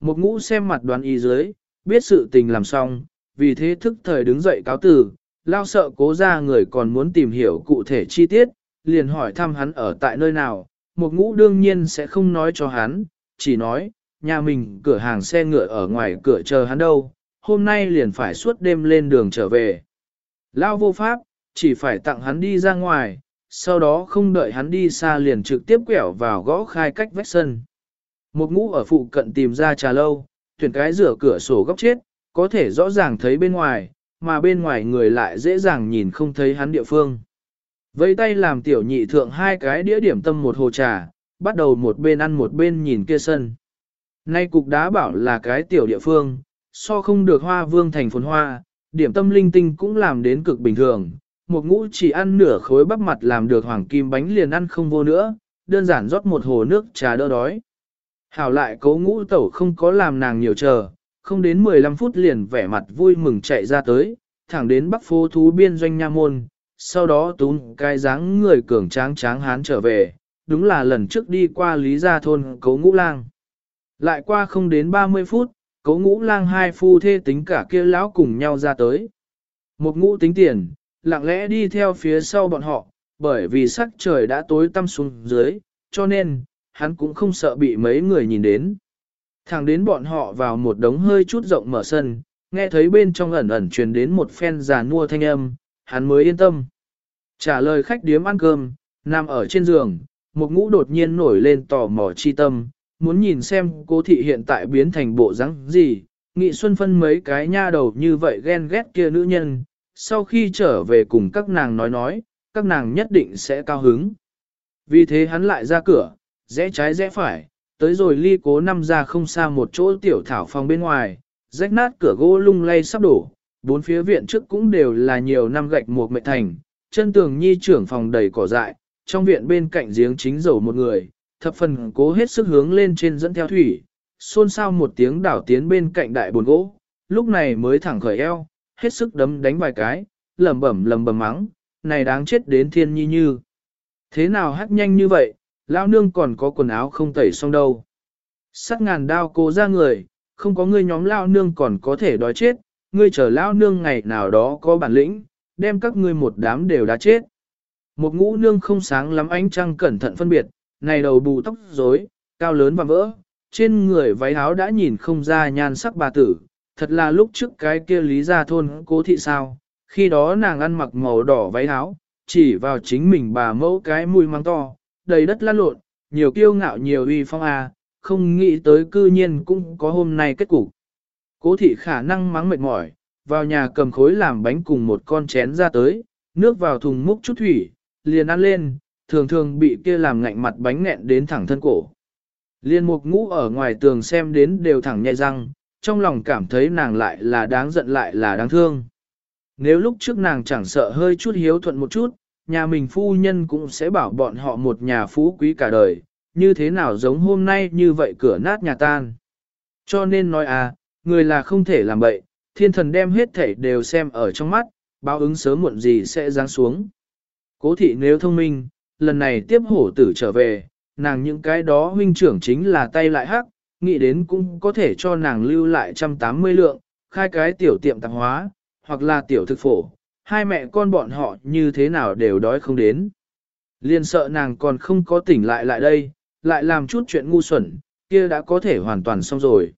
Một ngũ xem mặt đoán ý dưới, biết sự tình làm xong, vì thế thức thời đứng dậy cáo từ, lao sợ cố ra người còn muốn tìm hiểu cụ thể chi tiết, liền hỏi thăm hắn ở tại nơi nào, một ngũ đương nhiên sẽ không nói cho hắn, chỉ nói, nhà mình cửa hàng xe ngựa ở ngoài cửa chờ hắn đâu, hôm nay liền phải suốt đêm lên đường trở về. Lao vô pháp, chỉ phải tặng hắn đi ra ngoài, sau đó không đợi hắn đi xa liền trực tiếp quẹo vào gõ khai cách vách sân. Một ngũ ở phụ cận tìm ra trà lâu, tuyển cái rửa cửa sổ góc chết, có thể rõ ràng thấy bên ngoài, mà bên ngoài người lại dễ dàng nhìn không thấy hắn địa phương. Vây tay làm tiểu nhị thượng hai cái đĩa điểm tâm một hồ trà, bắt đầu một bên ăn một bên nhìn kia sân. Nay cục đá bảo là cái tiểu địa phương, so không được hoa vương thành phồn hoa, điểm tâm linh tinh cũng làm đến cực bình thường. Một ngũ chỉ ăn nửa khối bắp mặt làm được hoàng kim bánh liền ăn không vô nữa, đơn giản rót một hồ nước trà đỡ đói. Hảo lại cố ngũ tẩu không có làm nàng nhiều chờ, không đến 15 phút liền vẻ mặt vui mừng chạy ra tới, thẳng đến bắc phố thú biên doanh nha môn, sau đó tún cái dáng người cường tráng tráng hán trở về, đúng là lần trước đi qua lý gia thôn cấu ngũ lang. Lại qua không đến 30 phút, cấu ngũ lang hai phu thê tính cả kia lão cùng nhau ra tới. Một ngũ tính tiền, lặng lẽ đi theo phía sau bọn họ, bởi vì sắc trời đã tối tăm xuống dưới, cho nên, hắn cũng không sợ bị mấy người nhìn đến. Thẳng đến bọn họ vào một đống hơi chút rộng mở sân, nghe thấy bên trong ẩn ẩn truyền đến một phen già nua thanh âm, hắn mới yên tâm. Trả lời khách điếm ăn cơm, nằm ở trên giường, một ngũ đột nhiên nổi lên tò mò chi tâm, muốn nhìn xem cô thị hiện tại biến thành bộ dáng gì, nghị xuân phân mấy cái nha đầu như vậy ghen ghét kia nữ nhân, sau khi trở về cùng các nàng nói nói, các nàng nhất định sẽ cao hứng. Vì thế hắn lại ra cửa, rẽ trái rẽ phải, tới rồi ly cố năm ra không xa một chỗ tiểu thảo phòng bên ngoài, rách nát cửa gỗ lung lay sắp đổ, bốn phía viện trước cũng đều là nhiều năm gạch một mệ thành, chân tường nhi trưởng phòng đầy cỏ dại, trong viện bên cạnh giếng chính dầu một người, thập phần cố hết sức hướng lên trên dẫn theo thủy, xôn xao một tiếng đảo tiến bên cạnh đại bồn gỗ, lúc này mới thẳng khởi eo, hết sức đấm đánh vài cái, lầm bẩm lầm bầm mắng, này đáng chết đến thiên nhi như. Thế nào hát nhanh như vậy, Lão nương còn có quần áo không tẩy xong đâu. Sắt ngàn đao cố ra người, không có ngươi nhóm lão nương còn có thể đói chết, ngươi chờ lão nương ngày nào đó có bản lĩnh, đem các ngươi một đám đều đã chết. Một ngũ nương không sáng lắm ánh trăng cẩn thận phân biệt, này đầu bù tóc rối, cao lớn và vỡ, trên người váy áo đã nhìn không ra nhan sắc bà tử, thật là lúc trước cái kia lý gia thôn cố thị sao, khi đó nàng ăn mặc màu đỏ váy áo, chỉ vào chính mình bà mẫu cái mùi mang to, đầy đất lăn lộn, nhiều kiêu ngạo nhiều uy phong à, không nghĩ tới cư nhiên cũng có hôm nay kết cục. Cố thị khả năng mắng mệt mỏi, vào nhà cầm khối làm bánh cùng một con chén ra tới, nước vào thùng múc chút thủy, liền ăn lên, thường thường bị kia làm ngạnh mặt bánh nghẹn đến thẳng thân cổ. Liên mục ngũ ở ngoài tường xem đến đều thẳng nhai răng, trong lòng cảm thấy nàng lại là đáng giận lại là đáng thương. Nếu lúc trước nàng chẳng sợ hơi chút hiếu thuận một chút, nhà mình phu nhân cũng sẽ bảo bọn họ một nhà phú quý cả đời, như thế nào giống hôm nay như vậy cửa nát nhà tan. Cho nên nói à, người là không thể làm bậy, thiên thần đem hết thể đều xem ở trong mắt, báo ứng sớm muộn gì sẽ giáng xuống. Cố thị nếu thông minh, lần này tiếp hổ tử trở về, nàng những cái đó huynh trưởng chính là tay lại hắc, nghĩ đến cũng có thể cho nàng lưu lại 180 lượng, khai cái tiểu tiệm tạp hóa, hoặc là tiểu thực phổ, hai mẹ con bọn họ như thế nào đều đói không đến. Liên sợ nàng còn không có tỉnh lại lại đây, lại làm chút chuyện ngu xuẩn, kia đã có thể hoàn toàn xong rồi.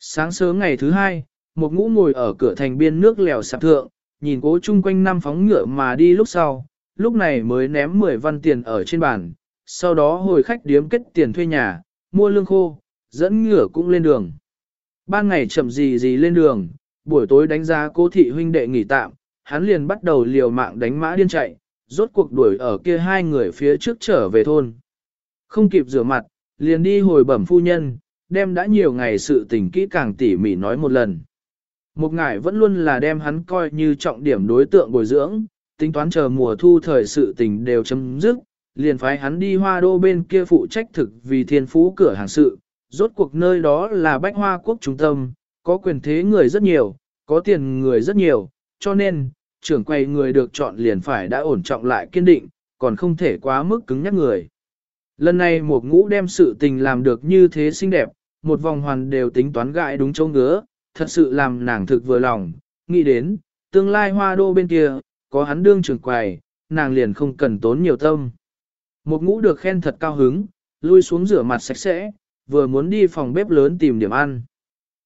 Sáng sớm ngày thứ hai, một ngũ ngồi ở cửa thành biên nước lèo sạp thượng, nhìn cố chung quanh năm phóng ngựa mà đi lúc sau, lúc này mới ném 10 văn tiền ở trên bàn, sau đó hồi khách điếm kết tiền thuê nhà, mua lương khô, dẫn ngựa cũng lên đường. Ban ngày chậm gì gì lên đường, buổi tối đánh giá cố thị huynh đệ nghỉ tạm, hắn liền bắt đầu liều mạng đánh mã điên chạy, rốt cuộc đuổi ở kia hai người phía trước trở về thôn. Không kịp rửa mặt, liền đi hồi bẩm phu nhân, đem đã nhiều ngày sự tình kỹ càng tỉ mỉ nói một lần. Một ngải vẫn luôn là đem hắn coi như trọng điểm đối tượng bồi dưỡng, tính toán chờ mùa thu thời sự tình đều chấm dứt, liền phái hắn đi hoa đô bên kia phụ trách thực vì thiên phú cửa hàng sự. Rốt cuộc nơi đó là bách hoa quốc trung tâm, có quyền thế người rất nhiều, có tiền người rất nhiều, cho nên, trưởng quầy người được chọn liền phải đã ổn trọng lại kiên định, còn không thể quá mức cứng nhắc người. Lần này một ngũ đem sự tình làm được như thế xinh đẹp, một vòng hoàn đều tính toán gãi đúng châu ngứa, thật sự làm nàng thực vừa lòng, nghĩ đến, tương lai hoa đô bên kia, có hắn đương trưởng quầy, nàng liền không cần tốn nhiều tâm. Một ngũ được khen thật cao hứng, lui xuống rửa mặt sạch sẽ, vừa muốn đi phòng bếp lớn tìm điểm ăn.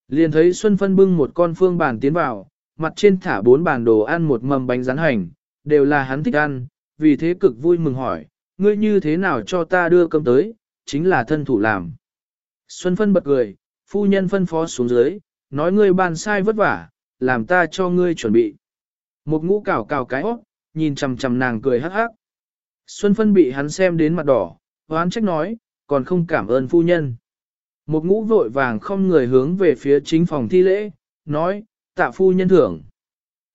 Liền thấy Xuân Phân bưng một con phương bàn tiến vào, mặt trên thả bốn bàn đồ ăn một mầm bánh rán hành, đều là hắn thích ăn, vì thế cực vui mừng hỏi, ngươi như thế nào cho ta đưa cơm tới, chính là thân thủ làm. Xuân Phân bật cười, phu nhân phân phó xuống dưới, nói ngươi bàn sai vất vả, làm ta cho ngươi chuẩn bị. Một ngũ cào cào cái hót, nhìn chằm chằm nàng cười hắc hắc. Xuân Phân bị hắn xem đến mặt đỏ, hoán trách nói, còn không cảm ơn phu nhân. Một ngũ vội vàng không người hướng về phía chính phòng thi lễ, nói, tạ phu nhân thưởng.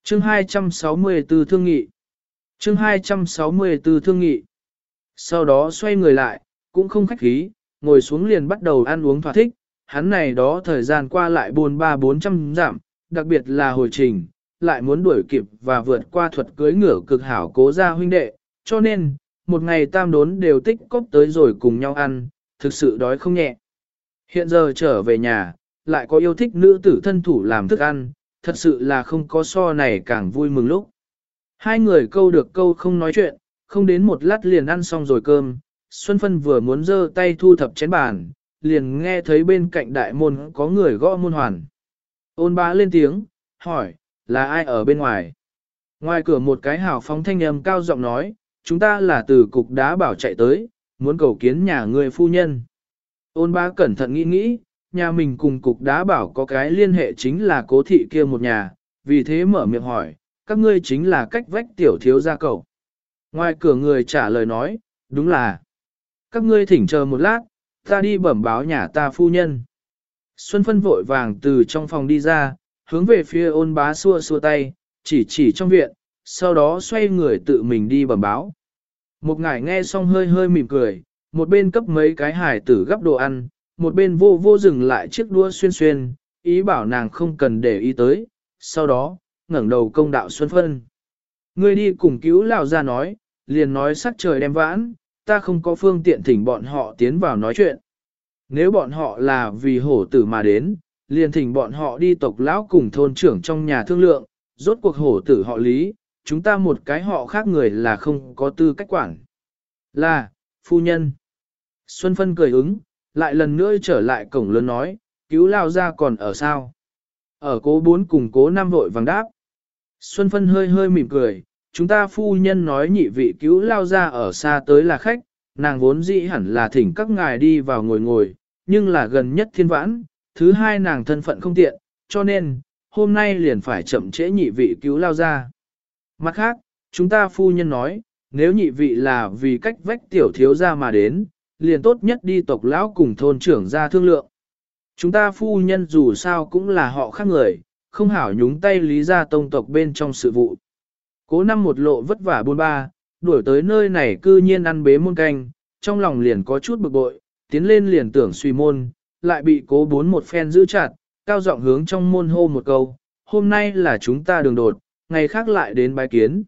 Chương 264 thương nghị. Chương 264 thương nghị. Sau đó xoay người lại, cũng không khách khí, ngồi xuống liền bắt đầu ăn uống thỏa thích, hắn này đó thời gian qua lại buồn ba bốn trăm giảm, đặc biệt là hồi trình, lại muốn đuổi kịp và vượt qua thuật cưới ngửa cực hảo cố gia huynh đệ, cho nên, một ngày tam đốn đều tích cóp tới rồi cùng nhau ăn, thực sự đói không nhẹ. Hiện giờ trở về nhà, lại có yêu thích nữ tử thân thủ làm thức ăn, thật sự là không có so này càng vui mừng lúc. Hai người câu được câu không nói chuyện, không đến một lát liền ăn xong rồi cơm, Xuân Phân vừa muốn giơ tay thu thập chén bàn, liền nghe thấy bên cạnh đại môn có người gõ môn hoàn. Ôn bá lên tiếng, hỏi, là ai ở bên ngoài? Ngoài cửa một cái hào phóng thanh âm cao giọng nói, chúng ta là từ cục đá bảo chạy tới, muốn cầu kiến nhà người phu nhân. Ôn bá cẩn thận nghĩ nghĩ, nhà mình cùng cục đá bảo có cái liên hệ chính là cố thị kia một nhà, vì thế mở miệng hỏi, các ngươi chính là cách vách tiểu thiếu gia cậu Ngoài cửa người trả lời nói, đúng là. Các ngươi thỉnh chờ một lát, ta đi bẩm báo nhà ta phu nhân. Xuân phân vội vàng từ trong phòng đi ra, hướng về phía ôn bá xua xua tay, chỉ chỉ trong viện, sau đó xoay người tự mình đi bẩm báo. Một ngải nghe xong hơi hơi mỉm cười, một bên cấp mấy cái hải tử gấp đồ ăn, một bên vô vô dừng lại chiếc đua xuyên xuyên, ý bảo nàng không cần để ý tới, sau đó, ngẩng đầu công đạo Xuân Phân. Ngươi đi cùng cứu lão ra nói, liền nói sắc trời đem vãn, ta không có phương tiện thỉnh bọn họ tiến vào nói chuyện. Nếu bọn họ là vì hổ tử mà đến, liền thỉnh bọn họ đi tộc lão cùng thôn trưởng trong nhà thương lượng, rốt cuộc hổ tử họ lý, chúng ta một cái họ khác người là không có tư cách quản. Là, phu nhân. Xuân Phân cười ứng, lại lần nữa trở lại cổng lớn nói, cứu lao ra còn ở sao? Ở cố bốn cùng cố năm vội vàng đáp. Xuân Phân hơi hơi mỉm cười, chúng ta phu nhân nói nhị vị cứu lao ra ở xa tới là khách, nàng vốn dĩ hẳn là thỉnh các ngài đi vào ngồi ngồi, nhưng là gần nhất thiên vãn, thứ hai nàng thân phận không tiện, cho nên, hôm nay liền phải chậm trễ nhị vị cứu lao ra. Mặt khác, chúng ta phu nhân nói, nếu nhị vị là vì cách vách tiểu thiếu ra mà đến, liền tốt nhất đi tộc lão cùng thôn trưởng ra thương lượng. Chúng ta phu nhân dù sao cũng là họ khác người, không hảo nhúng tay lý ra tông tộc bên trong sự vụ. Cố năm một lộ vất vả buôn ba, đuổi tới nơi này cư nhiên ăn bế môn canh, trong lòng liền có chút bực bội, tiến lên liền tưởng suy môn, lại bị cố bốn một phen giữ chặt, cao giọng hướng trong môn hô một câu, hôm nay là chúng ta đường đột, ngày khác lại đến bái kiến.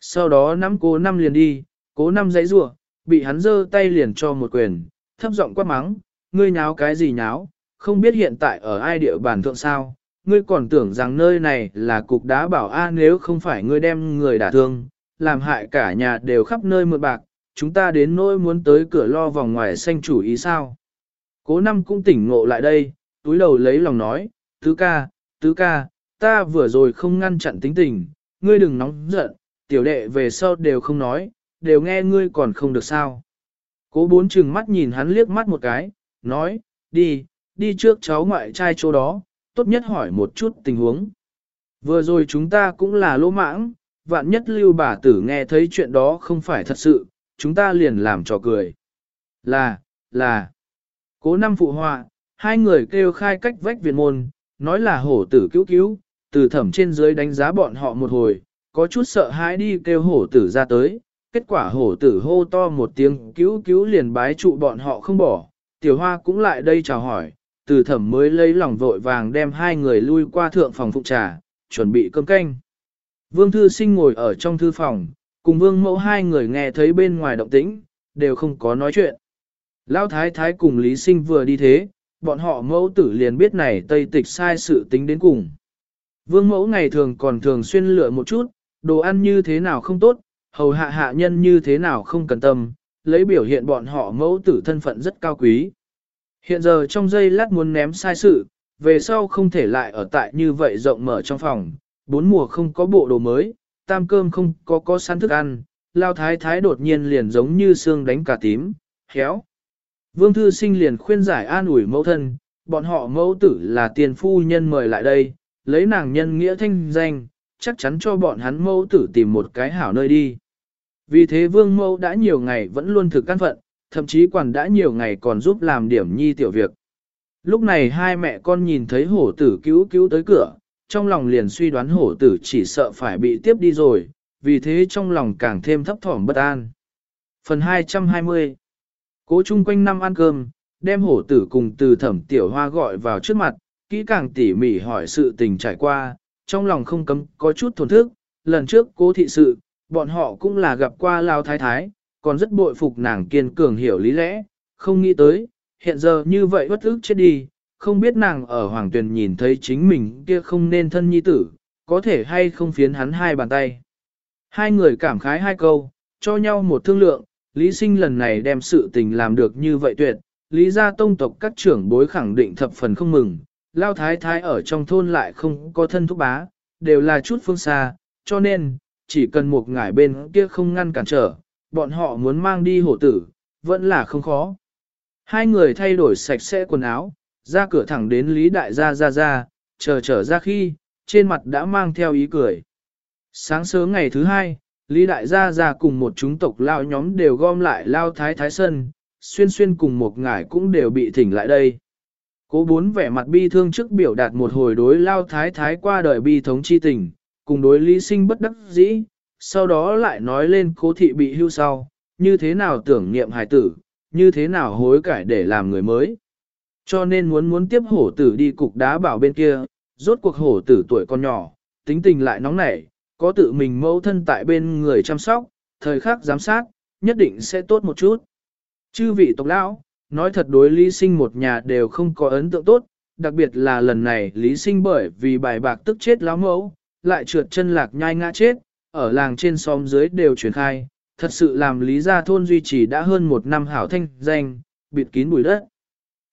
Sau đó nắm cố năm liền đi, cố năm giấy rủa bị hắn giơ tay liền cho một quyền, thấp giọng quát mắng, ngươi nháo cái gì nháo, không biết hiện tại ở ai địa bàn thượng sao, ngươi còn tưởng rằng nơi này là cục đá bảo a nếu không phải ngươi đem người đả thương, làm hại cả nhà đều khắp nơi mượn bạc, chúng ta đến nỗi muốn tới cửa lo vòng ngoài xanh chủ ý sao. Cố năm cũng tỉnh ngộ lại đây, túi đầu lấy lòng nói, tứ ca, tứ ca, ta vừa rồi không ngăn chặn tính tình, ngươi đừng nóng giận, tiểu đệ về sau đều không nói, đều nghe ngươi còn không được sao. Cố bốn chừng mắt nhìn hắn liếc mắt một cái, nói, đi, đi trước cháu ngoại trai chỗ đó, tốt nhất hỏi một chút tình huống. Vừa rồi chúng ta cũng là lỗ mãng, vạn nhất lưu bà tử nghe thấy chuyện đó không phải thật sự, chúng ta liền làm trò cười. Là, là, cố năm phụ họa, hai người kêu khai cách vách viện môn, nói là hổ tử cứu cứu, từ thẩm trên dưới đánh giá bọn họ một hồi, có chút sợ hãi đi kêu hổ tử ra tới, kết quả hổ tử hô to một tiếng cứu cứu liền bái trụ bọn họ không bỏ, tiểu hoa cũng lại đây chào hỏi, từ thẩm mới lấy lòng vội vàng đem hai người lui qua thượng phòng phụ trà, chuẩn bị cơm canh. Vương thư sinh ngồi ở trong thư phòng, cùng vương mẫu hai người nghe thấy bên ngoài động tĩnh, đều không có nói chuyện. Lão thái thái cùng Lý sinh vừa đi thế, bọn họ mẫu tử liền biết này Tây Tịch sai sự tính đến cùng. Vương mẫu ngày thường còn thường xuyên lựa một chút, đồ ăn như thế nào không tốt, hầu hạ hạ nhân như thế nào không cần tâm, lấy biểu hiện bọn họ mẫu tử thân phận rất cao quý. Hiện giờ trong giây lát muốn ném sai sự, về sau không thể lại ở tại như vậy rộng mở trong phòng, bốn mùa không có bộ đồ mới, tam cơm không có có sẵn thức ăn, lao thái thái đột nhiên liền giống như xương đánh cả tím, khéo. Vương thư sinh liền khuyên giải an ủi mẫu thân, bọn họ mẫu tử là tiền phu nhân mời lại đây, lấy nàng nhân nghĩa thanh danh, chắc chắn cho bọn hắn mẫu tử tìm một cái hảo nơi đi. Vì thế vương mẫu đã nhiều ngày vẫn luôn thực căn phận, thậm chí quản đã nhiều ngày còn giúp làm điểm nhi tiểu việc. Lúc này hai mẹ con nhìn thấy hổ tử cứu cứu tới cửa, trong lòng liền suy đoán hổ tử chỉ sợ phải bị tiếp đi rồi, vì thế trong lòng càng thêm thấp thỏm bất an. Phần 220 Cố chung quanh năm ăn cơm, đem hổ tử cùng từ thẩm tiểu hoa gọi vào trước mặt, kỹ càng tỉ mỉ hỏi sự tình trải qua, trong lòng không cấm có chút thổn thức, lần trước cố thị sự, bọn họ cũng là gặp qua lao thái thái, còn rất bội phục nàng kiên cường hiểu lý lẽ, không nghĩ tới, hiện giờ như vậy bất ức chết đi, không biết nàng ở hoàng tuyền nhìn thấy chính mình kia không nên thân nhi tử, có thể hay không phiến hắn hai bàn tay. Hai người cảm khái hai câu, cho nhau một thương lượng, Lý Sinh lần này đem sự tình làm được như vậy tuyệt, Lý gia tông tộc các trưởng bối khẳng định thập phần không mừng, Lao Thái Thái ở trong thôn lại không có thân thúc bá, đều là chút phương xa, cho nên, chỉ cần một ngải bên kia không ngăn cản trở, bọn họ muốn mang đi hổ tử, vẫn là không khó. Hai người thay đổi sạch sẽ quần áo, ra cửa thẳng đến Lý Đại gia Gia Gia, chờ trở ra khi, trên mặt đã mang theo ý cười. Sáng sớm ngày thứ hai, Lý Đại gia Gia cùng một chúng tộc lao nhóm đều gom lại lao thái thái sân, xuyên xuyên cùng một ngải cũng đều bị thỉnh lại đây. Cố bốn vẻ mặt bi thương trước biểu đạt một hồi đối lao thái thái qua đời bi thống chi tình, cùng đối lý sinh bất đắc dĩ, sau đó lại nói lên cố thị bị hưu sau, như thế nào tưởng niệm hài tử, như thế nào hối cải để làm người mới. Cho nên muốn muốn tiếp hổ tử đi cục đá bảo bên kia, rốt cuộc hổ tử tuổi con nhỏ, tính tình lại nóng nảy, có tự mình mẫu thân tại bên người chăm sóc, thời khắc giám sát, nhất định sẽ tốt một chút. Chư vị tộc lão, nói thật đối lý sinh một nhà đều không có ấn tượng tốt, đặc biệt là lần này lý sinh bởi vì bài bạc tức chết lão mẫu, lại trượt chân lạc nhai ngã chết, ở làng trên xóm dưới đều truyền khai, thật sự làm lý gia thôn duy trì đã hơn một năm hảo thanh danh, bịt kín bụi đất.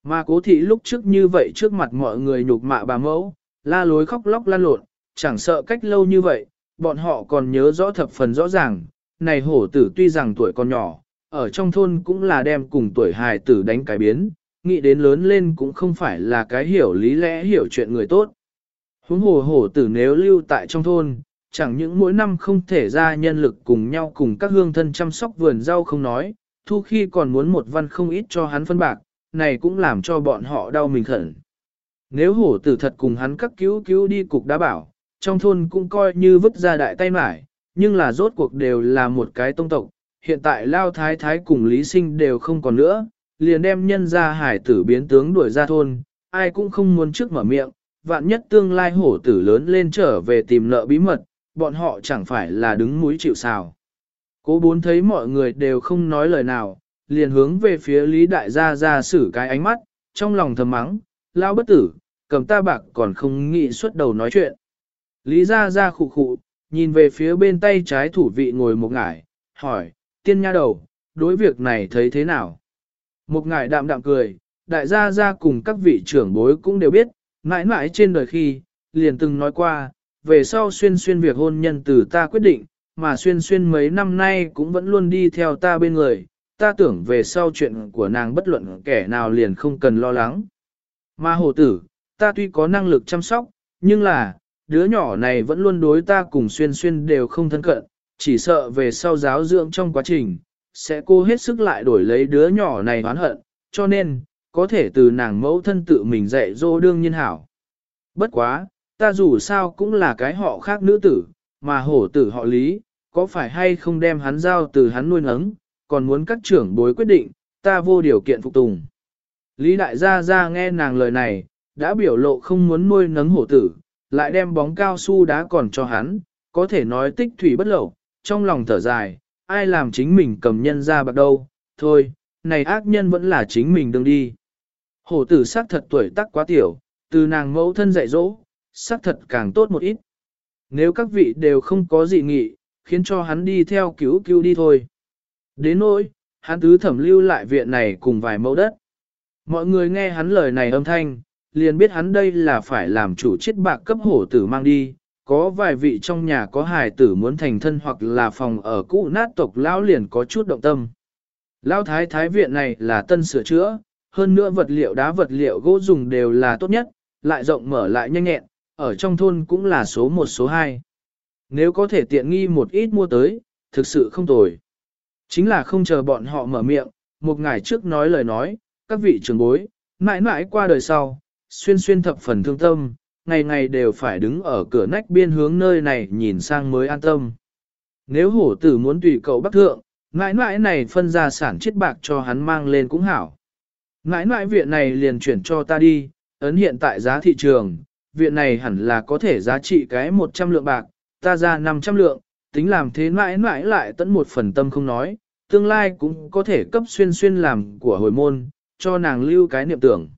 Mà cố thị lúc trước như vậy trước mặt mọi người nhục mạ bà mẫu, la lối khóc lóc lan lộn, chẳng sợ cách lâu như vậy, bọn họ còn nhớ rõ thập phần rõ ràng, này hổ tử tuy rằng tuổi còn nhỏ, ở trong thôn cũng là đem cùng tuổi hài tử đánh cái biến, nghĩ đến lớn lên cũng không phải là cái hiểu lý lẽ hiểu chuyện người tốt. Huống hồ hổ tử nếu lưu tại trong thôn, chẳng những mỗi năm không thể ra nhân lực cùng nhau cùng các hương thân chăm sóc vườn rau không nói, thu khi còn muốn một văn không ít cho hắn phân bạc, này cũng làm cho bọn họ đau mình khẩn. Nếu hổ tử thật cùng hắn các cứu cứu đi cục đã bảo, trong thôn cũng coi như vứt ra đại tay mải, nhưng là rốt cuộc đều là một cái tông tộc, hiện tại Lao Thái Thái cùng Lý Sinh đều không còn nữa, liền đem nhân ra hải tử biến tướng đuổi ra thôn, ai cũng không muốn trước mở miệng, vạn nhất tương lai hổ tử lớn lên trở về tìm nợ bí mật, bọn họ chẳng phải là đứng mũi chịu sào. Cố bốn thấy mọi người đều không nói lời nào, liền hướng về phía Lý Đại gia ra xử cái ánh mắt, trong lòng thầm mắng, lao bất tử, cầm ta bạc còn không nghĩ suốt đầu nói chuyện. Lý gia gia khụ khụ, nhìn về phía bên tay trái thủ vị ngồi một ngải, hỏi, tiên nha đầu, đối việc này thấy thế nào? Một ngải đạm đạm cười, đại gia gia cùng các vị trưởng bối cũng đều biết, mãi mãi trên đời khi, liền từng nói qua, về sau xuyên xuyên việc hôn nhân từ ta quyết định, mà xuyên xuyên mấy năm nay cũng vẫn luôn đi theo ta bên người, ta tưởng về sau chuyện của nàng bất luận kẻ nào liền không cần lo lắng. Mà hồ tử, ta tuy có năng lực chăm sóc, nhưng là, đứa nhỏ này vẫn luôn đối ta cùng xuyên xuyên đều không thân cận, chỉ sợ về sau giáo dưỡng trong quá trình, sẽ cô hết sức lại đổi lấy đứa nhỏ này oán hận, cho nên, có thể từ nàng mẫu thân tự mình dạy dỗ đương nhiên hảo. Bất quá, ta dù sao cũng là cái họ khác nữ tử, mà hổ tử họ lý, có phải hay không đem hắn giao từ hắn nuôi nấng, còn muốn các trưởng bối quyết định, ta vô điều kiện phục tùng. Lý đại gia gia nghe nàng lời này, đã biểu lộ không muốn nuôi nấng hổ tử, lại đem bóng cao su đá còn cho hắn, có thể nói tích thủy bất lậu, trong lòng thở dài, ai làm chính mình cầm nhân ra bạc đâu, thôi, này ác nhân vẫn là chính mình đương đi. Hổ tử xác thật tuổi tác quá tiểu, từ nàng mẫu thân dạy dỗ, xác thật càng tốt một ít. Nếu các vị đều không có gì nghị, khiến cho hắn đi theo cứu cứu đi thôi. Đến nỗi, hắn tứ thẩm lưu lại viện này cùng vài mẫu đất. Mọi người nghe hắn lời này âm thanh, liền biết hắn đây là phải làm chủ chết bạc cấp hổ tử mang đi. Có vài vị trong nhà có hài tử muốn thành thân hoặc là phòng ở cũ nát tộc lão liền có chút động tâm. Lão thái thái viện này là tân sửa chữa, hơn nữa vật liệu đá vật liệu gỗ dùng đều là tốt nhất, lại rộng mở lại nhanh nhẹn, ở trong thôn cũng là số 1 số 2. Nếu có thể tiện nghi một ít mua tới, thực sự không tồi. Chính là không chờ bọn họ mở miệng, một ngày trước nói lời nói, các vị trưởng bối, mãi mãi qua đời sau, xuyên xuyên thập phần thương tâm, ngày ngày đều phải đứng ở cửa nách biên hướng nơi này nhìn sang mới an tâm. Nếu hổ tử muốn tùy cậu bắc thượng, mãi mãi này phân ra sản chiết bạc cho hắn mang lên cũng hảo. Ngãi ngãi viện này liền chuyển cho ta đi, ấn hiện tại giá thị trường, viện này hẳn là có thể giá trị cái 100 lượng bạc, ta ra 500 lượng, tính làm thế mãi mãi lại tận một phần tâm không nói, tương lai cũng có thể cấp xuyên xuyên làm của hồi môn, cho nàng lưu cái niệm tưởng.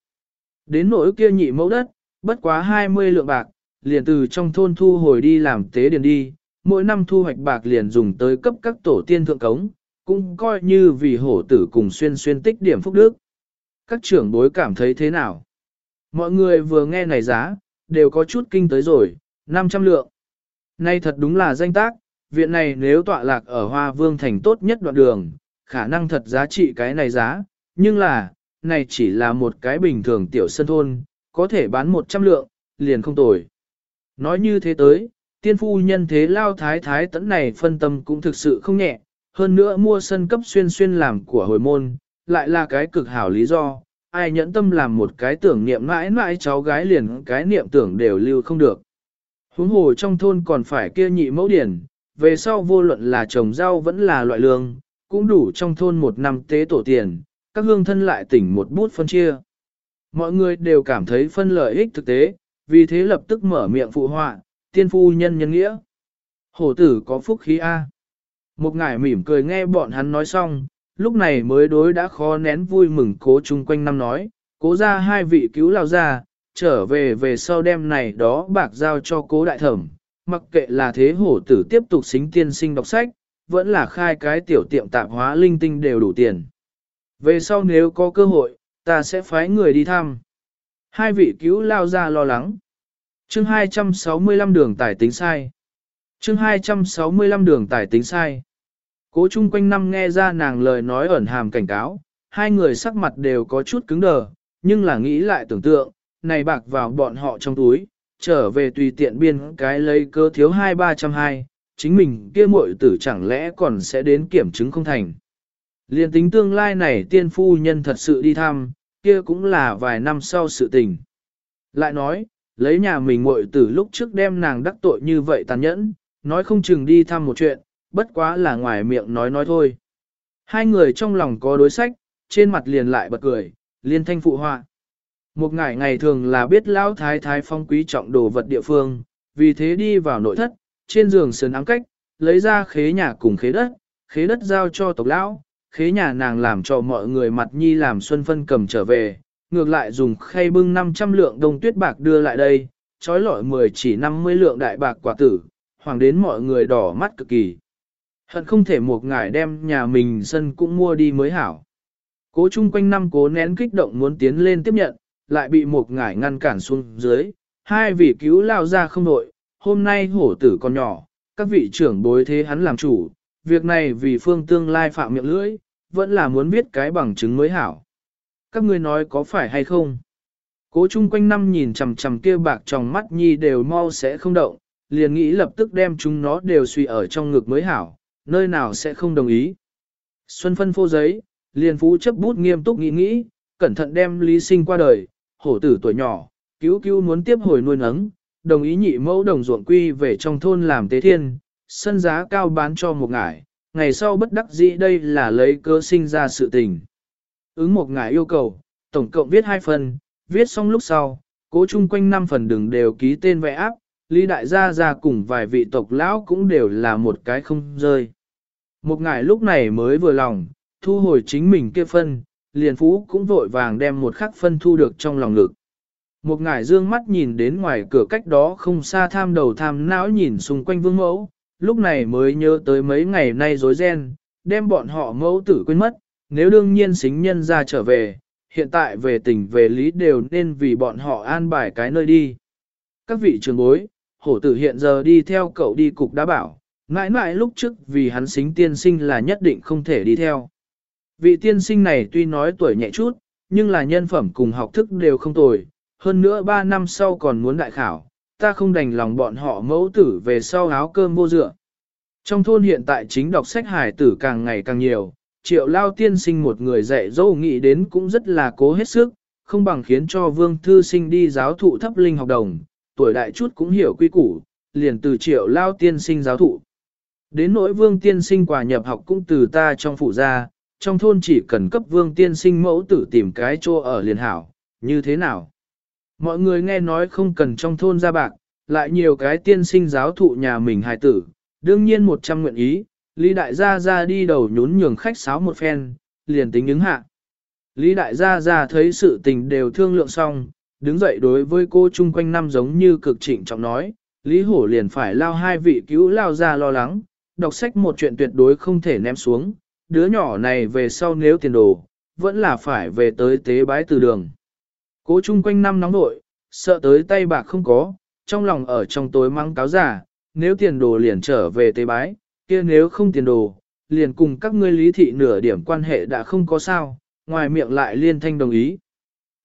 Đến nỗi kia nhị mẫu đất, bất quá 20 lượng bạc, liền từ trong thôn thu hồi đi làm tế điền đi, mỗi năm thu hoạch bạc liền dùng tới cấp các tổ tiên thượng cống, cũng coi như vì hổ tử cùng xuyên xuyên tích điểm phúc đức. Các trưởng bối cảm thấy thế nào? Mọi người vừa nghe này giá, đều có chút kinh tới rồi, 500 lượng. Nay thật đúng là danh tác, viện này nếu tọa lạc ở Hoa Vương thành tốt nhất đoạn đường, khả năng thật giá trị cái này giá, nhưng là, này chỉ là một cái bình thường tiểu sân thôn, có thể bán 100 lượng, liền không tồi. Nói như thế tới, tiên phu nhân thế lao thái thái tấn này phân tâm cũng thực sự không nhẹ, hơn nữa mua sân cấp xuyên xuyên làm của hồi môn, lại là cái cực hảo lý do, ai nhẫn tâm làm một cái tưởng niệm mãi mãi cháu gái liền cái niệm tưởng đều lưu không được. Huống hồ trong thôn còn phải kia nhị mẫu điển, về sau vô luận là trồng rau vẫn là loại lương, cũng đủ trong thôn một năm tế tổ tiền, các hương thân lại tỉnh một bút phân chia. Mọi người đều cảm thấy phân lợi ích thực tế, vì thế lập tức mở miệng phụ họa, tiên phu nhân nhân nghĩa. Hổ tử có phúc khí A. Một ngải mỉm cười nghe bọn hắn nói xong, lúc này mới đối đã khó nén vui mừng cố chung quanh năm nói, cố ra hai vị cứu lao ra, trở về về sau đêm này đó bạc giao cho cố đại thẩm, mặc kệ là thế hổ tử tiếp tục xính tiên sinh đọc sách, vẫn là khai cái tiểu tiệm tạp hóa linh tinh đều đủ tiền. Về sau nếu có cơ hội, ta sẽ phái người đi thăm. Hai vị cứu lao ra lo lắng. Chương 265 đường tải tính sai. Chương 265 đường tải tính sai. Cố chung quanh năm nghe ra nàng lời nói ẩn hàm cảnh cáo, hai người sắc mặt đều có chút cứng đờ, nhưng là nghĩ lại tưởng tượng, này bạc vào bọn họ trong túi, trở về tùy tiện biên cái lấy cơ thiếu hai ba trăm hai, chính mình kia muội tử chẳng lẽ còn sẽ đến kiểm chứng không thành. Liên tính tương lai này tiên phu nhân thật sự đi thăm, kia cũng là vài năm sau sự tình. Lại nói, lấy nhà mình muội tử lúc trước đem nàng đắc tội như vậy tàn nhẫn, nói không chừng đi thăm một chuyện, bất quá là ngoài miệng nói nói thôi. Hai người trong lòng có đối sách, trên mặt liền lại bật cười, liên thanh phụ họa. Một ngày ngày thường là biết lão thái thái phong quý trọng đồ vật địa phương, vì thế đi vào nội thất, trên giường sườn ám cách, lấy ra khế nhà cùng khế đất, khế đất giao cho tộc lão, khế nhà nàng làm cho mọi người mặt nhi làm xuân phân cầm trở về, ngược lại dùng khay bưng 500 lượng đông tuyết bạc đưa lại đây, trói lọi 10 chỉ 50 lượng đại bạc quả tử, hoàng đến mọi người đỏ mắt cực kỳ. Hận không thể một ngải đem nhà mình sân cũng mua đi mới hảo. Cố chung quanh năm cố nén kích động muốn tiến lên tiếp nhận, lại bị một ngải ngăn cản xuống dưới, hai vị cứu lao ra không đội, hôm nay hổ tử còn nhỏ, các vị trưởng bối thế hắn làm chủ, việc này vì phương tương lai phạm miệng lưỡi, vẫn là muốn biết cái bằng chứng mới hảo. Các ngươi nói có phải hay không? Cố chung quanh năm nhìn chằm chằm kia bạc trong mắt nhi đều mau sẽ không động, liền nghĩ lập tức đem chúng nó đều suy ở trong ngực mới hảo, nơi nào sẽ không đồng ý. Xuân phân phô giấy, liền phú chấp bút nghiêm túc nghĩ nghĩ, cẩn thận đem lý sinh qua đời, hổ tử tuổi nhỏ, cứu cứu muốn tiếp hồi nuôi nấng, đồng ý nhị mẫu đồng ruộng quy về trong thôn làm tế thiên, sân giá cao bán cho một ngải, ngày sau bất đắc dĩ đây là lấy cơ sinh ra sự tình. Ứng một ngải yêu cầu, tổng cộng viết hai phần, viết xong lúc sau, cố chung quanh năm phần đường đều ký tên vẽ áp, Lý đại gia ra cùng vài vị tộc lão cũng đều là một cái không rơi. Một ngải lúc này mới vừa lòng, thu hồi chính mình kia phân, liền phú cũng vội vàng đem một khắc phân thu được trong lòng ngực. Một ngải dương mắt nhìn đến ngoài cửa cách đó không xa tham đầu tham não nhìn xung quanh vương mẫu, lúc này mới nhớ tới mấy ngày nay rối ren, đem bọn họ mẫu tử quên mất, nếu đương nhiên xính nhân ra trở về, hiện tại về tình về lý đều nên vì bọn họ an bài cái nơi đi. Các vị trường bối, hổ tử hiện giờ đi theo cậu đi cục đã bảo, mãi mãi lúc trước vì hắn xính tiên sinh là nhất định không thể đi theo. Vị tiên sinh này tuy nói tuổi nhẹ chút, nhưng là nhân phẩm cùng học thức đều không tồi, hơn nữa 3 năm sau còn muốn đại khảo, ta không đành lòng bọn họ mẫu tử về sau áo cơm vô dựa. Trong thôn hiện tại chính đọc sách hải tử càng ngày càng nhiều, triệu lao tiên sinh một người dạy dỗ nghĩ đến cũng rất là cố hết sức, không bằng khiến cho vương thư sinh đi giáo thụ thấp linh học đồng, tuổi đại chút cũng hiểu quy củ, liền từ triệu lao tiên sinh giáo thụ. Đến nỗi vương tiên sinh quà nhập học cũng từ ta trong phụ gia trong thôn chỉ cần cấp vương tiên sinh mẫu tử tìm cái chỗ ở liền hảo, như thế nào? Mọi người nghe nói không cần trong thôn ra bạc, lại nhiều cái tiên sinh giáo thụ nhà mình hài tử, đương nhiên một trăm nguyện ý, Lý Đại Gia Gia đi đầu nhún nhường khách sáo một phen, liền tính ứng hạ. Lý Đại Gia Gia thấy sự tình đều thương lượng xong, đứng dậy đối với cô chung quanh năm giống như cực trịnh trọng nói, Lý Hổ liền phải lao hai vị cứu lao ra lo lắng, đọc sách một chuyện tuyệt đối không thể ném xuống, đứa nhỏ này về sau nếu tiền đồ, vẫn là phải về tới tế bái từ đường. Cố chung quanh năm nóng nội, sợ tới tay bạc không có, trong lòng ở trong tối mắng cáo giả, nếu tiền đồ liền trở về tế bái, kia nếu không tiền đồ, liền cùng các ngươi lý thị nửa điểm quan hệ đã không có sao, ngoài miệng lại liên thanh đồng ý.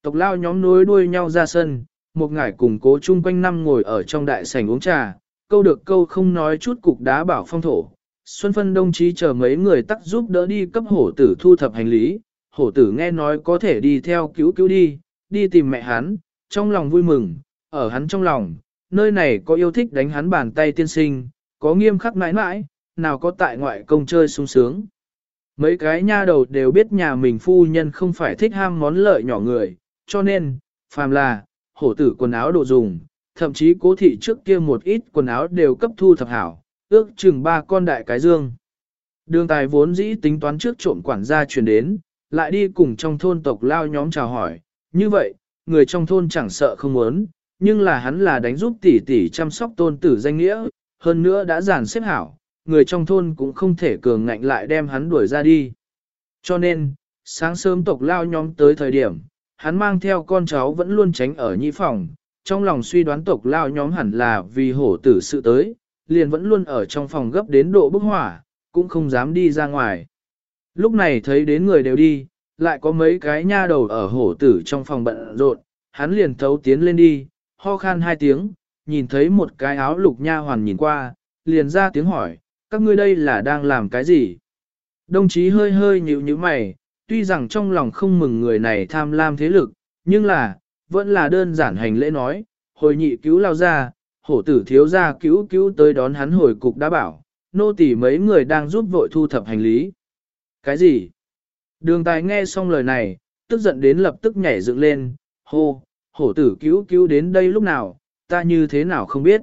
Tộc lao nhóm nối đuôi nhau ra sân, một ngải cùng cố chung quanh năm ngồi ở trong đại sảnh uống trà, câu được câu không nói chút cục đá bảo phong thổ. Xuân phân đồng chí chờ mấy người tắc giúp đỡ đi cấp hổ tử thu thập hành lý, hổ tử nghe nói có thể đi theo cứu cứu đi, đi tìm mẹ hắn, trong lòng vui mừng, ở hắn trong lòng, nơi này có yêu thích đánh hắn bàn tay tiên sinh, có nghiêm khắc mãi mãi, nào có tại ngoại công chơi sung sướng. Mấy cái nha đầu đều biết nhà mình phu nhân không phải thích ham món lợi nhỏ người, cho nên, phàm là, hổ tử quần áo đồ dùng, thậm chí cố thị trước kia một ít quần áo đều cấp thu thập hảo, ước chừng ba con đại cái dương. Đường tài vốn dĩ tính toán trước trộm quản gia chuyển đến, lại đi cùng trong thôn tộc lao nhóm chào hỏi, như vậy, người trong thôn chẳng sợ không muốn, nhưng là hắn là đánh giúp tỷ tỷ chăm sóc tôn tử danh nghĩa, hơn nữa đã giản xếp hảo, người trong thôn cũng không thể cường ngạnh lại đem hắn đuổi ra đi. Cho nên, sáng sớm tộc lao nhóm tới thời điểm, hắn mang theo con cháu vẫn luôn tránh ở nhị phòng, trong lòng suy đoán tộc lao nhóm hẳn là vì hổ tử sự tới, liền vẫn luôn ở trong phòng gấp đến độ bức hỏa, cũng không dám đi ra ngoài. Lúc này thấy đến người đều đi, lại có mấy cái nha đầu ở hổ tử trong phòng bận rộn, hắn liền thấu tiến lên đi, ho khan hai tiếng, nhìn thấy một cái áo lục nha hoàn nhìn qua, liền ra tiếng hỏi, các ngươi đây là đang làm cái gì? Đồng chí hơi hơi nhíu nhíu mày, tuy rằng trong lòng không mừng người này tham lam thế lực, nhưng là, vẫn là đơn giản hành lễ nói, hồi nhị cứu lao ra, hổ tử thiếu ra cứu cứu tới đón hắn hồi cục đã bảo, nô tỳ mấy người đang giúp vội thu thập hành lý. Cái gì? Đường tài nghe xong lời này, tức giận đến lập tức nhảy dựng lên, hô, hổ tử cứu cứu đến đây lúc nào, ta như thế nào không biết.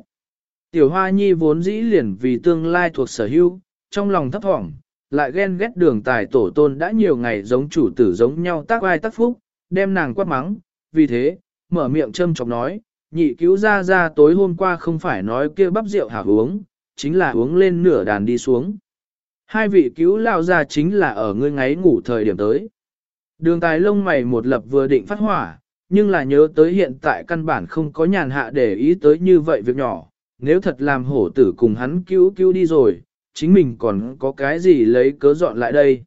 Tiểu hoa nhi vốn dĩ liền vì tương lai thuộc sở hữu, trong lòng thấp thỏm, lại ghen ghét đường tài tổ tôn đã nhiều ngày giống chủ tử giống nhau tác ai tác phúc, đem nàng quát mắng, vì thế, mở miệng châm chọc nói, nhị cứu ra ra tối hôm qua không phải nói kia bắp rượu hảo uống, chính là uống lên nửa đàn đi xuống. Hai vị cứu lao ra chính là ở ngươi ngáy ngủ thời điểm tới. Đường tài lông mày một lập vừa định phát hỏa, nhưng là nhớ tới hiện tại căn bản không có nhàn hạ để ý tới như vậy việc nhỏ. Nếu thật làm hổ tử cùng hắn cứu cứu đi rồi, chính mình còn có cái gì lấy cớ dọn lại đây.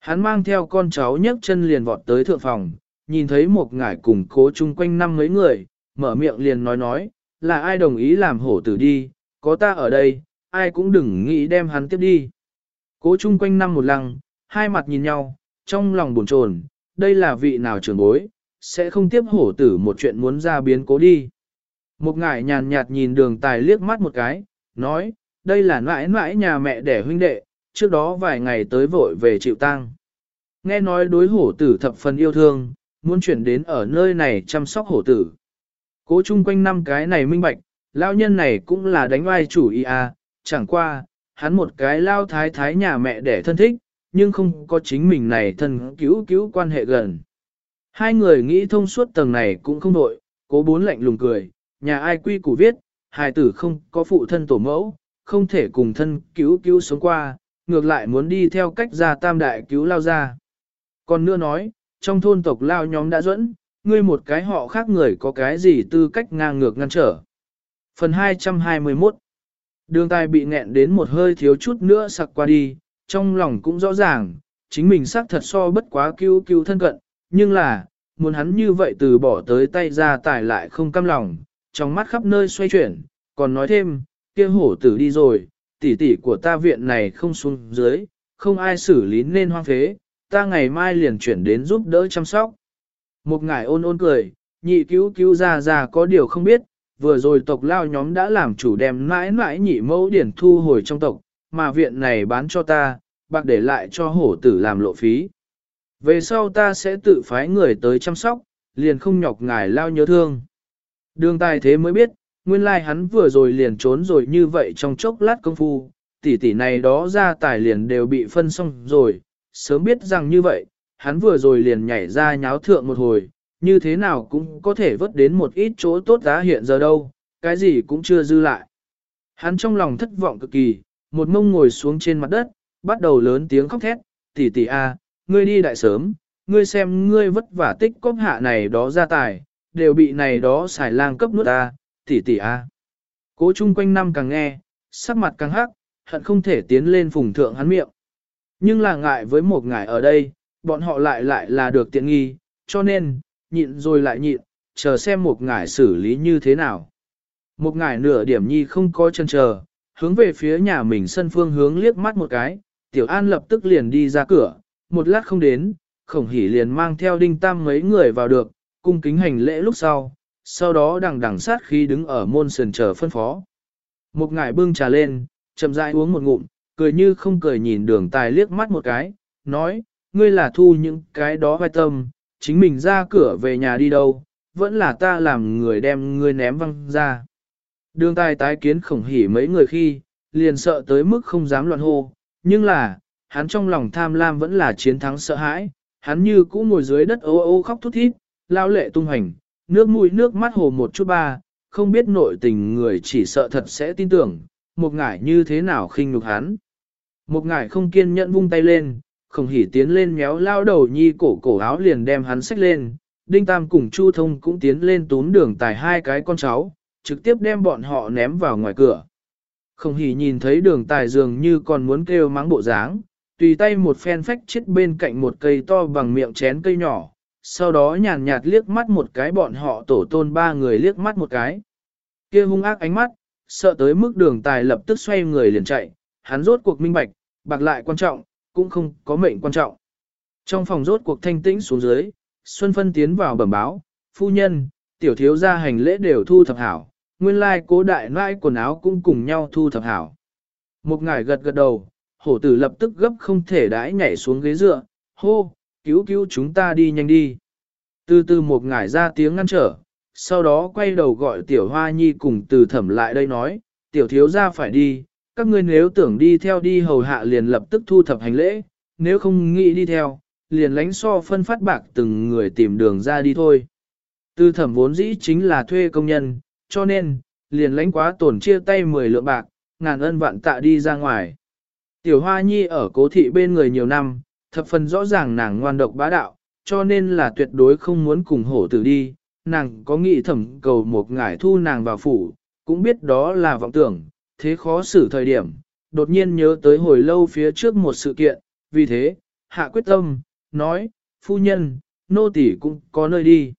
Hắn mang theo con cháu nhấc chân liền vọt tới thượng phòng, nhìn thấy một ngải cùng cố chung quanh năm mấy người, mở miệng liền nói nói, là ai đồng ý làm hổ tử đi, có ta ở đây, ai cũng đừng nghĩ đem hắn tiếp đi. Cố chung quanh năm một lăng, hai mặt nhìn nhau, trong lòng buồn chồn, đây là vị nào trưởng bối, sẽ không tiếp hổ tử một chuyện muốn ra biến cố đi. Một ngải nhàn nhạt nhìn đường tài liếc mắt một cái, nói, đây là mãi mãi nhà mẹ đẻ huynh đệ, trước đó vài ngày tới vội về chịu tang. Nghe nói đối hổ tử thập phần yêu thương, muốn chuyển đến ở nơi này chăm sóc hổ tử. Cố chung quanh năm cái này minh bạch, lao nhân này cũng là đánh oai chủ ý à, chẳng qua, hắn một cái lao thái thái nhà mẹ để thân thích, nhưng không có chính mình này thân cứu cứu quan hệ gần. Hai người nghĩ thông suốt tầng này cũng không đội, cố bốn lạnh lùng cười, nhà ai quy củ viết, hài tử không có phụ thân tổ mẫu, không thể cùng thân cứu cứu sống qua, ngược lại muốn đi theo cách ra tam đại cứu lao ra. Còn nữa nói, trong thôn tộc lao nhóm đã dẫn, ngươi một cái họ khác người có cái gì tư cách ngang ngược ngăn trở. Phần 221 Đường tài bị nghẹn đến một hơi thiếu chút nữa sặc qua đi, trong lòng cũng rõ ràng, chính mình xác thật so bất quá cứu cứu thân cận, nhưng là, muốn hắn như vậy từ bỏ tới tay ra tài lại không cam lòng, trong mắt khắp nơi xoay chuyển, còn nói thêm, kia hổ tử đi rồi, tỷ tỷ của ta viện này không xuống dưới, không ai xử lý nên hoang phế, ta ngày mai liền chuyển đến giúp đỡ chăm sóc. Một ngải ôn ôn cười, nhị cứu cứu ra ra có điều không biết, vừa rồi tộc lao nhóm đã làm chủ đem mãi mãi nhị mẫu điển thu hồi trong tộc, mà viện này bán cho ta, bạc để lại cho hổ tử làm lộ phí. Về sau ta sẽ tự phái người tới chăm sóc, liền không nhọc ngài lao nhớ thương. Đường tài thế mới biết, nguyên lai like hắn vừa rồi liền trốn rồi như vậy trong chốc lát công phu, tỷ tỷ này đó ra tài liền đều bị phân xong rồi, sớm biết rằng như vậy, hắn vừa rồi liền nhảy ra nháo thượng một hồi, như thế nào cũng có thể vớt đến một ít chỗ tốt giá hiện giờ đâu, cái gì cũng chưa dư lại. Hắn trong lòng thất vọng cực kỳ, một mông ngồi xuống trên mặt đất, bắt đầu lớn tiếng khóc thét, tỷ tỷ a, ngươi đi đại sớm, ngươi xem ngươi vất vả tích cóp hạ này đó ra tài, đều bị này đó xài lang cấp nuốt ta, tỷ tỷ a. Cố chung quanh năm càng nghe, sắc mặt càng hắc, hận không thể tiến lên phùng thượng hắn miệng. Nhưng là ngại với một ngài ở đây, bọn họ lại lại là được tiện nghi, cho nên, nhịn rồi lại nhịn, chờ xem một ngài xử lý như thế nào. Một ngài nửa điểm nhi không có chân chờ, hướng về phía nhà mình sân phương hướng liếc mắt một cái, tiểu an lập tức liền đi ra cửa, một lát không đến, khổng hỉ liền mang theo đinh tam mấy người vào được, cung kính hành lễ lúc sau, sau đó đằng đằng sát khi đứng ở môn sườn chờ phân phó. Một ngải bưng trà lên, chậm rãi uống một ngụm, cười như không cười nhìn đường tài liếc mắt một cái, nói, ngươi là thu những cái đó vai tâm, chính mình ra cửa về nhà đi đâu, vẫn là ta làm người đem ngươi ném văng ra. Đường tài tái kiến khổng hỉ mấy người khi, liền sợ tới mức không dám loạn hô, nhưng là, hắn trong lòng tham lam vẫn là chiến thắng sợ hãi, hắn như cũ ngồi dưới đất ô ô khóc thút thít, lao lệ tung hành, nước mũi nước mắt hồ một chút ba, không biết nội tình người chỉ sợ thật sẽ tin tưởng, một ngải như thế nào khinh nhục hắn. Một ngải không kiên nhẫn vung tay lên, không hỉ tiến lên méo lao đầu nhi cổ cổ áo liền đem hắn xách lên, đinh tam cùng chu thông cũng tiến lên tún đường tài hai cái con cháu, trực tiếp đem bọn họ ném vào ngoài cửa. Không hỉ nhìn thấy đường tài dường như còn muốn kêu mắng bộ dáng, tùy tay một phen phách chết bên cạnh một cây to bằng miệng chén cây nhỏ, sau đó nhàn nhạt liếc mắt một cái bọn họ tổ tôn ba người liếc mắt một cái. kia hung ác ánh mắt, sợ tới mức đường tài lập tức xoay người liền chạy, hắn rốt cuộc minh bạch, bạc lại quan trọng, cũng không có mệnh quan trọng. Trong phòng rốt cuộc thanh tĩnh xuống dưới, Xuân Phân tiến vào bẩm báo, phu nhân, tiểu thiếu gia hành lễ đều thu thập hảo, nguyên lai cố đại nãi quần áo cũng cùng nhau thu thập hảo. Một ngải gật gật đầu, hổ tử lập tức gấp không thể đãi nhảy xuống ghế dựa, hô, cứu cứu chúng ta đi nhanh đi. Từ từ một ngải ra tiếng ngăn trở, sau đó quay đầu gọi tiểu hoa nhi cùng từ thẩm lại đây nói, tiểu thiếu gia phải đi, các ngươi nếu tưởng đi theo đi hầu hạ liền lập tức thu thập hành lễ, nếu không nghĩ đi theo, liền lánh so phân phát bạc từng người tìm đường ra đi thôi. tư thẩm vốn dĩ chính là thuê công nhân, cho nên, liền lánh quá tổn chia tay 10 lượng bạc, ngàn ân vạn tạ đi ra ngoài. Tiểu Hoa Nhi ở cố thị bên người nhiều năm, thập phần rõ ràng nàng ngoan độc bá đạo, cho nên là tuyệt đối không muốn cùng hổ tử đi. Nàng có nghĩ thẩm cầu một ngải thu nàng vào phủ, cũng biết đó là vọng tưởng, thế khó xử thời điểm, đột nhiên nhớ tới hồi lâu phía trước một sự kiện, vì thế, hạ quyết tâm, nói, phu nhân, nô tỳ cũng có nơi đi.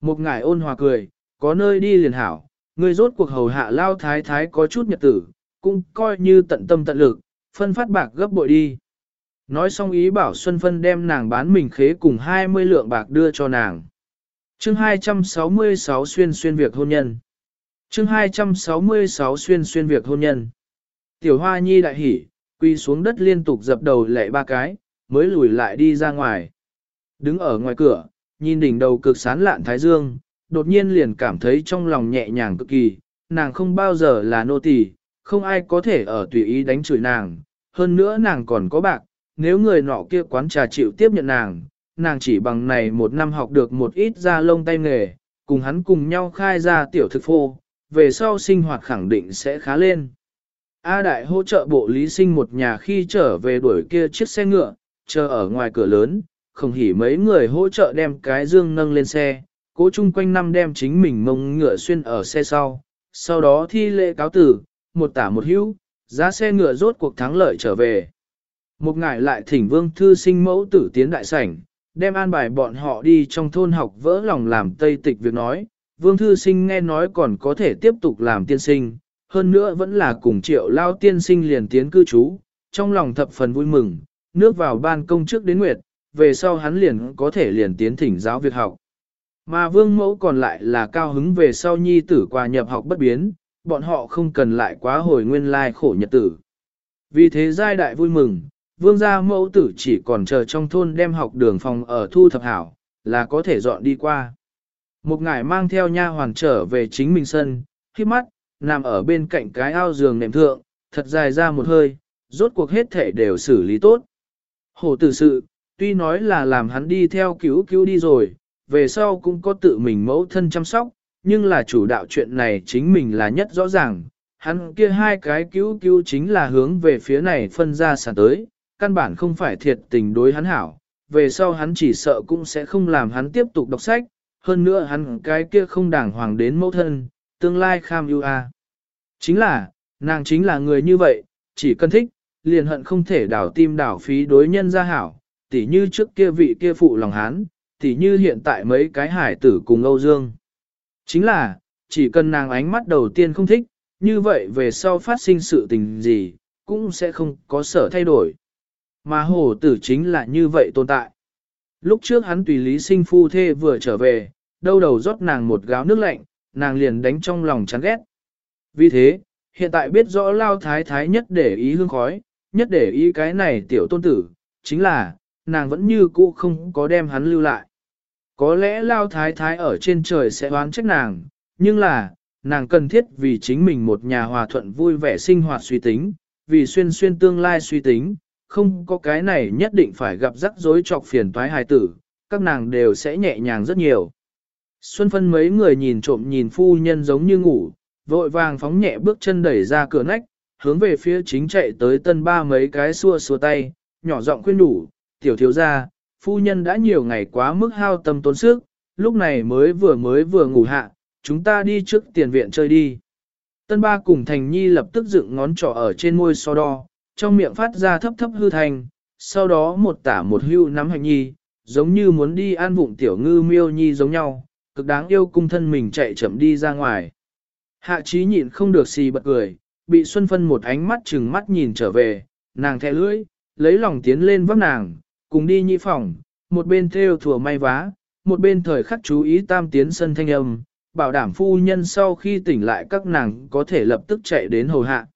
Một ngải ôn hòa cười, có nơi đi liền hảo, người rốt cuộc hầu hạ lao thái thái có chút nhật tử, cũng coi như tận tâm tận lực, phân phát bạc gấp bội đi. Nói xong ý bảo Xuân Phân đem nàng bán mình khế cùng 20 lượng bạc đưa cho nàng. chương 266 xuyên xuyên việc hôn nhân chương 266 xuyên xuyên việc hôn nhân. Tiểu Hoa Nhi đại hỉ, quy xuống đất liên tục dập đầu lệ ba cái, mới lùi lại đi ra ngoài. Đứng ở ngoài cửa, nhìn đỉnh đầu cực sán lạn thái dương, đột nhiên liền cảm thấy trong lòng nhẹ nhàng cực kỳ, nàng không bao giờ là nô tỳ, không ai có thể ở tùy ý đánh chửi nàng, hơn nữa nàng còn có bạc, nếu người nọ kia quán trà chịu tiếp nhận nàng, nàng chỉ bằng này một năm học được một ít da lông tay nghề, cùng hắn cùng nhau khai ra tiểu thực phô, về sau sinh hoạt khẳng định sẽ khá lên. A Đại hỗ trợ bộ lý sinh một nhà khi trở về đuổi kia chiếc xe ngựa, chờ ở ngoài cửa lớn, không hỉ mấy người hỗ trợ đem cái dương nâng lên xe, cố chung quanh năm đem chính mình mông ngựa xuyên ở xe sau, sau đó thi lễ cáo tử, một tả một hữu, giá xe ngựa rốt cuộc thắng lợi trở về. Một ngải lại thỉnh vương thư sinh mẫu tử tiến đại sảnh, đem an bài bọn họ đi trong thôn học vỡ lòng làm tây tịch việc nói, vương thư sinh nghe nói còn có thể tiếp tục làm tiên sinh, hơn nữa vẫn là cùng triệu lao tiên sinh liền tiến cư trú, trong lòng thập phần vui mừng, nước vào ban công trước đến nguyệt, về sau hắn liền có thể liền tiến thỉnh giáo việc học. Mà vương mẫu còn lại là cao hứng về sau nhi tử qua nhập học bất biến, bọn họ không cần lại quá hồi nguyên lai khổ nhật tử. Vì thế giai đại vui mừng, vương gia mẫu tử chỉ còn chờ trong thôn đem học đường phòng ở thu thập hảo, là có thể dọn đi qua. Một ngải mang theo nha hoàn trở về chính mình sân, khi mắt, nằm ở bên cạnh cái ao giường nệm thượng, thật dài ra một hơi, rốt cuộc hết thể đều xử lý tốt. Hổ tử sự, tuy nói là làm hắn đi theo cứu cứu đi rồi, về sau cũng có tự mình mẫu thân chăm sóc, nhưng là chủ đạo chuyện này chính mình là nhất rõ ràng. Hắn kia hai cái cứu cứu chính là hướng về phía này phân ra sản tới, căn bản không phải thiệt tình đối hắn hảo, về sau hắn chỉ sợ cũng sẽ không làm hắn tiếp tục đọc sách, hơn nữa hắn cái kia không đàng hoàng đến mẫu thân, tương lai kham ưu a. Chính là, nàng chính là người như vậy, chỉ cần thích, liền hận không thể đảo tim đảo phí đối nhân ra hảo, tỉ như trước kia vị kia phụ lòng hắn, tỉ như hiện tại mấy cái hải tử cùng Âu Dương. Chính là, chỉ cần nàng ánh mắt đầu tiên không thích, như vậy về sau phát sinh sự tình gì, cũng sẽ không có sở thay đổi. Mà hồ tử chính là như vậy tồn tại. Lúc trước hắn tùy lý sinh phu thê vừa trở về, đâu đầu rót nàng một gáo nước lạnh, nàng liền đánh trong lòng chán ghét. Vì thế, hiện tại biết rõ lao thái thái nhất để ý hương khói, nhất để ý cái này tiểu tôn tử, chính là, nàng vẫn như cũ không có đem hắn lưu lại. Có lẽ lao thái thái ở trên trời sẽ oán trách nàng, nhưng là, nàng cần thiết vì chính mình một nhà hòa thuận vui vẻ sinh hoạt suy tính, vì xuyên xuyên tương lai suy tính, không có cái này nhất định phải gặp rắc rối trọc phiền toái hài tử, các nàng đều sẽ nhẹ nhàng rất nhiều. Xuân phân mấy người nhìn trộm nhìn phu nhân giống như ngủ, vội vàng phóng nhẹ bước chân đẩy ra cửa nách, hướng về phía chính chạy tới tân ba mấy cái xua xua tay, nhỏ giọng khuyên đủ, tiểu thiếu gia, phu nhân đã nhiều ngày quá mức hao tâm tốn sức, lúc này mới vừa mới vừa ngủ hạ, chúng ta đi trước tiền viện chơi đi. Tân ba cùng thành nhi lập tức dựng ngón trỏ ở trên môi so đo, trong miệng phát ra thấp thấp hư thành, sau đó một tả một hưu nắm hành nhi, giống như muốn đi an vụng tiểu ngư miêu nhi giống nhau, cực đáng yêu cung thân mình chạy chậm đi ra ngoài. Hạ trí nhịn không được xì bật cười, bị Xuân Phân một ánh mắt chừng mắt nhìn trở về, nàng thẻ lưỡi, lấy lòng tiến lên vấp nàng, cùng đi nhị phòng, một bên theo thừa may vá, một bên thời khắc chú ý tam tiến sân thanh âm, bảo đảm phu nhân sau khi tỉnh lại các nàng có thể lập tức chạy đến hầu hạ.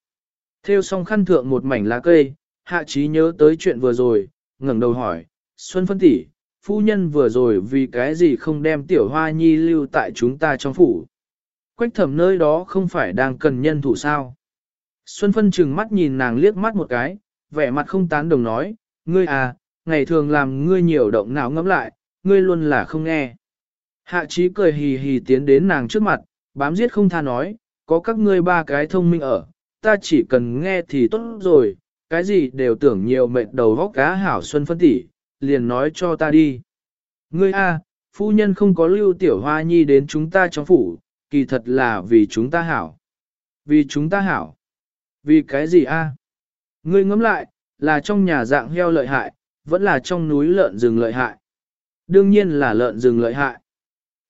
Theo xong khăn thượng một mảnh lá cây, hạ trí nhớ tới chuyện vừa rồi, ngẩng đầu hỏi, Xuân Phân tỷ, phu nhân vừa rồi vì cái gì không đem tiểu hoa nhi lưu tại chúng ta trong phủ. Quách thẩm nơi đó không phải đang cần nhân thủ sao. Xuân Phân chừng mắt nhìn nàng liếc mắt một cái, vẻ mặt không tán đồng nói, ngươi à, ngày thường làm ngươi nhiều động não ngẫm lại, ngươi luôn là không nghe. Hạ trí cười hì hì tiến đến nàng trước mặt, bám giết không tha nói, có các ngươi ba cái thông minh ở, ta chỉ cần nghe thì tốt rồi, cái gì đều tưởng nhiều mệt đầu góc cá hảo xuân phân tỉ, liền nói cho ta đi. Ngươi a, phu nhân không có lưu tiểu hoa nhi đến chúng ta trong phủ, kỳ thật là vì chúng ta hảo. Vì chúng ta hảo. Vì cái gì a? Ngươi ngẫm lại, là trong nhà dạng heo lợi hại, vẫn là trong núi lợn rừng lợi hại. Đương nhiên là lợn rừng lợi hại.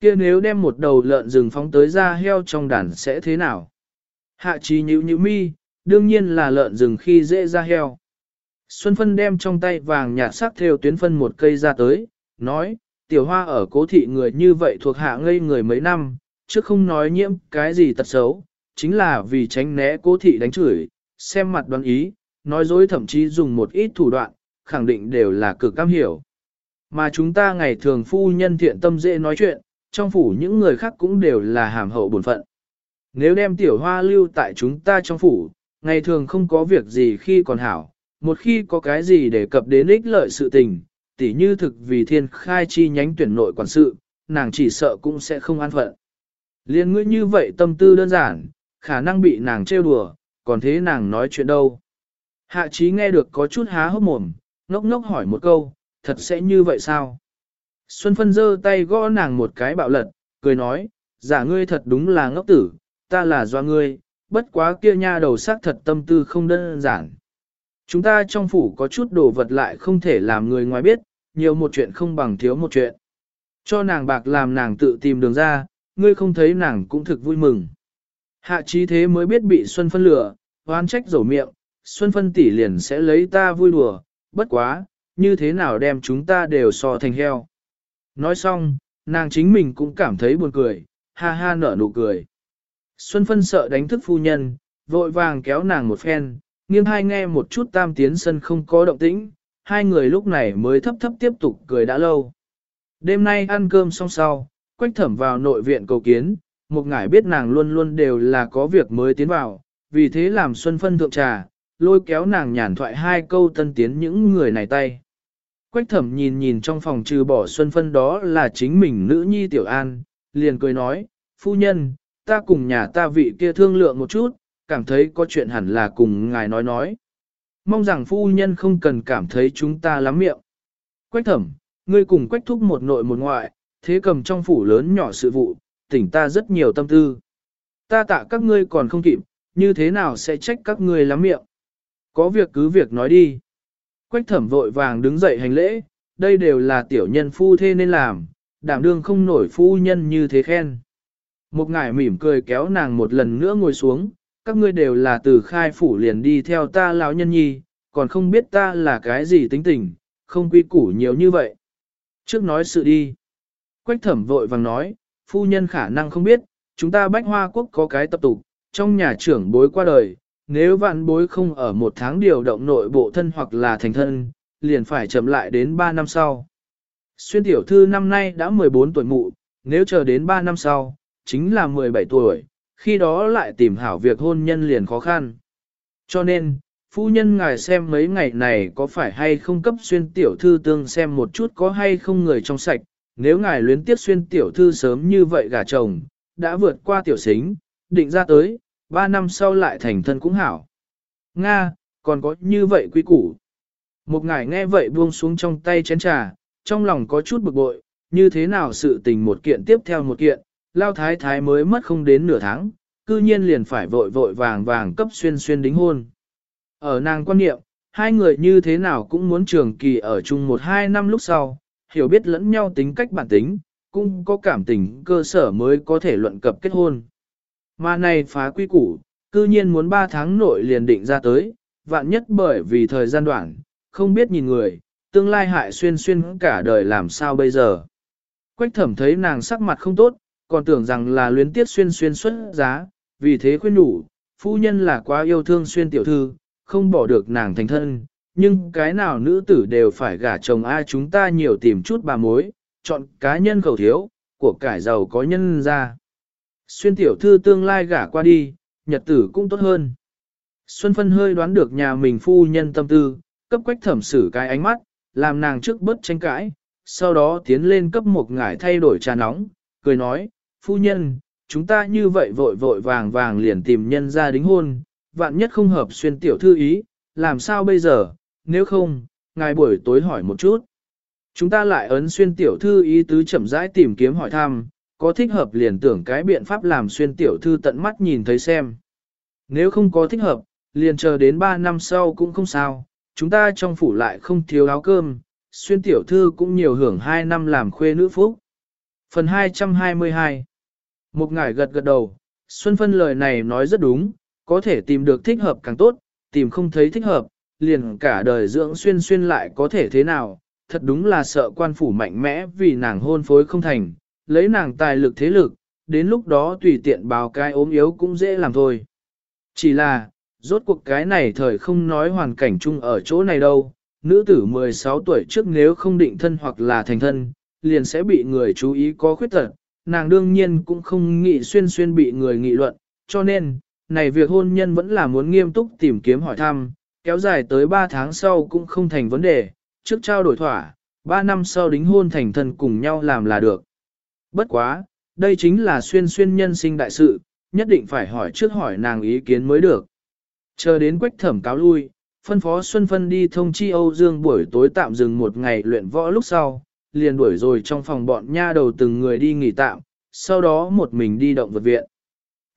kia nếu đem một đầu lợn rừng phóng tới ra heo trong đàn sẽ thế nào? Hạ trí nhữ nhữ mi, đương nhiên là lợn rừng khi dễ ra heo. Xuân Phân đem trong tay vàng nhạt sắc theo tuyến phân một cây ra tới, nói, tiểu hoa ở cố thị người như vậy thuộc hạ ngây người mấy năm, chứ không nói nhiễm cái gì tật xấu, chính là vì tránh né cố thị đánh chửi, xem mặt đoán ý, nói dối thậm chí dùng một ít thủ đoạn, khẳng định đều là cực cam hiểu. Mà chúng ta ngày thường phu nhân thiện tâm dễ nói chuyện, trong phủ những người khác cũng đều là hàm hậu bổn phận. Nếu đem tiểu hoa lưu tại chúng ta trong phủ, ngày thường không có việc gì khi còn hảo, một khi có cái gì để cập đến ích lợi sự tình, tỉ như thực vì thiên khai chi nhánh tuyển nội quản sự, nàng chỉ sợ cũng sẽ không an phận. Liên ngươi như vậy tâm tư đơn giản, khả năng bị nàng trêu đùa, còn thế nàng nói chuyện đâu. Hạ trí nghe được có chút há hốc mồm, ngốc ngốc hỏi một câu, thật sẽ như vậy sao? Xuân phân giơ tay gõ nàng một cái bạo lật, cười nói, giả ngươi thật đúng là ngốc tử, ta là do ngươi, bất quá kia nha đầu sắc thật tâm tư không đơn giản. Chúng ta trong phủ có chút đồ vật lại không thể làm người ngoài biết, nhiều một chuyện không bằng thiếu một chuyện. Cho nàng bạc làm nàng tự tìm đường ra, ngươi không thấy nàng cũng thực vui mừng. Hạ trí thế mới biết bị Xuân phân lửa, oán trách rổ miệng, Xuân phân tỷ liền sẽ lấy ta vui đùa, bất quá, như thế nào đem chúng ta đều so thành heo. Nói xong, nàng chính mình cũng cảm thấy buồn cười, ha ha nở nụ cười. Xuân phân sợ đánh thức phu nhân, vội vàng kéo nàng một phen, nghiêng hai nghe một chút tam tiến sân không có động tĩnh, hai người lúc này mới thấp thấp tiếp tục cười đã lâu. Đêm nay ăn cơm xong sau, quách thẩm vào nội viện cầu kiến, một ngải biết nàng luôn luôn đều là có việc mới tiến vào, vì thế làm xuân phân thượng trà, lôi kéo nàng nhàn thoại hai câu tân tiến những người này tay. Quách thẩm nhìn nhìn trong phòng trừ bỏ xuân phân đó là chính mình nữ nhi tiểu an, liền cười nói, phu nhân, ta cùng nhà ta vị kia thương lượng một chút, cảm thấy có chuyện hẳn là cùng ngài nói nói. Mong rằng phu nhân không cần cảm thấy chúng ta lắm miệng. Quách thẩm, ngươi cùng quách thúc một nội một ngoại, thế cầm trong phủ lớn nhỏ sự vụ, tỉnh ta rất nhiều tâm tư. Ta tạ các ngươi còn không kịp, như thế nào sẽ trách các ngươi lắm miệng. Có việc cứ việc nói đi. Quách thẩm vội vàng đứng dậy hành lễ, đây đều là tiểu nhân phu thê nên làm, đảm đương không nổi phu nhân như thế khen. Một ngải mỉm cười kéo nàng một lần nữa ngồi xuống, các ngươi đều là từ khai phủ liền đi theo ta lão nhân nhi, còn không biết ta là cái gì tính tình, không quy củ nhiều như vậy. Trước nói sự đi. Quách thẩm vội vàng nói, phu nhân khả năng không biết, chúng ta bách hoa quốc có cái tập tục, trong nhà trưởng bối qua đời, nếu vạn bối không ở một tháng điều động nội bộ thân hoặc là thành thân, liền phải chậm lại đến 3 năm sau. Xuyên tiểu thư năm nay đã 14 tuổi mụ, nếu chờ đến 3 năm sau, chính là 17 tuổi, khi đó lại tìm hảo việc hôn nhân liền khó khăn. Cho nên, phu nhân ngài xem mấy ngày này có phải hay không cấp xuyên tiểu thư tương xem một chút có hay không người trong sạch, nếu ngài luyến tiếc xuyên tiểu thư sớm như vậy gả chồng, đã vượt qua tiểu xính, định ra tới, 3 năm sau lại thành thân cũng hảo. Nga, còn có như vậy quý củ. Một ngài nghe vậy buông xuống trong tay chén trà, trong lòng có chút bực bội, như thế nào sự tình một kiện tiếp theo một kiện, lao thái thái mới mất không đến nửa tháng, cư nhiên liền phải vội vội vàng vàng cấp xuyên xuyên đính hôn. Ở nàng quan niệm, hai người như thế nào cũng muốn trường kỳ ở chung một hai năm lúc sau, hiểu biết lẫn nhau tính cách bản tính, cũng có cảm tình cơ sở mới có thể luận cập kết hôn. Mà này phá quy củ, cư nhiên muốn ba tháng nội liền định ra tới, vạn nhất bởi vì thời gian đoạn, không biết nhìn người, tương lai hại xuyên xuyên cả đời làm sao bây giờ. Quách thẩm thấy nàng sắc mặt không tốt, còn tưởng rằng là luyến tiếc xuyên xuyên xuất giá, vì thế khuyên đủ, phu nhân là quá yêu thương xuyên tiểu thư, không bỏ được nàng thành thân, nhưng cái nào nữ tử đều phải gả chồng ai chúng ta nhiều tìm chút bà mối, chọn cá nhân khẩu thiếu, của cải giàu có nhân ra. Xuyên tiểu thư tương lai gả qua đi, nhật tử cũng tốt hơn. Xuân phân hơi đoán được nhà mình phu nhân tâm tư, cấp quách thẩm xử cái ánh mắt, làm nàng trước bớt tranh cãi, sau đó tiến lên cấp một ngải thay đổi trà nóng, cười nói, phu nhân, chúng ta như vậy vội vội vàng vàng liền tìm nhân ra đính hôn, vạn nhất không hợp xuyên tiểu thư ý, làm sao bây giờ, nếu không, ngài buổi tối hỏi một chút. Chúng ta lại ấn xuyên tiểu thư ý tứ chậm rãi tìm kiếm hỏi thăm, có thích hợp liền tưởng cái biện pháp làm xuyên tiểu thư tận mắt nhìn thấy xem. Nếu không có thích hợp, liền chờ đến 3 năm sau cũng không sao, chúng ta trong phủ lại không thiếu áo cơm, xuyên tiểu thư cũng nhiều hưởng 2 năm làm khuê nữ phúc. Phần 222 một ngải gật gật đầu, Xuân Phân lời này nói rất đúng, có thể tìm được thích hợp càng tốt, tìm không thấy thích hợp, liền cả đời dưỡng xuyên xuyên lại có thể thế nào, thật đúng là sợ quan phủ mạnh mẽ vì nàng hôn phối không thành, lấy nàng tài lực thế lực, đến lúc đó tùy tiện báo cái ốm yếu cũng dễ làm thôi. Chỉ là, rốt cuộc cái này thời không nói hoàn cảnh chung ở chỗ này đâu, nữ tử 16 tuổi trước nếu không định thân hoặc là thành thân, liền sẽ bị người chú ý có khuyết tật, nàng đương nhiên cũng không nghĩ xuyên xuyên bị người nghị luận, cho nên, này việc hôn nhân vẫn là muốn nghiêm túc tìm kiếm hỏi thăm, kéo dài tới 3 tháng sau cũng không thành vấn đề, trước trao đổi thỏa, 3 năm sau đính hôn thành thân cùng nhau làm là được. Bất quá, đây chính là xuyên xuyên nhân sinh đại sự, nhất định phải hỏi trước hỏi nàng ý kiến mới được. Chờ đến quách thẩm cáo lui, phân phó Xuân Phân đi thông chi Âu Dương buổi tối tạm dừng một ngày luyện võ lúc sau, liền đuổi rồi trong phòng bọn nha đầu từng người đi nghỉ tạm, sau đó một mình đi động vật viện.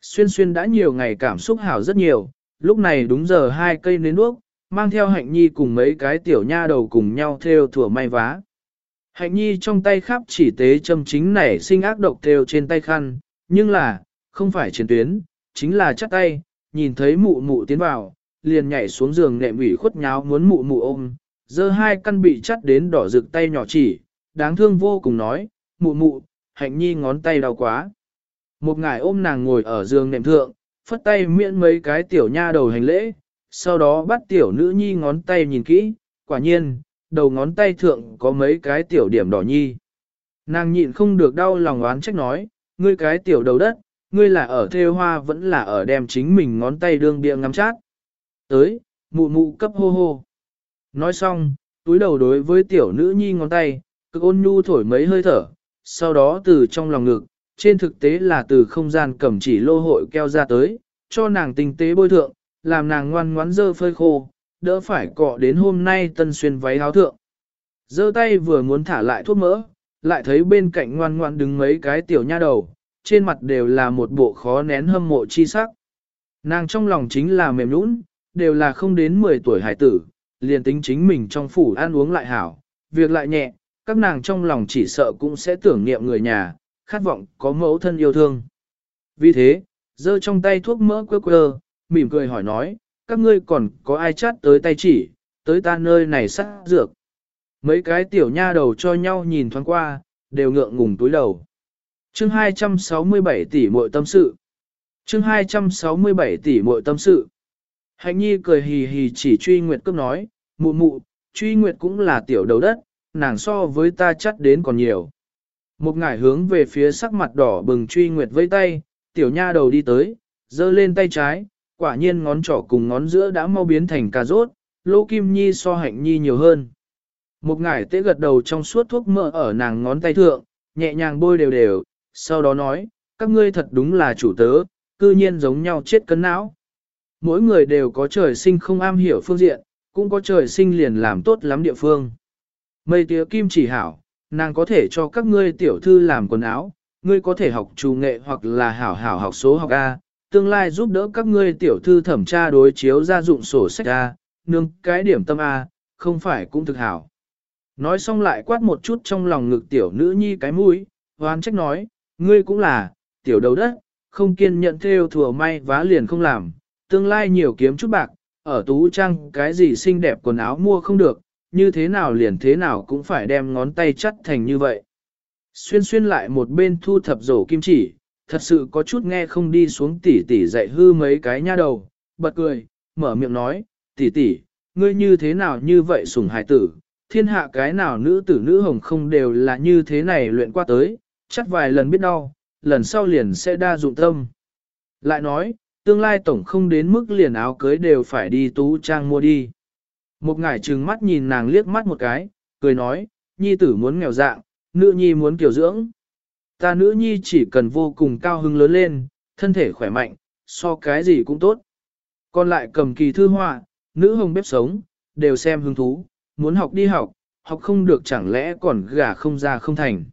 Xuyên xuyên đã nhiều ngày cảm xúc hảo rất nhiều, lúc này đúng giờ hai cây nến đuốc, mang theo hạnh nhi cùng mấy cái tiểu nha đầu cùng nhau theo thủa may vá. Hạnh nhi trong tay khắp chỉ tế châm chính nảy sinh ác độc theo trên tay khăn, nhưng là, không phải chiến tuyến, chính là chắc tay, nhìn thấy mụ mụ tiến vào, liền nhảy xuống giường nệm ủy khuất nháo muốn mụ mụ ôm, giơ hai căn bị chắt đến đỏ rực tay nhỏ chỉ, đáng thương vô cùng nói, mụ mụ, hạnh nhi ngón tay đau quá. Một ngài ôm nàng ngồi ở giường nệm thượng, phất tay miễn mấy cái tiểu nha đầu hành lễ, sau đó bắt tiểu nữ nhi ngón tay nhìn kỹ, quả nhiên, đầu ngón tay thượng có mấy cái tiểu điểm đỏ nhi. Nàng nhịn không được đau lòng oán trách nói, ngươi cái tiểu đầu đất, ngươi là ở thê hoa vẫn là ở đem chính mình ngón tay đương bia ngắm chát. Tới, mụ mụ cấp hô hô. Nói xong, túi đầu đối với tiểu nữ nhi ngón tay, cực ôn nhu thổi mấy hơi thở, sau đó từ trong lòng ngực, trên thực tế là từ không gian cầm chỉ lô hội keo ra tới, cho nàng tinh tế bôi thượng, làm nàng ngoan ngoãn dơ phơi khô, đỡ phải cọ đến hôm nay tân xuyên váy áo thượng. Dơ tay vừa muốn thả lại thuốc mỡ, lại thấy bên cạnh ngoan ngoan đứng mấy cái tiểu nha đầu, trên mặt đều là một bộ khó nén hâm mộ chi sắc. Nàng trong lòng chính là mềm nhũn, đều là không đến 10 tuổi hải tử, liền tính chính mình trong phủ ăn uống lại hảo, việc lại nhẹ, các nàng trong lòng chỉ sợ cũng sẽ tưởng niệm người nhà, khát vọng có mẫu thân yêu thương. Vì thế, giơ trong tay thuốc mỡ quơ quơ, mỉm cười hỏi nói, các ngươi còn có ai chát tới tay chỉ, tới ta nơi này sát dược. Mấy cái tiểu nha đầu cho nhau nhìn thoáng qua, đều ngượng ngùng túi đầu. Chương 267 tỷ muội tâm sự. Chương 267 tỷ muội tâm sự. Hạnh nhi cười hì hì chỉ truy nguyệt cấp nói, mụ mụ, truy nguyệt cũng là tiểu đầu đất, nàng so với ta chắc đến còn nhiều. Một ngải hướng về phía sắc mặt đỏ bừng truy nguyệt vẫy tay, tiểu nha đầu đi tới, giơ lên tay trái, quả nhiên ngón trỏ cùng ngón giữa đã mau biến thành cà rốt, lô kim nhi so hạnh nhi nhiều hơn. Một ngải tế gật đầu trong suốt thuốc mỡ ở nàng ngón tay thượng, nhẹ nhàng bôi đều đều, sau đó nói, các ngươi thật đúng là chủ tớ, cư nhiên giống nhau chết cấn não. Mỗi người đều có trời sinh không am hiểu phương diện, cũng có trời sinh liền làm tốt lắm địa phương. Mây tía kim chỉ hảo, nàng có thể cho các ngươi tiểu thư làm quần áo, ngươi có thể học trù nghệ hoặc là hảo hảo học số học A, tương lai giúp đỡ các ngươi tiểu thư thẩm tra đối chiếu gia dụng sổ sách A, nương cái điểm tâm A, không phải cũng thực hảo. Nói xong lại quát một chút trong lòng ngực tiểu nữ nhi cái mũi, hoan trách nói, ngươi cũng là, tiểu đầu đất, không kiên nhận theo thừa may vá liền không làm, tương lai nhiều kiếm chút bạc, ở tú trang cái gì xinh đẹp quần áo mua không được, như thế nào liền thế nào cũng phải đem ngón tay chắt thành như vậy. Xuyên xuyên lại một bên thu thập rổ kim chỉ, thật sự có chút nghe không đi xuống tỉ tỉ dạy hư mấy cái nha đầu, bật cười, mở miệng nói, tỉ tỉ, ngươi như thế nào như vậy sùng hải tử, thiên hạ cái nào nữ tử nữ hồng không đều là như thế này luyện qua tới, chắc vài lần biết đau, lần sau liền sẽ đa dụng tâm. Lại nói, tương lai tổng không đến mức liền áo cưới đều phải đi tú trang mua đi. Một ngải trừng mắt nhìn nàng liếc mắt một cái, cười nói, nhi tử muốn nghèo dạng, nữ nhi muốn kiểu dưỡng. Ta nữ nhi chỉ cần vô cùng cao hứng lớn lên, thân thể khỏe mạnh, so cái gì cũng tốt. Còn lại cầm kỳ thư họa, nữ hồng bếp sống, đều xem hứng thú, muốn học đi học, học không được chẳng lẽ còn gả không ra không thành.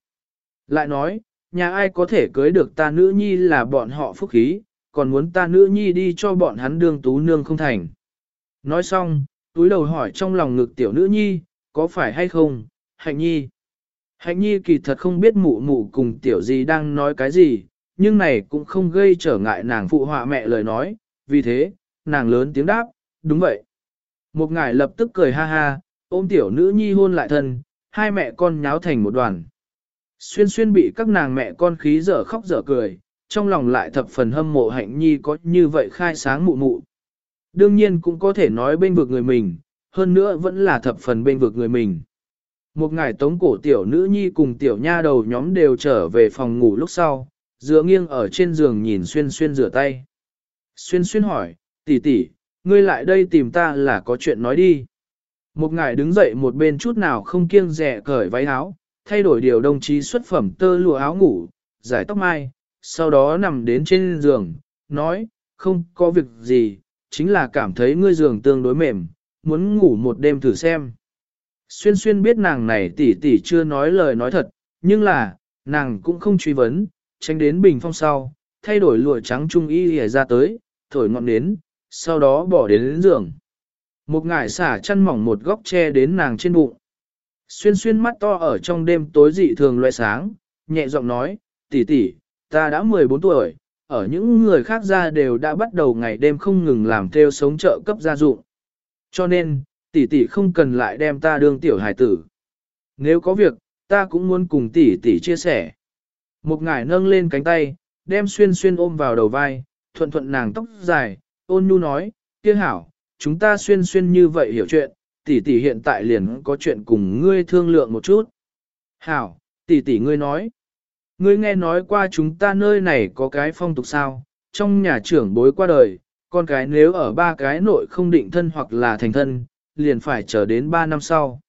Lại nói, nhà ai có thể cưới được ta nữ nhi là bọn họ phúc khí, còn muốn ta nữ nhi đi cho bọn hắn đương tú nương không thành. Nói xong, túi đầu hỏi trong lòng ngực tiểu nữ nhi, có phải hay không, hạnh nhi. Hạnh nhi kỳ thật không biết mụ mụ cùng tiểu gì đang nói cái gì, nhưng này cũng không gây trở ngại nàng phụ họa mẹ lời nói, vì thế, nàng lớn tiếng đáp, đúng vậy. Một ngải lập tức cười ha ha, ôm tiểu nữ nhi hôn lại thân, hai mẹ con nháo thành một đoàn. Xuyên xuyên bị các nàng mẹ con khí dở khóc dở cười, trong lòng lại thập phần hâm mộ hạnh nhi có như vậy khai sáng mụ mụ. Đương nhiên cũng có thể nói bên vực người mình, hơn nữa vẫn là thập phần bên vực người mình. Một ngày tống cổ tiểu nữ nhi cùng tiểu nha đầu nhóm đều trở về phòng ngủ lúc sau, dựa nghiêng ở trên giường nhìn xuyên xuyên rửa tay. Xuyên xuyên hỏi, tỷ tỷ, ngươi lại đây tìm ta là có chuyện nói đi. Một ngài đứng dậy một bên chút nào không kiêng rẻ cởi váy áo, thay đổi điều đồng chí xuất phẩm tơ lụa áo ngủ, giải tóc mai, sau đó nằm đến trên giường, nói, không có việc gì, chính là cảm thấy ngươi giường tương đối mềm, muốn ngủ một đêm thử xem. Xuyên xuyên biết nàng này tỷ tỷ chưa nói lời nói thật, nhưng là, nàng cũng không truy vấn, tránh đến bình phong sau, thay đổi lụa trắng trung y hề ra tới, thổi ngọn nến, sau đó bỏ đến, đến giường. Một ngải xả chăn mỏng một góc che đến nàng trên bụng. Xuyên xuyên mắt to ở trong đêm tối dị thường loại sáng, nhẹ giọng nói, tỷ tỷ, ta đã 14 tuổi, ở những người khác ra đều đã bắt đầu ngày đêm không ngừng làm theo sống trợ cấp gia dụng. Cho nên, tỷ tỷ không cần lại đem ta đương tiểu hài tử. Nếu có việc, ta cũng muốn cùng tỷ tỷ chia sẻ. Một ngải nâng lên cánh tay, đem xuyên xuyên ôm vào đầu vai, thuận thuận nàng tóc dài, ôn nhu nói, kia hảo, chúng ta xuyên xuyên như vậy hiểu chuyện, tỷ tỷ hiện tại liền có chuyện cùng ngươi thương lượng một chút. Hảo, tỷ tỷ ngươi nói, ngươi nghe nói qua chúng ta nơi này có cái phong tục sao, trong nhà trưởng bối qua đời, con cái nếu ở ba cái nội không định thân hoặc là thành thân, liền phải chờ đến ba năm sau.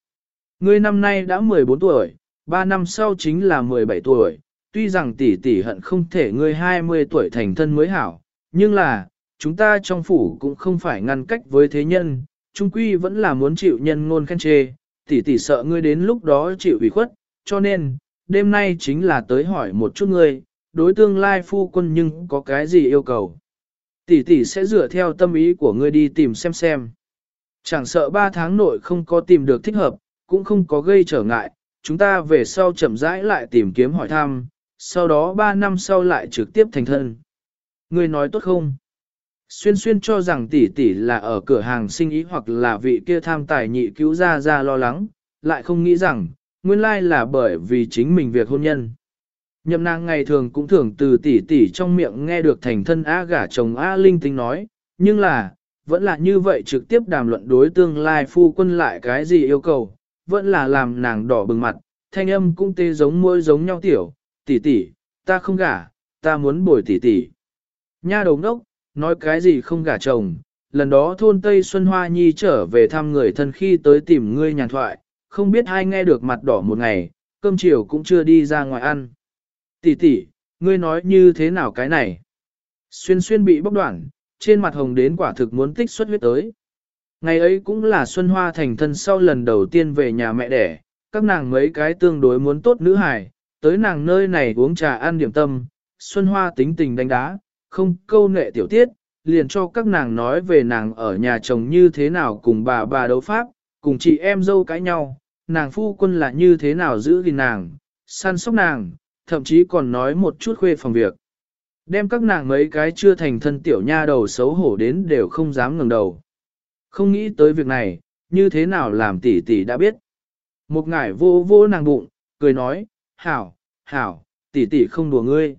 Ngươi năm nay đã 14 tuổi, ba năm sau chính là 17 tuổi, tuy rằng tỷ tỷ hận không thể ngươi 20 tuổi thành thân mới hảo, nhưng là, chúng ta trong phủ cũng không phải ngăn cách với thế nhân, trung quy vẫn là muốn chịu nhân ngôn khen chê, tỷ tỷ sợ ngươi đến lúc đó chịu ủy khuất, cho nên, đêm nay chính là tới hỏi một chút ngươi, đối tương lai phu quân nhưng có cái gì yêu cầu. Tỷ tỷ sẽ dựa theo tâm ý của ngươi đi tìm xem xem. Chẳng sợ ba tháng nội không có tìm được thích hợp, cũng không có gây trở ngại, chúng ta về sau chậm rãi lại tìm kiếm hỏi thăm, sau đó ba năm sau lại trực tiếp thành thân. Ngươi nói tốt không? Xuyên xuyên cho rằng tỷ tỷ là ở cửa hàng sinh ý hoặc là vị kia tham tài nhị cứu ra ra lo lắng, lại không nghĩ rằng, nguyên lai là bởi vì chính mình việc hôn nhân. Nhậm nàng ngày thường cũng thường từ tỷ tỷ trong miệng nghe được thành thân A gả chồng A linh tính nói, nhưng là, vẫn là như vậy trực tiếp đàm luận đối tương lai phu quân lại cái gì yêu cầu, vẫn là làm nàng đỏ bừng mặt, thanh âm cũng tê giống môi giống nhau tiểu, tỷ tỷ, ta không gả, ta muốn bồi tỷ tỷ. Nha đầu ngốc, nói cái gì không gả chồng, lần đó thôn Tây Xuân Hoa Nhi trở về thăm người thân khi tới tìm ngươi nhàn thoại, không biết ai nghe được mặt đỏ một ngày, cơm chiều cũng chưa đi ra ngoài ăn. Tỷ tỷ, ngươi nói như thế nào cái này? Xuyên xuyên bị bóc đoạn, trên mặt hồng đến quả thực muốn tích xuất huyết tới. Ngày ấy cũng là Xuân Hoa thành thân sau lần đầu tiên về nhà mẹ đẻ, các nàng mấy cái tương đối muốn tốt nữ hài, tới nàng nơi này uống trà ăn điểm tâm, Xuân Hoa tính tình đánh đá, không câu nệ tiểu tiết, liền cho các nàng nói về nàng ở nhà chồng như thế nào cùng bà bà đấu pháp, cùng chị em dâu cãi nhau, nàng phu quân là như thế nào giữ gìn nàng, săn sóc nàng, thậm chí còn nói một chút khuê phòng việc. Đem các nàng mấy cái chưa thành thân tiểu nha đầu xấu hổ đến đều không dám ngẩng đầu. Không nghĩ tới việc này, như thế nào làm tỷ tỷ đã biết. Một ngải vô vô nàng bụng, cười nói, hảo, hảo, tỷ tỷ không đùa ngươi.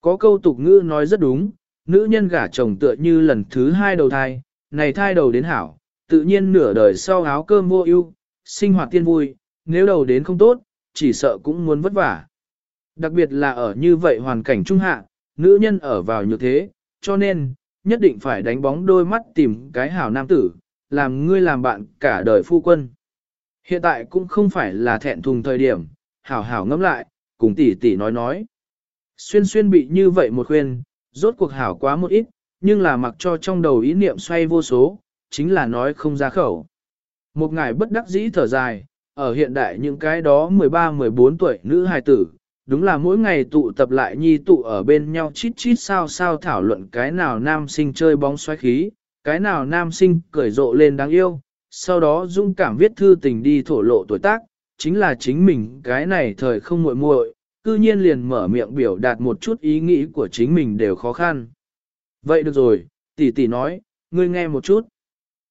Có câu tục ngữ nói rất đúng, nữ nhân gả chồng tựa như lần thứ hai đầu thai, này thai đầu đến hảo, tự nhiên nửa đời sau áo cơm mua ưu, sinh hoạt tiên vui, nếu đầu đến không tốt, chỉ sợ cũng muốn vất vả. Đặc biệt là ở như vậy hoàn cảnh trung hạ, nữ nhân ở vào như thế, cho nên, nhất định phải đánh bóng đôi mắt tìm cái hảo nam tử, làm ngươi làm bạn cả đời phu quân. Hiện tại cũng không phải là thẹn thùng thời điểm, hảo hảo ngẫm lại, cùng tỷ tỷ nói nói. Xuyên xuyên bị như vậy một khuyên, rốt cuộc hảo quá một ít, nhưng là mặc cho trong đầu ý niệm xoay vô số, chính là nói không ra khẩu. Một ngài bất đắc dĩ thở dài, ở hiện đại những cái đó 13-14 tuổi nữ hài tử, đúng là mỗi ngày tụ tập lại nhi tụ ở bên nhau chít chít sao sao thảo luận cái nào nam sinh chơi bóng xoáy khí, cái nào nam sinh cười rộ lên đáng yêu, sau đó dung cảm viết thư tình đi thổ lộ tuổi tác, chính là chính mình cái này thời không muội muội, cư nhiên liền mở miệng biểu đạt một chút ý nghĩ của chính mình đều khó khăn. Vậy được rồi, tỷ tỷ nói, ngươi nghe một chút.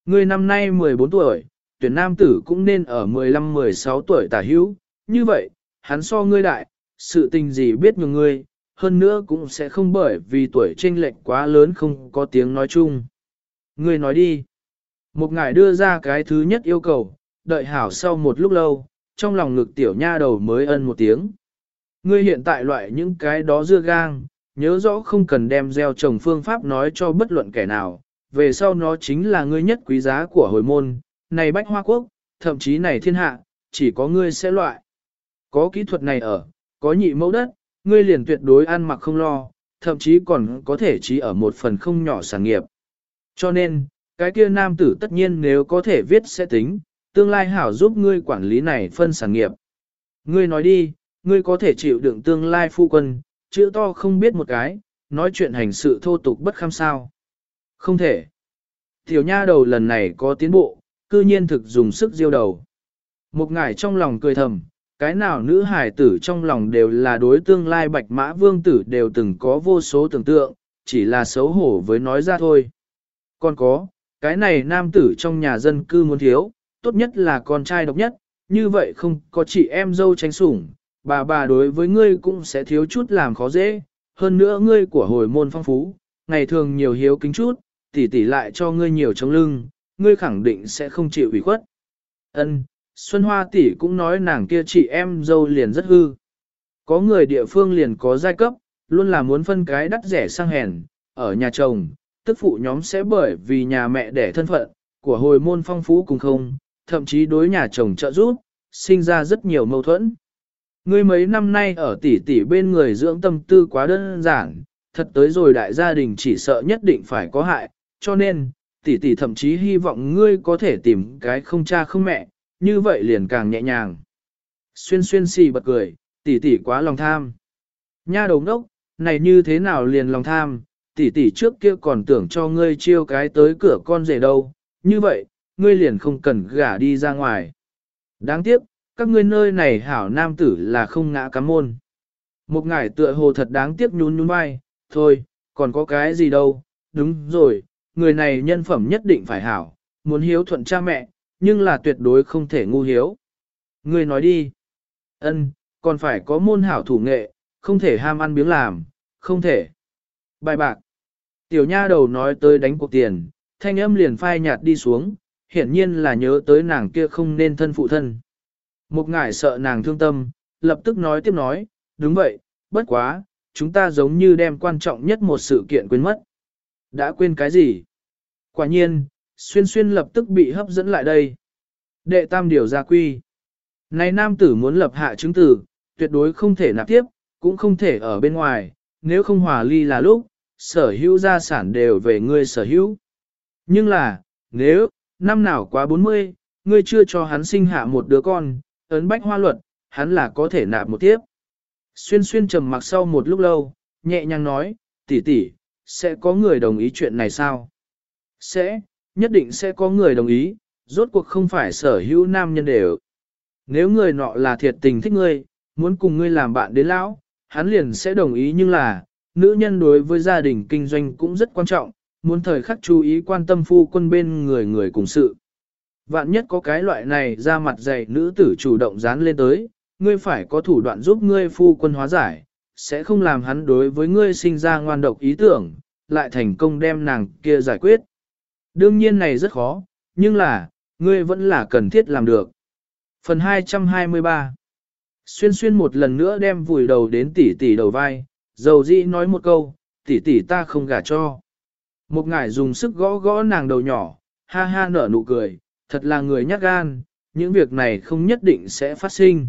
Ngươi năm nay 14 tuổi, tuyển nam tử cũng nên ở 15-16 tuổi tả hữu, như vậy, hắn so ngươi đại, sự tình gì biết nhường ngươi, hơn nữa cũng sẽ không bởi vì tuổi chênh lệch quá lớn không có tiếng nói chung. Ngươi nói đi. Một ngài đưa ra cái thứ nhất yêu cầu, đợi hảo sau một lúc lâu, trong lòng ngực tiểu nha đầu mới ân một tiếng. Ngươi hiện tại loại những cái đó dưa gang, nhớ rõ không cần đem gieo trồng phương pháp nói cho bất luận kẻ nào, về sau nó chính là ngươi nhất quý giá của hồi môn, này bách hoa quốc, thậm chí này thiên hạ, chỉ có ngươi sẽ loại. Có kỹ thuật này ở, có nhị mẫu đất, ngươi liền tuyệt đối ăn mặc không lo, thậm chí còn có thể chỉ ở một phần không nhỏ sản nghiệp. Cho nên, cái kia nam tử tất nhiên nếu có thể viết sẽ tính, tương lai hảo giúp ngươi quản lý này phân sản nghiệp. Ngươi nói đi, ngươi có thể chịu đựng tương lai phu quân, chữ to không biết một cái, nói chuyện hành sự thô tục bất kham sao. Không thể. Tiểu nha đầu lần này có tiến bộ, cư nhiên thực dùng sức diêu đầu. Một ngải trong lòng cười thầm, cái nào nữ hải tử trong lòng đều là đối tương lai bạch mã vương tử đều từng có vô số tưởng tượng, chỉ là xấu hổ với nói ra thôi. Còn có, cái này nam tử trong nhà dân cư muốn thiếu, tốt nhất là con trai độc nhất, như vậy không có chị em dâu tránh sủng, bà bà đối với ngươi cũng sẽ thiếu chút làm khó dễ, hơn nữa ngươi của hồi môn phong phú, ngày thường nhiều hiếu kính chút, Tỷ tỷ lại cho ngươi nhiều chống lưng, ngươi khẳng định sẽ không chịu ủy khuất. Ân, Xuân Hoa tỷ cũng nói nàng kia chị em dâu liền rất hư. Có người địa phương liền có giai cấp, luôn là muốn phân cái đắt rẻ sang hèn, ở nhà chồng, tức phụ nhóm sẽ bởi vì nhà mẹ đẻ thân phận, của hồi môn phong phú cùng không, thậm chí đối nhà chồng trợ giúp, sinh ra rất nhiều mâu thuẫn. Ngươi mấy năm nay ở tỷ tỷ bên người dưỡng tâm tư quá đơn giản, thật tới rồi đại gia đình chỉ sợ nhất định phải có hại, cho nên, tỷ tỷ thậm chí hy vọng ngươi có thể tìm cái không cha không mẹ, như vậy liền càng nhẹ nhàng. Xuyên xuyên xì bật cười, tỷ tỷ quá lòng tham. Nha đầu đốc, này như thế nào liền lòng tham, tỷ tỷ trước kia còn tưởng cho ngươi chiêu cái tới cửa con rể đâu, như vậy, ngươi liền không cần gả đi ra ngoài. Đáng tiếc, các ngươi nơi này hảo nam tử là không ngã cắm môn. Một ngải tựa hồ thật đáng tiếc nhún nhún vai, thôi, còn có cái gì đâu, đúng rồi, người này nhân phẩm nhất định phải hảo, muốn hiếu thuận cha mẹ, nhưng là tuyệt đối không thể ngu hiếu. người nói đi, ân, còn phải có môn hảo thủ nghệ, không thể ham ăn biếng làm, không thể. Bài bạc, tiểu nha đầu nói tới đánh cuộc tiền, thanh âm liền phai nhạt đi xuống, hiển nhiên là nhớ tới nàng kia không nên thân phụ thân. Một ngải sợ nàng thương tâm, lập tức nói tiếp nói, đúng vậy, bất quá, chúng ta giống như đem quan trọng nhất một sự kiện quên mất. Đã quên cái gì? Quả nhiên, xuyên xuyên lập tức bị hấp dẫn lại đây. Đệ tam điều gia quy. Này nam tử muốn lập hạ chứng tử, tuyệt đối không thể nạp tiếp, cũng không thể ở bên ngoài, nếu không hòa ly là lúc, sở hữu gia sản đều về ngươi sở hữu. Nhưng là, nếu, năm nào quá 40, ngươi chưa cho hắn sinh hạ một đứa con, ấn bách hoa luật, hắn là có thể nạp một tiếp. Xuyên xuyên trầm mặc sau một lúc lâu, nhẹ nhàng nói, tỷ tỷ, sẽ có người đồng ý chuyện này sao? Sẽ, nhất định sẽ có người đồng ý, rốt cuộc không phải sở hữu nam nhân đều. Nếu người nọ là thiệt tình thích ngươi, muốn cùng ngươi làm bạn đến lão, hắn liền sẽ đồng ý nhưng là, nữ nhân đối với gia đình kinh doanh cũng rất quan trọng, muốn thời khắc chú ý quan tâm phu quân bên người người cùng sự. Vạn nhất có cái loại này ra mặt dày nữ tử chủ động dán lên tới, ngươi phải có thủ đoạn giúp ngươi phu quân hóa giải, sẽ không làm hắn đối với ngươi sinh ra ngoan độc ý tưởng, lại thành công đem nàng kia giải quyết. Đương nhiên này rất khó, nhưng là, ngươi vẫn là cần thiết làm được. Phần 223 Xuyên xuyên một lần nữa đem vùi đầu đến tỷ tỷ đầu vai, dầu dĩ nói một câu, tỷ tỷ ta không gả cho. Một ngải dùng sức gõ gõ nàng đầu nhỏ, ha ha nở nụ cười, thật là người nhát gan, những việc này không nhất định sẽ phát sinh.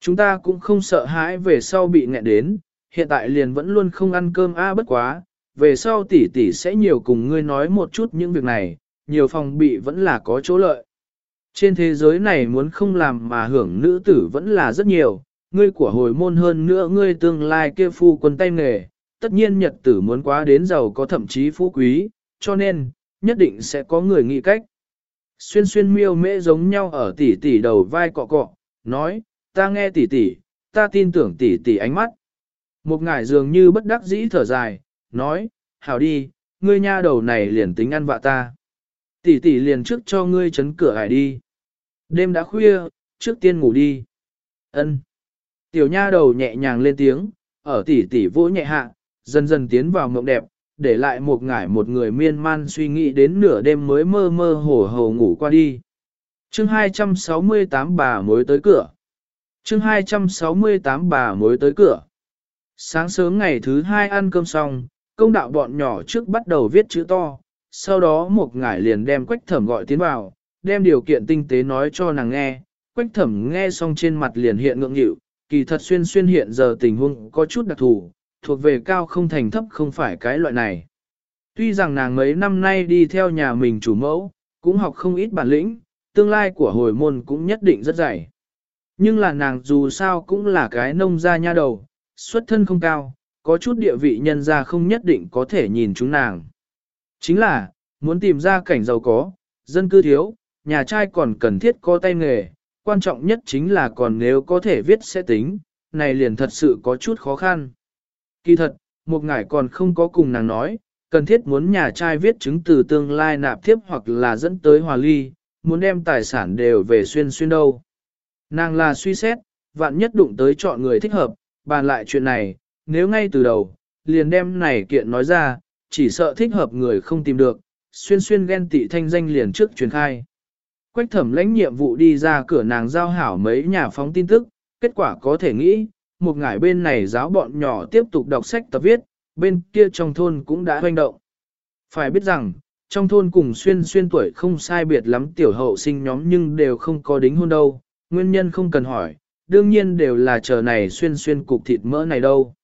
Chúng ta cũng không sợ hãi về sau bị nghẹn đến, hiện tại liền vẫn luôn không ăn cơm a à bất quá, về sau tỷ tỷ sẽ nhiều cùng ngươi nói một chút những việc này, nhiều phòng bị vẫn là có chỗ lợi. Trên thế giới này muốn không làm mà hưởng nữ tử vẫn là rất nhiều, ngươi của hồi môn hơn nữa ngươi tương lai kia phu quân tay nghề, tất nhiên nhật tử muốn quá đến giàu có thậm chí phú quý, cho nên, nhất định sẽ có người nghĩ cách. Xuyên xuyên miêu mễ giống nhau ở tỷ tỷ đầu vai cọ cọ, nói, ta nghe tỷ tỷ, ta tin tưởng tỷ tỷ ánh mắt. Một ngải dường như bất đắc dĩ thở dài, nói, hảo đi, ngươi nha đầu này liền tính ăn vạ ta. Tỷ tỷ liền trước cho ngươi chấn cửa hải đi. Đêm đã khuya, trước tiên ngủ đi. Ân. Tiểu nha đầu nhẹ nhàng lên tiếng, ở tỷ tỷ vỗ nhẹ hạ, dần dần tiến vào mộng đẹp, để lại một ngải một người miên man suy nghĩ đến nửa đêm mới mơ mơ hồ hồ ngủ qua đi. chương 268 bà mới tới cửa. chương 268 bà mới tới cửa. Sáng sớm ngày thứ hai ăn cơm xong, công đạo bọn nhỏ trước bắt đầu viết chữ to, sau đó một ngải liền đem quách thẩm gọi tiến vào, đem điều kiện tinh tế nói cho nàng nghe, quách thẩm nghe xong trên mặt liền hiện ngượng nghịu, kỳ thật xuyên xuyên hiện giờ tình huống có chút đặc thù, thuộc về cao không thành thấp không phải cái loại này. Tuy rằng nàng mấy năm nay đi theo nhà mình chủ mẫu, cũng học không ít bản lĩnh, tương lai của hồi môn cũng nhất định rất dày. Nhưng là nàng dù sao cũng là cái nông gia nha đầu, xuất thân không cao, có chút địa vị nhân gia không nhất định có thể nhìn chúng nàng. Chính là, muốn tìm ra cảnh giàu có, dân cư thiếu, nhà trai còn cần thiết có tay nghề, quan trọng nhất chính là còn nếu có thể viết sẽ tính, này liền thật sự có chút khó khăn. Kỳ thật, một ngải còn không có cùng nàng nói, cần thiết muốn nhà trai viết chứng từ tương lai nạp tiếp hoặc là dẫn tới hòa ly, muốn đem tài sản đều về xuyên xuyên đâu. Nàng là suy xét, vạn nhất đụng tới chọn người thích hợp, bàn lại chuyện này, nếu ngay từ đầu, liền đem này kiện nói ra, chỉ sợ thích hợp người không tìm được, xuyên xuyên ghen tị thanh danh liền trước truyền khai. Quách thẩm lãnh nhiệm vụ đi ra cửa nàng giao hảo mấy nhà phóng tin tức, kết quả có thể nghĩ, một ngải bên này giáo bọn nhỏ tiếp tục đọc sách tập viết, bên kia trong thôn cũng đã hoành động. Phải biết rằng, trong thôn cùng xuyên xuyên tuổi không sai biệt lắm tiểu hậu sinh nhóm nhưng đều không có đính hôn đâu, nguyên nhân không cần hỏi, đương nhiên đều là chờ này xuyên xuyên cục thịt mỡ này đâu.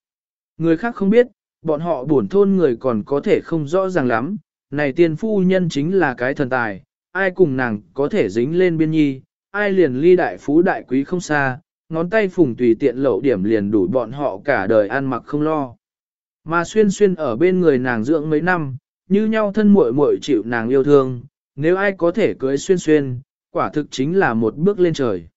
Người khác không biết, bọn họ buồn thôn người còn có thể không rõ ràng lắm, này tiên phu nhân chính là cái thần tài, ai cùng nàng có thể dính lên biên nhi, ai liền ly đại phú đại quý không xa, ngón tay phùng tùy tiện lậu điểm liền đủ bọn họ cả đời ăn mặc không lo. Mà xuyên xuyên ở bên người nàng dưỡng mấy năm, như nhau thân muội muội chịu nàng yêu thương, nếu ai có thể cưới xuyên xuyên, quả thực chính là một bước lên trời.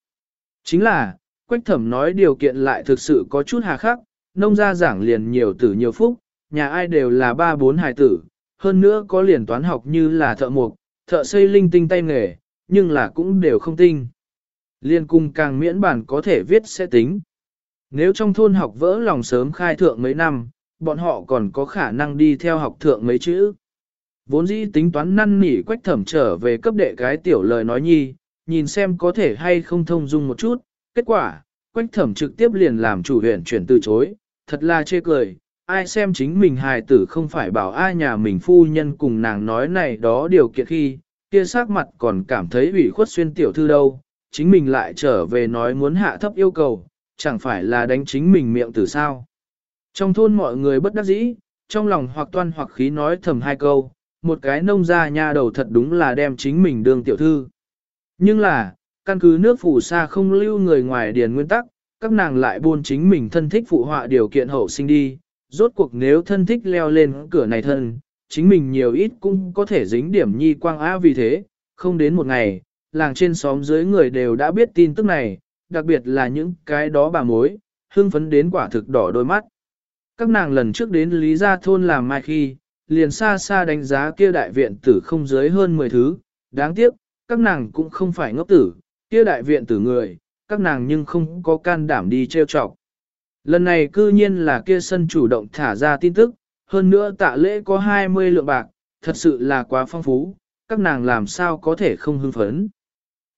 Chính là, Quách Thẩm nói điều kiện lại thực sự có chút hà khắc, nông gia giảng liền nhiều tử nhiều phúc, nhà ai đều là ba bốn hài tử, hơn nữa có liền toán học như là thợ mộc, thợ xây linh tinh tay nghề, nhưng là cũng đều không tinh. Liên cung càng miễn bản có thể viết sẽ tính. Nếu trong thôn học vỡ lòng sớm khai thượng mấy năm, bọn họ còn có khả năng đi theo học thượng mấy chữ. Vốn dĩ tính toán năn nỉ quách thẩm trở về cấp đệ cái tiểu lời nói nhi, nhìn xem có thể hay không thông dung một chút, kết quả, quách thẩm trực tiếp liền làm chủ huyện chuyển từ chối, thật là chê cười, ai xem chính mình hài tử không phải bảo ai nhà mình phu nhân cùng nàng nói này đó điều kiện khi, kia sắc mặt còn cảm thấy ủy khuất xuyên tiểu thư đâu, chính mình lại trở về nói muốn hạ thấp yêu cầu, chẳng phải là đánh chính mình miệng từ sao. Trong thôn mọi người bất đắc dĩ, trong lòng hoặc toan hoặc khí nói thầm hai câu, một cái nông gia nha đầu thật đúng là đem chính mình đương tiểu thư. Nhưng là, căn cứ nước phủ xa không lưu người ngoài điền nguyên tắc, các nàng lại buôn chính mình thân thích phụ họa điều kiện hậu sinh đi, rốt cuộc nếu thân thích leo lên cửa này thân, chính mình nhiều ít cũng có thể dính điểm nhi quang á vì thế, không đến một ngày, làng trên xóm dưới người đều đã biết tin tức này, đặc biệt là những cái đó bà mối, hưng phấn đến quả thực đỏ đôi mắt. Các nàng lần trước đến Lý Gia Thôn làm mai khi, liền xa xa đánh giá kia đại viện tử không dưới hơn 10 thứ, đáng tiếc, các nàng cũng không phải ngốc tử, kia đại viện tử người, các nàng nhưng không có can đảm đi trêu chọc. Lần này cư nhiên là kia sân chủ động thả ra tin tức, hơn nữa tạ lễ có 20 lượng bạc, thật sự là quá phong phú, các nàng làm sao có thể không hưng phấn.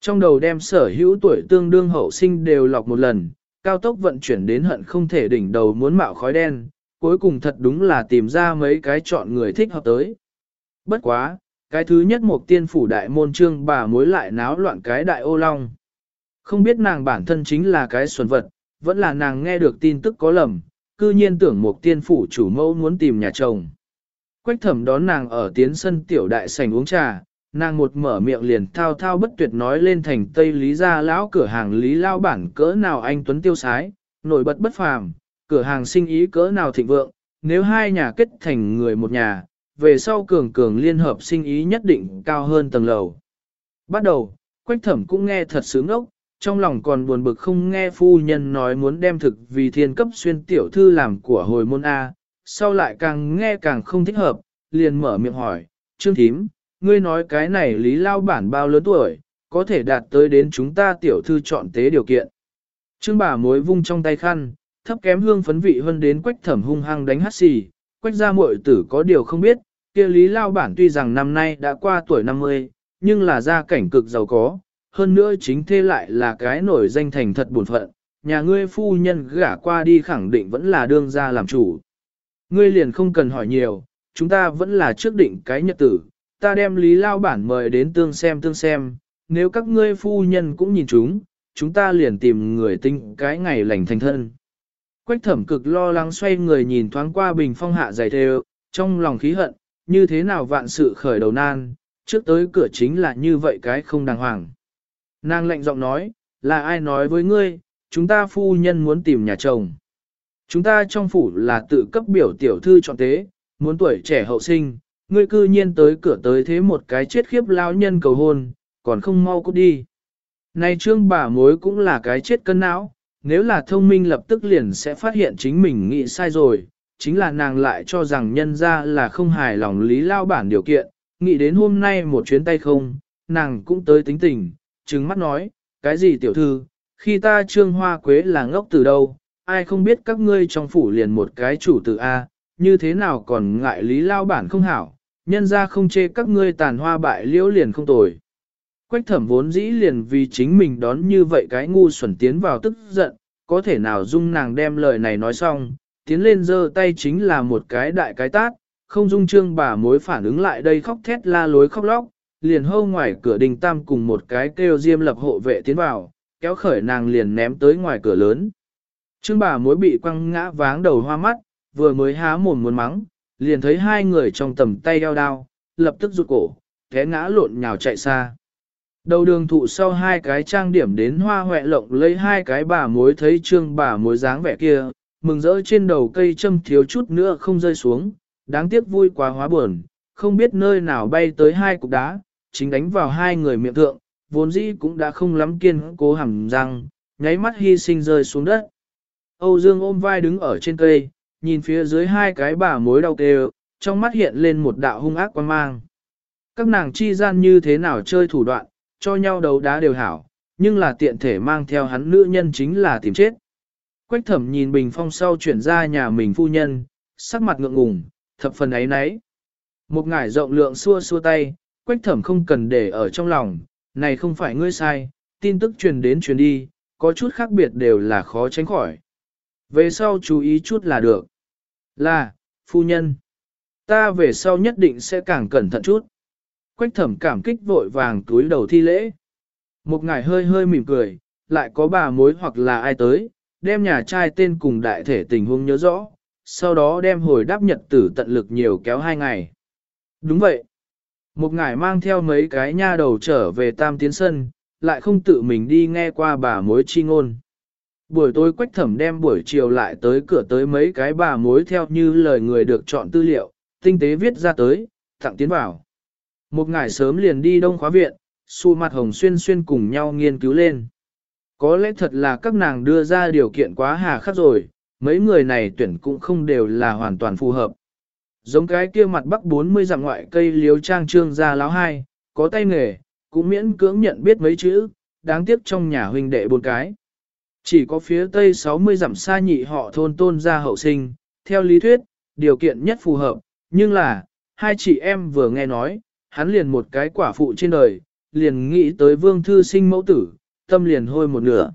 Trong đầu đem sở hữu tuổi tương đương hậu sinh đều lọc một lần, cao tốc vận chuyển đến hận không thể đỉnh đầu muốn mạo khói đen, cuối cùng thật đúng là tìm ra mấy cái chọn người thích hợp tới. Bất quá, cái thứ nhất một tiên phủ đại môn trương bà mối lại náo loạn cái đại ô long. Không biết nàng bản thân chính là cái xuân vật, vẫn là nàng nghe được tin tức có lầm, cư nhiên tưởng một tiên phủ chủ mẫu muốn tìm nhà chồng. Quách thẩm đón nàng ở tiến sân tiểu đại sảnh uống trà, nàng một mở miệng liền thao thao bất tuyệt nói lên thành Tây Lý gia lão cửa hàng Lý Lao bản cỡ nào anh Tuấn tiêu sái, nổi bật bất phàm, cửa hàng sinh ý cỡ nào thịnh vượng, nếu hai nhà kết thành người một nhà, về sau cường cường liên hợp sinh ý nhất định cao hơn tầng lầu. Bắt đầu, Quách thẩm cũng nghe thật sướng ốc, trong lòng còn buồn bực không nghe phu nhân nói muốn đem thực vì thiên cấp xuyên tiểu thư làm của hồi môn A, sau lại càng nghe càng không thích hợp, liền mở miệng hỏi, Trương Thím, ngươi nói cái này lý lao bản bao lớn tuổi, có thể đạt tới đến chúng ta tiểu thư chọn tế điều kiện. Trương bà mối vung trong tay khăn, thấp kém hương phấn vị hơn đến quách thẩm hung hăng đánh hát xì, quách ra muội tử có điều không biết, kia lý lao bản tuy rằng năm nay đã qua tuổi 50, nhưng là gia cảnh cực giàu có, hơn nữa chính thế lại là cái nổi danh thành thật buồn phận, nhà ngươi phu nhân gả qua đi khẳng định vẫn là đương gia làm chủ. Ngươi liền không cần hỏi nhiều, chúng ta vẫn là trước định cái nhật tử, ta đem Lý Lao Bản mời đến tương xem tương xem, nếu các ngươi phu nhân cũng nhìn chúng, chúng ta liền tìm người tinh cái ngày lành thành thân. Quách thẩm cực lo lắng xoay người nhìn thoáng qua bình phong hạ dày thêu, trong lòng khí hận, như thế nào vạn sự khởi đầu nan, trước tới cửa chính là như vậy cái không đàng hoàng. Nàng lạnh giọng nói, là ai nói với ngươi, chúng ta phu nhân muốn tìm nhà chồng. Chúng ta trong phủ là tự cấp biểu tiểu thư chọn tế, muốn tuổi trẻ hậu sinh, ngươi cư nhiên tới cửa tới thế một cái chết khiếp lao nhân cầu hôn, còn không mau cút đi. Này trương bà mối cũng là cái chết cân não, nếu là thông minh lập tức liền sẽ phát hiện chính mình nghĩ sai rồi, chính là nàng lại cho rằng nhân ra là không hài lòng lý lao bản điều kiện, nghĩ đến hôm nay một chuyến tay không, nàng cũng tới tính tình, trừng mắt nói, cái gì tiểu thư, khi ta trương hoa quế là ngốc từ đâu, ai không biết các ngươi trong phủ liền một cái chủ tử A, như thế nào còn ngại lý lao bản không hảo, nhân ra không chê các ngươi tàn hoa bại liễu liền không tồi. Quách thẩm vốn dĩ liền vì chính mình đón như vậy cái ngu xuẩn tiến vào tức giận, có thể nào dung nàng đem lời này nói xong, tiến lên giơ tay chính là một cái đại cái tát, không dung trương bà mối phản ứng lại đây khóc thét la lối khóc lóc, liền hâu ngoài cửa đình tam cùng một cái kêu diêm lập hộ vệ tiến vào, kéo khởi nàng liền ném tới ngoài cửa lớn. Trương bà mối bị quăng ngã váng đầu hoa mắt, vừa mới há mồm muốn mắng, liền thấy hai người trong tầm tay đeo đao, lập tức rụt cổ, té ngã lộn nhào chạy xa. Đầu đường thụ sau hai cái trang điểm đến hoa hoẹ lộng lấy hai cái bà mối thấy trương bà mối dáng vẻ kia, mừng rỡ trên đầu cây châm thiếu chút nữa không rơi xuống, đáng tiếc vui quá hóa buồn, không biết nơi nào bay tới hai cục đá, chính đánh vào hai người miệng thượng, vốn dĩ cũng đã không lắm kiên cố hẳn răng, nháy mắt hy sinh rơi xuống đất. Âu Dương ôm vai đứng ở trên cây, nhìn phía dưới hai cái bà mối đau kêu, trong mắt hiện lên một đạo hung ác quan mang. Các nàng chi gian như thế nào chơi thủ đoạn, cho nhau đấu đá đều hảo, nhưng là tiện thể mang theo hắn nữ nhân chính là tìm chết. Quách thẩm nhìn bình phong sau chuyển ra nhà mình phu nhân, sắc mặt ngượng ngùng, thập phần ấy nấy. Một ngải rộng lượng xua xua tay, quách thẩm không cần để ở trong lòng, này không phải ngươi sai, tin tức truyền đến truyền đi, có chút khác biệt đều là khó tránh khỏi. Về sau chú ý chút là được. Là, phu nhân. Ta về sau nhất định sẽ càng cẩn thận chút. Quách thẩm cảm kích vội vàng túi đầu thi lễ. Một ngải hơi hơi mỉm cười, lại có bà mối hoặc là ai tới, đem nhà trai tên cùng đại thể tình huống nhớ rõ, sau đó đem hồi đáp nhật tử tận lực nhiều kéo hai ngày. Đúng vậy. Một ngải mang theo mấy cái nha đầu trở về tam tiến sân, lại không tự mình đi nghe qua bà mối chi ngôn. Buổi tối quách thẩm đem buổi chiều lại tới cửa tới mấy cái bà mối theo như lời người được chọn tư liệu, tinh tế viết ra tới, tặng tiến vào. Một ngày sớm liền đi đông khóa viện, su mặt hồng xuyên xuyên cùng nhau nghiên cứu lên. Có lẽ thật là các nàng đưa ra điều kiện quá hà khắc rồi, mấy người này tuyển cũng không đều là hoàn toàn phù hợp. Giống cái kia mặt bắc 40 dặm ngoại cây liếu trang trương ra láo hai, có tay nghề, cũng miễn cưỡng nhận biết mấy chữ, đáng tiếc trong nhà huynh đệ bốn cái. Chỉ có phía tây 60 dặm xa nhị họ thôn tôn gia hậu sinh, theo lý thuyết, điều kiện nhất phù hợp, nhưng là, hai chị em vừa nghe nói, hắn liền một cái quả phụ trên đời, liền nghĩ tới vương thư sinh mẫu tử, tâm liền hôi một nửa.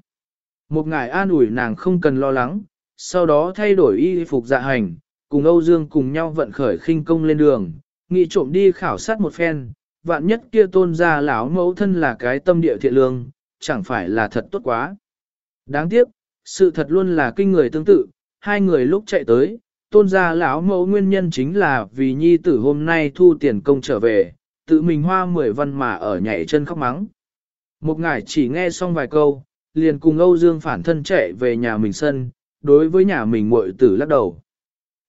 Một ngài an ủi nàng không cần lo lắng, sau đó thay đổi y phục dạ hành, cùng Âu Dương cùng nhau vận khởi khinh công lên đường, nghị trộm đi khảo sát một phen, vạn nhất kia tôn ra lão mẫu thân là cái tâm địa thiện lương, chẳng phải là thật tốt quá. Đáng tiếc, sự thật luôn là kinh người tương tự, hai người lúc chạy tới, tôn gia lão mẫu nguyên nhân chính là vì nhi tử hôm nay thu tiền công trở về, tự mình hoa mười văn mà ở nhảy chân khóc mắng. Một ngải chỉ nghe xong vài câu, liền cùng Âu Dương phản thân chạy về nhà mình sân, đối với nhà mình muội tử lắc đầu.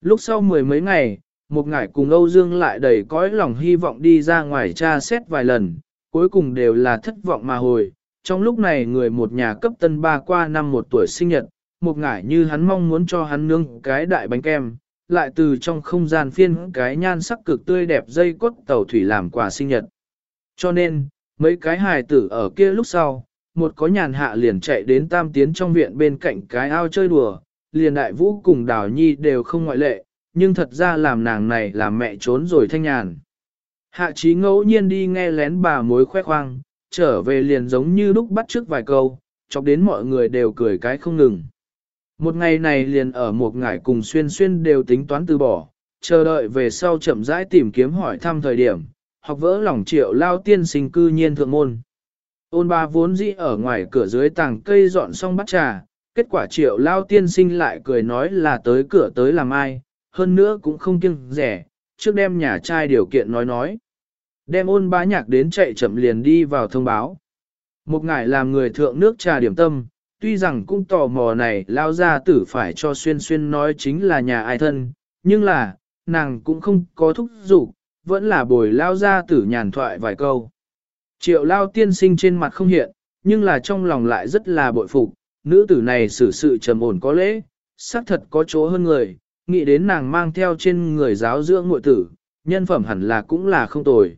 Lúc sau mười mấy ngày, một ngải cùng Âu Dương lại đầy cõi lòng hy vọng đi ra ngoài tra xét vài lần, cuối cùng đều là thất vọng mà hồi. Trong lúc này người một nhà cấp tân ba qua năm một tuổi sinh nhật, một ngải như hắn mong muốn cho hắn nương cái đại bánh kem, lại từ trong không gian phiên cái nhan sắc cực tươi đẹp dây cốt tàu thủy làm quà sinh nhật. Cho nên, mấy cái hài tử ở kia lúc sau, một có nhàn hạ liền chạy đến tam tiến trong viện bên cạnh cái ao chơi đùa, liền đại vũ cùng đào nhi đều không ngoại lệ, nhưng thật ra làm nàng này là mẹ trốn rồi thanh nhàn. Hạ trí ngẫu nhiên đi nghe lén bà mối khoe khoang, trở về liền giống như lúc bắt trước vài câu, chọc đến mọi người đều cười cái không ngừng. Một ngày này liền ở một ngải cùng xuyên xuyên đều tính toán từ bỏ, chờ đợi về sau chậm rãi tìm kiếm hỏi thăm thời điểm, học vỡ lòng triệu lao tiên sinh cư nhiên thượng môn. Ôn ba vốn dĩ ở ngoài cửa dưới tàng cây dọn xong bắt trà, kết quả triệu lao tiên sinh lại cười nói là tới cửa tới làm ai, hơn nữa cũng không kiêng rẻ, trước đem nhà trai điều kiện nói nói. Đem ôn bá nhạc đến chạy chậm liền đi vào thông báo. Một ngải làm người thượng nước trà điểm tâm, tuy rằng cũng tò mò này lao ra tử phải cho xuyên xuyên nói chính là nhà ai thân, nhưng là, nàng cũng không có thúc giục, vẫn là bồi lao ra tử nhàn thoại vài câu. Triệu lao tiên sinh trên mặt không hiện, nhưng là trong lòng lại rất là bội phục, nữ tử này xử sự trầm ổn có lễ, xác thật có chỗ hơn người, nghĩ đến nàng mang theo trên người giáo dưỡng ngội tử, nhân phẩm hẳn là cũng là không tồi.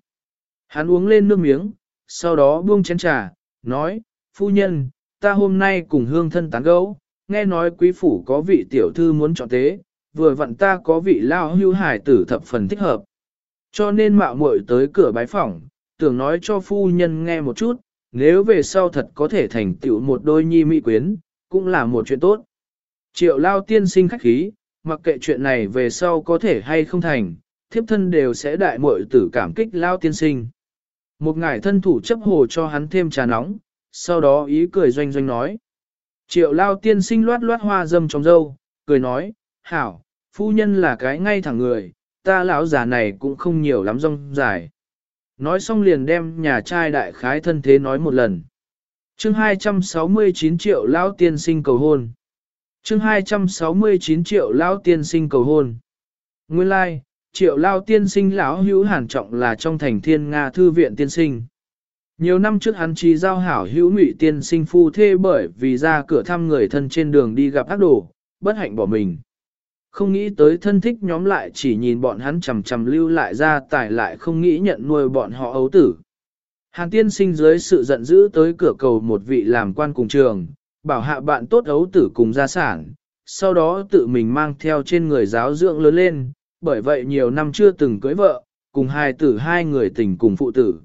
Hắn uống lên nước miếng, sau đó buông chén trà, nói, phu nhân, ta hôm nay cùng hương thân tán gấu, nghe nói quý phủ có vị tiểu thư muốn chọn tế, vừa vặn ta có vị lao hưu hải tử thập phần thích hợp. Cho nên mạo muội tới cửa bái phỏng, tưởng nói cho phu nhân nghe một chút, nếu về sau thật có thể thành tựu một đôi nhi mỹ quyến, cũng là một chuyện tốt. Triệu lao tiên sinh khách khí, mặc kệ chuyện này về sau có thể hay không thành, thiếp thân đều sẽ đại muội tử cảm kích lao tiên sinh. Một ngải thân thủ chấp hồ cho hắn thêm trà nóng, sau đó ý cười doanh doanh nói. Triệu lao tiên sinh loát loát hoa dâm trong dâu, cười nói, hảo, phu nhân là cái ngay thẳng người, ta lão già này cũng không nhiều lắm rong dài. Nói xong liền đem nhà trai đại khái thân thế nói một lần. chương 269 triệu lão tiên sinh cầu hôn. chương 269 triệu lão tiên sinh cầu hôn. Nguyên lai, like, triệu lão tiên sinh lão hữu hàn trọng là trong thành thiên Nga thư viện tiên sinh. Nhiều năm trước hắn chỉ giao hảo hữu ngụy tiên sinh phu thê bởi vì ra cửa thăm người thân trên đường đi gặp ác đồ, bất hạnh bỏ mình. Không nghĩ tới thân thích nhóm lại chỉ nhìn bọn hắn chầm chầm lưu lại ra tài lại không nghĩ nhận nuôi bọn họ ấu tử. Hàn tiên sinh dưới sự giận dữ tới cửa cầu một vị làm quan cùng trường, bảo hạ bạn tốt ấu tử cùng gia sản, sau đó tự mình mang theo trên người giáo dưỡng lớn lên, bởi vậy nhiều năm chưa từng cưới vợ, cùng hài tử hai người tình cùng phụ tử.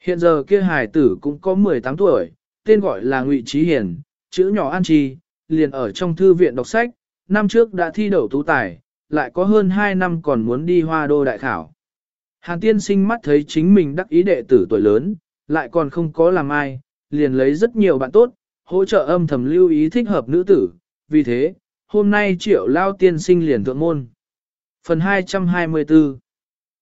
Hiện giờ kia hài tử cũng có 18 tuổi, tên gọi là Ngụy Trí Hiền, chữ nhỏ An Chi, liền ở trong thư viện đọc sách, năm trước đã thi đậu tú tài, lại có hơn 2 năm còn muốn đi hoa đô đại khảo. Hàn tiên sinh mắt thấy chính mình đắc ý đệ tử tuổi lớn, lại còn không có làm ai, liền lấy rất nhiều bạn tốt, hỗ trợ âm thầm lưu ý thích hợp nữ tử, vì thế, hôm nay triệu lao tiên sinh liền thượng môn. Phần 224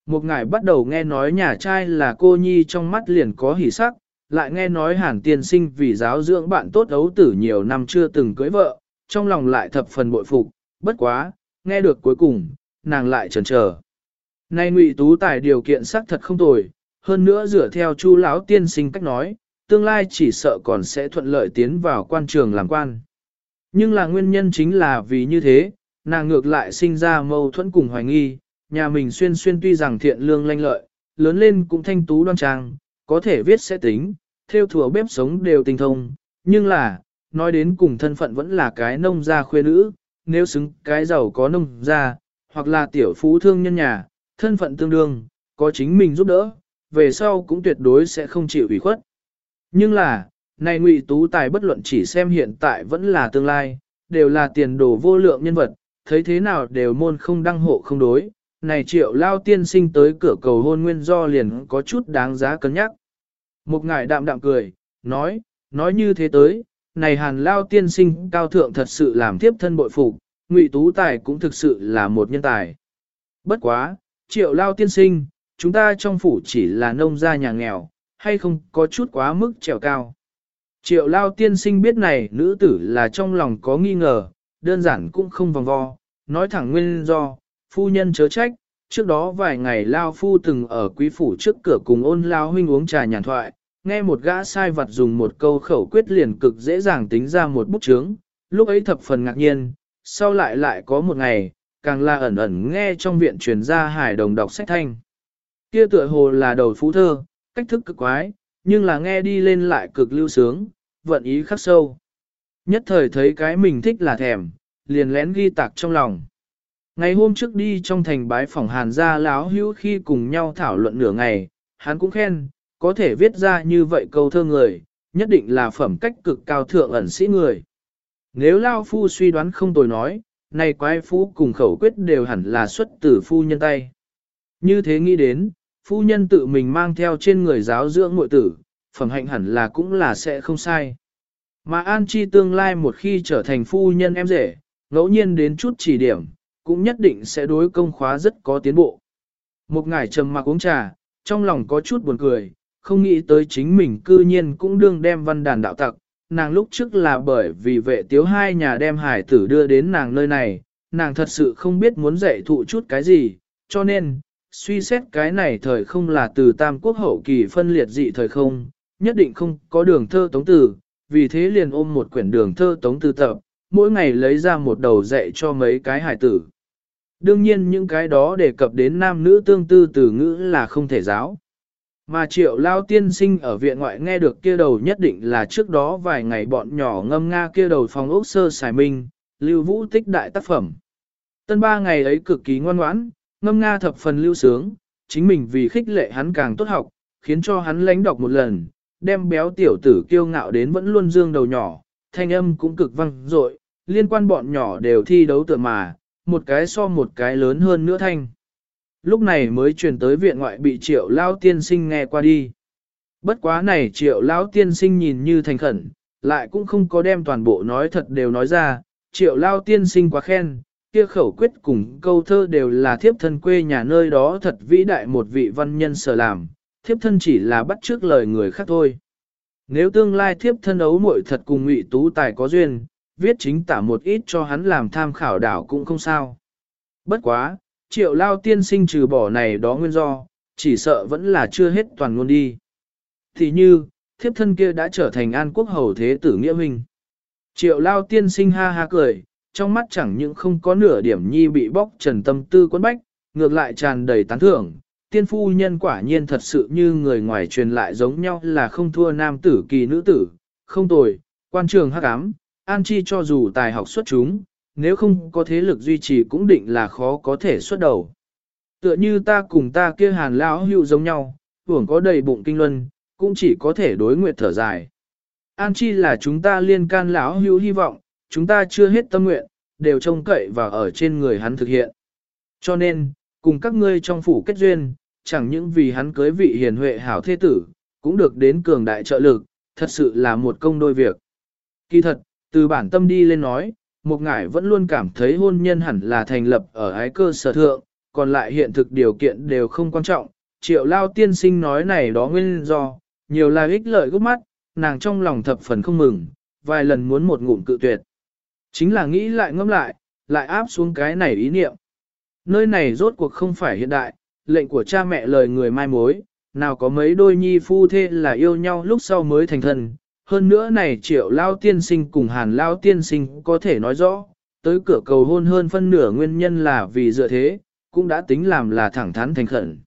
Một ngài bắt đầu nghe nói nhà trai là cô nhi trong mắt liền có hỉ sắc, lại nghe nói hàn tiên sinh vì giáo dưỡng bạn tốt ấu tử nhiều năm chưa từng cưới vợ, trong lòng lại thập phần bội phục, bất quá, nghe được cuối cùng, nàng lại chần chờ. Nay ngụy tú tài điều kiện xác thật không tồi, hơn nữa dựa theo chu lão tiên sinh cách nói, tương lai chỉ sợ còn sẽ thuận lợi tiến vào quan trường làm quan. Nhưng là nguyên nhân chính là vì như thế, nàng ngược lại sinh ra mâu thuẫn cùng hoài nghi, nhà mình xuyên xuyên tuy rằng thiện lương lanh lợi, lớn lên cũng thanh tú đoan trang, có thể viết sẽ tính, theo thừa bếp sống đều tinh thông, nhưng là, nói đến cùng thân phận vẫn là cái nông gia khuê nữ, nếu xứng cái giàu có nông gia, hoặc là tiểu phú thương nhân nhà, thân phận tương đương, có chính mình giúp đỡ, về sau cũng tuyệt đối sẽ không chịu ủy khuất. Nhưng là, này ngụy tú tài bất luận chỉ xem hiện tại vẫn là tương lai, đều là tiền đồ vô lượng nhân vật, thấy thế nào đều môn không đăng hộ không đối, này triệu lao tiên sinh tới cửa cầu hôn nguyên do liền có chút đáng giá cân nhắc. Một ngài đạm đạm cười, nói, nói như thế tới, này hàn lao tiên sinh cao thượng thật sự làm tiếp thân bội phục, ngụy tú tài cũng thực sự là một nhân tài. Bất quá, triệu lao tiên sinh, chúng ta trong phủ chỉ là nông gia nhà nghèo, hay không có chút quá mức trèo cao. Triệu lao tiên sinh biết này nữ tử là trong lòng có nghi ngờ, đơn giản cũng không vòng vo, nói thẳng nguyên do, phu nhân chớ trách, trước đó vài ngày lao phu từng ở quý phủ trước cửa cùng ôn lao huynh uống trà nhàn thoại, nghe một gã sai vật dùng một câu khẩu quyết liền cực dễ dàng tính ra một bút chướng, lúc ấy thập phần ngạc nhiên, sau lại lại có một ngày, càng là ẩn ẩn nghe trong viện truyền ra hải đồng đọc sách thanh. Kia tựa hồ là đầu phú thơ, cách thức cực quái, nhưng là nghe đi lên lại cực lưu sướng, vận ý khắc sâu. Nhất thời thấy cái mình thích là thèm, liền lén ghi tạc trong lòng. Ngày hôm trước đi trong thành bái phòng hàn gia láo hữu khi cùng nhau thảo luận nửa ngày, hắn cũng khen, có thể viết ra như vậy câu thơ người, nhất định là phẩm cách cực cao thượng ẩn sĩ người. Nếu Lao Phu suy đoán không tồi nói, này quái phu cùng khẩu quyết đều hẳn là xuất từ phu nhân tay. Như thế nghĩ đến, phu nhân tự mình mang theo trên người giáo dưỡng muội tử, phẩm hạnh hẳn là cũng là sẽ không sai. Mà An Chi tương lai một khi trở thành phu nhân em rể, ngẫu nhiên đến chút chỉ điểm, cũng nhất định sẽ đối công khóa rất có tiến bộ. Một ngày trầm mặc uống trà, trong lòng có chút buồn cười, không nghĩ tới chính mình cư nhiên cũng đương đem văn đàn đạo tặc. Nàng lúc trước là bởi vì vệ tiếu hai nhà đem hải tử đưa đến nàng nơi này, nàng thật sự không biết muốn dạy thụ chút cái gì, cho nên, suy xét cái này thời không là từ tam quốc hậu kỳ phân liệt dị thời không, nhất định không có đường thơ tống tử. vì thế liền ôm một quyển đường thơ tống tử tập, mỗi ngày lấy ra một đầu dạy cho mấy cái hải tử. Đương nhiên những cái đó đề cập đến nam nữ tương tư từ ngữ là không thể giáo. Mà triệu lao tiên sinh ở viện ngoại nghe được kia đầu nhất định là trước đó vài ngày bọn nhỏ ngâm nga kia đầu phòng ốc sơ xài minh, lưu vũ tích đại tác phẩm. Tân ba ngày ấy cực kỳ ngoan ngoãn, ngâm nga thập phần lưu sướng, chính mình vì khích lệ hắn càng tốt học, khiến cho hắn lánh đọc một lần, đem béo tiểu tử kiêu ngạo đến vẫn luôn dương đầu nhỏ, thanh âm cũng cực vang dội, liên quan bọn nhỏ đều thi đấu tựa mà, một cái so một cái lớn hơn nữa thanh. Lúc này mới truyền tới viện ngoại bị triệu lao tiên sinh nghe qua đi. Bất quá này triệu lao tiên sinh nhìn như thành khẩn, lại cũng không có đem toàn bộ nói thật đều nói ra, triệu lao tiên sinh quá khen, kia khẩu quyết cùng câu thơ đều là thiếp thân quê nhà nơi đó thật vĩ đại một vị văn nhân sở làm, thiếp thân chỉ là bắt trước lời người khác thôi. Nếu tương lai thiếp thân ấu muội thật cùng ngụy tú tài có duyên, viết chính tả một ít cho hắn làm tham khảo đảo cũng không sao. Bất quá, triệu lao tiên sinh trừ bỏ này đó nguyên do, chỉ sợ vẫn là chưa hết toàn ngôn đi. Thì như, thiếp thân kia đã trở thành an quốc hầu thế tử nghĩa huynh. Triệu lao tiên sinh ha ha cười, trong mắt chẳng những không có nửa điểm nhi bị bóc trần tâm tư quân bách, ngược lại tràn đầy tán thưởng. Tiên phu nhân quả nhiên thật sự như người ngoài truyền lại giống nhau là không thua nam tử kỳ nữ tử, không tồi, quan trường hắc ám, an chi cho dù tài học xuất chúng, nếu không có thế lực duy trì cũng định là khó có thể xuất đầu. Tựa như ta cùng ta kia hàn lão hữu giống nhau, hưởng có đầy bụng kinh luân, cũng chỉ có thể đối nguyện thở dài. An chi là chúng ta liên can lão hữu hy vọng, chúng ta chưa hết tâm nguyện, đều trông cậy và ở trên người hắn thực hiện. Cho nên, cùng các ngươi trong phủ kết duyên, chẳng những vì hắn cưới vị hiền huệ hảo thế tử, cũng được đến cường đại trợ lực, thật sự là một công đôi việc. Kỳ thật, từ bản tâm đi lên nói, một ngải vẫn luôn cảm thấy hôn nhân hẳn là thành lập ở ái cơ sở thượng, còn lại hiện thực điều kiện đều không quan trọng. Triệu lao tiên sinh nói này đó nguyên do, nhiều là ích lợi gốc mắt, nàng trong lòng thập phần không mừng, vài lần muốn một ngụm cự tuyệt. Chính là nghĩ lại ngâm lại, lại áp xuống cái này ý niệm. Nơi này rốt cuộc không phải hiện đại, lệnh của cha mẹ lời người mai mối, nào có mấy đôi nhi phu thê là yêu nhau lúc sau mới thành thân. Hơn nữa này triệu lao tiên sinh cùng hàn lao tiên sinh có thể nói rõ, tới cửa cầu hôn hơn phân nửa nguyên nhân là vì dựa thế, cũng đã tính làm là thẳng thắn thành khẩn.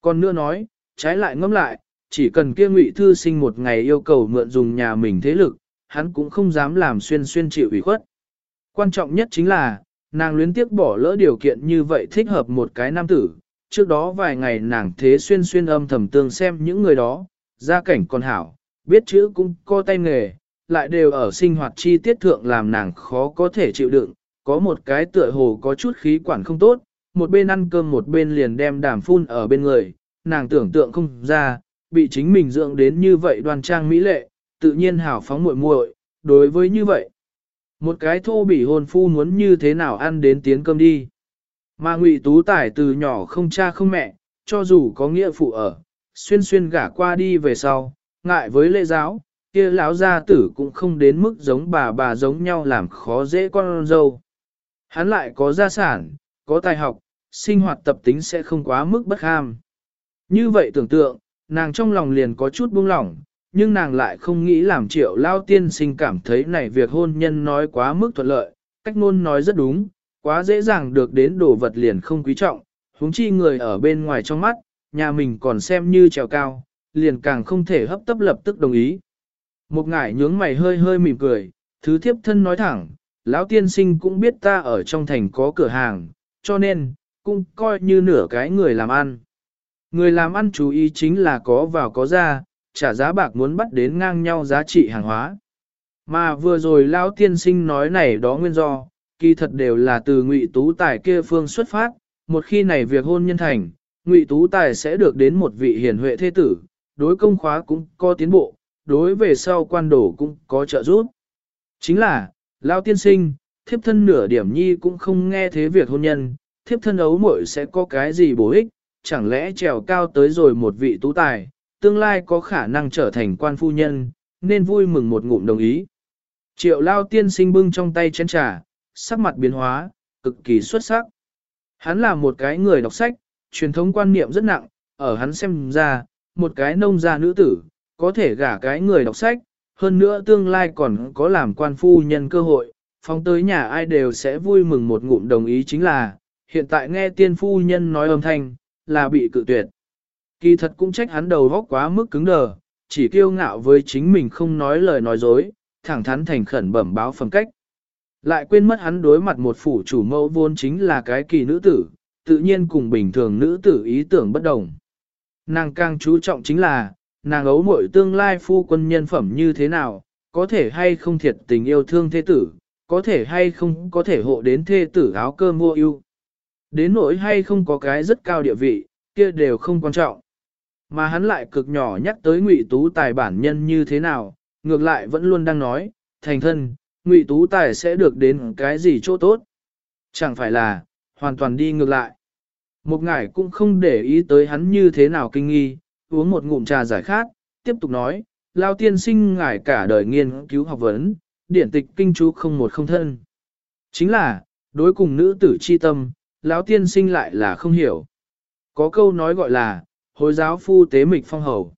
Còn nữa nói, trái lại ngẫm lại, chỉ cần kia ngụy thư sinh một ngày yêu cầu mượn dùng nhà mình thế lực, hắn cũng không dám làm xuyên xuyên chịu ủy khuất. Quan trọng nhất chính là, nàng luyến tiếc bỏ lỡ điều kiện như vậy thích hợp một cái nam tử. Trước đó vài ngày nàng thế xuyên xuyên âm thầm tương xem những người đó, gia cảnh còn hảo, biết chữ cũng có tay nghề, lại đều ở sinh hoạt chi tiết thượng làm nàng khó có thể chịu đựng, có một cái tựa hồ có chút khí quản không tốt, một bên ăn cơm một bên liền đem đàm phun ở bên người, nàng tưởng tượng không ra, bị chính mình dưỡng đến như vậy đoan trang mỹ lệ, tự nhiên hảo phóng muội muội, đối với như vậy, một cái thô bỉ hôn phu muốn như thế nào ăn đến tiến cơm đi. Mà ngụy tú tài từ nhỏ không cha không mẹ, cho dù có nghĩa phụ ở, xuyên xuyên gả qua đi về sau, ngại với lễ giáo, kia lão gia tử cũng không đến mức giống bà bà giống nhau làm khó dễ con dâu. Hắn lại có gia sản, có tài học, sinh hoạt tập tính sẽ không quá mức bất ham. Như vậy tưởng tượng, nàng trong lòng liền có chút buông lỏng, nhưng nàng lại không nghĩ làm triệu lao tiên sinh cảm thấy này việc hôn nhân nói quá mức thuận lợi, cách ngôn nói rất đúng, quá dễ dàng được đến đồ vật liền không quý trọng, huống chi người ở bên ngoài trong mắt, nhà mình còn xem như trèo cao, liền càng không thể hấp tấp lập tức đồng ý. Một ngải nhướng mày hơi hơi mỉm cười, thứ thiếp thân nói thẳng, lão tiên sinh cũng biết ta ở trong thành có cửa hàng, cho nên, cũng coi như nửa cái người làm ăn. Người làm ăn chú ý chính là có vào có ra, trả giá bạc muốn bắt đến ngang nhau giá trị hàng hóa. Mà vừa rồi Lão tiên sinh nói này đó nguyên do, kỳ thật đều là từ ngụy tú tài kia phương xuất phát, một khi này việc hôn nhân thành, Ngụy Tú Tài sẽ được đến một vị hiền huệ thế tử, đối công khóa cũng có tiến bộ, đối về sau quan đổ cũng có trợ giúp. Chính là, Lao tiên sinh, thiếp thân nửa điểm nhi cũng không nghe thế việc hôn nhân, thiếp thân ấu muội sẽ có cái gì bổ ích, chẳng lẽ trèo cao tới rồi một vị tú tài, tương lai có khả năng trở thành quan phu nhân, nên vui mừng một ngụm đồng ý. Triệu lao tiên sinh bưng trong tay chén trà, sắc mặt biến hóa, cực kỳ xuất sắc. Hắn là một cái người đọc sách, truyền thống quan niệm rất nặng, ở hắn xem ra, một cái nông gia nữ tử, có thể gả cái người đọc sách, hơn nữa tương lai còn có làm quan phu nhân cơ hội, phóng tới nhà ai đều sẽ vui mừng một ngụm đồng ý chính là, hiện tại nghe tiên phu nhân nói âm thanh, là bị cự tuyệt. Kỳ thật cũng trách hắn đầu góc quá mức cứng đờ, chỉ kiêu ngạo với chính mình không nói lời nói dối, thẳng thắn thành khẩn bẩm báo phẩm cách. Lại quên mất hắn đối mặt một phủ chủ mẫu vốn chính là cái kỳ nữ tử, tự nhiên cùng bình thường nữ tử ý tưởng bất đồng. Nàng càng chú trọng chính là, nàng ấu muội tương lai phu quân nhân phẩm như thế nào, có thể hay không thiệt tình yêu thương thế tử, có thể hay không có thể hộ đến thê tử áo cơm mua yêu. Đến nỗi hay không có cái rất cao địa vị, kia đều không quan trọng. Mà hắn lại cực nhỏ nhắc tới ngụy tú tài bản nhân như thế nào, ngược lại vẫn luôn đang nói, thành thân, ngụy tú tài sẽ được đến cái gì chỗ tốt. Chẳng phải là, hoàn toàn đi ngược lại. Một ngải cũng không để ý tới hắn như thế nào kinh nghi, uống một ngụm trà giải khát, tiếp tục nói, lao tiên sinh ngải cả đời nghiên cứu học vấn, điển tịch kinh chú không một không thân. Chính là, đối cùng nữ tử chi tâm, lão tiên sinh lại là không hiểu. Có câu nói gọi là, hồi giáo phu tế mịch phong hầu.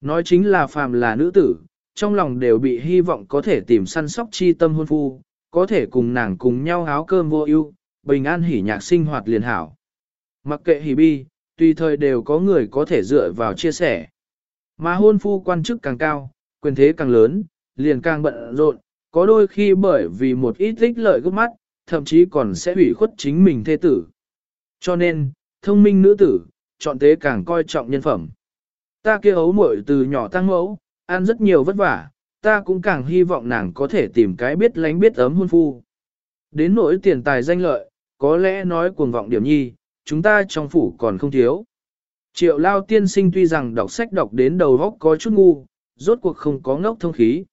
Nói chính là phàm là nữ tử, trong lòng đều bị hy vọng có thể tìm săn sóc chi tâm hôn phu, có thể cùng nàng cùng nhau áo cơm vô ưu, bình an hỉ nhạc sinh hoạt liền hảo. Mặc kệ hỉ bi, tùy thời đều có người có thể dựa vào chia sẻ. Mà hôn phu quan chức càng cao, quyền thế càng lớn, liền càng bận rộn, có đôi khi bởi vì một ít ích lợi gấp mắt, thậm chí còn sẽ hủy khuất chính mình thê tử. Cho nên, thông minh nữ tử, chọn tế càng coi trọng nhân phẩm. Ta kia ấu muội từ nhỏ tăng mẫu, ăn rất nhiều vất vả, ta cũng càng hy vọng nàng có thể tìm cái biết lánh biết ấm hôn phu. Đến nỗi tiền tài danh lợi, có lẽ nói cuồng vọng điểm nhi, chúng ta trong phủ còn không thiếu. Triệu lao tiên sinh tuy rằng đọc sách đọc đến đầu góc có chút ngu, rốt cuộc không có ngốc thông khí.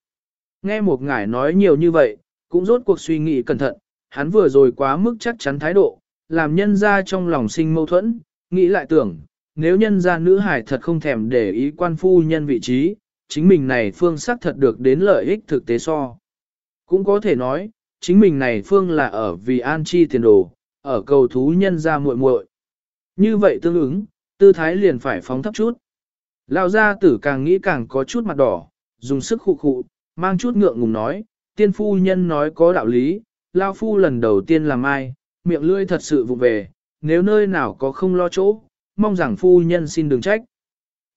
Nghe một ngài nói nhiều như vậy, cũng rốt cuộc suy nghĩ cẩn thận, hắn vừa rồi quá mức chắc chắn thái độ, làm nhân ra trong lòng sinh mâu thuẫn, nghĩ lại tưởng, nếu nhân ra nữ hải thật không thèm để ý quan phu nhân vị trí, chính mình này phương xác thật được đến lợi ích thực tế so. Cũng có thể nói, chính mình này phương là ở vì an chi tiền đồ, ở cầu thú nhân ra muội muội. Như vậy tương ứng, tư thái liền phải phóng thấp chút. Lão gia tử càng nghĩ càng có chút mặt đỏ, dùng sức khụ khụ, mang chút ngượng ngùng nói, tiên phu nhân nói có đạo lý, Lao phu lần đầu tiên làm ai, miệng lưỡi thật sự vụ về, nếu nơi nào có không lo chỗ, mong rằng phu nhân xin đừng trách.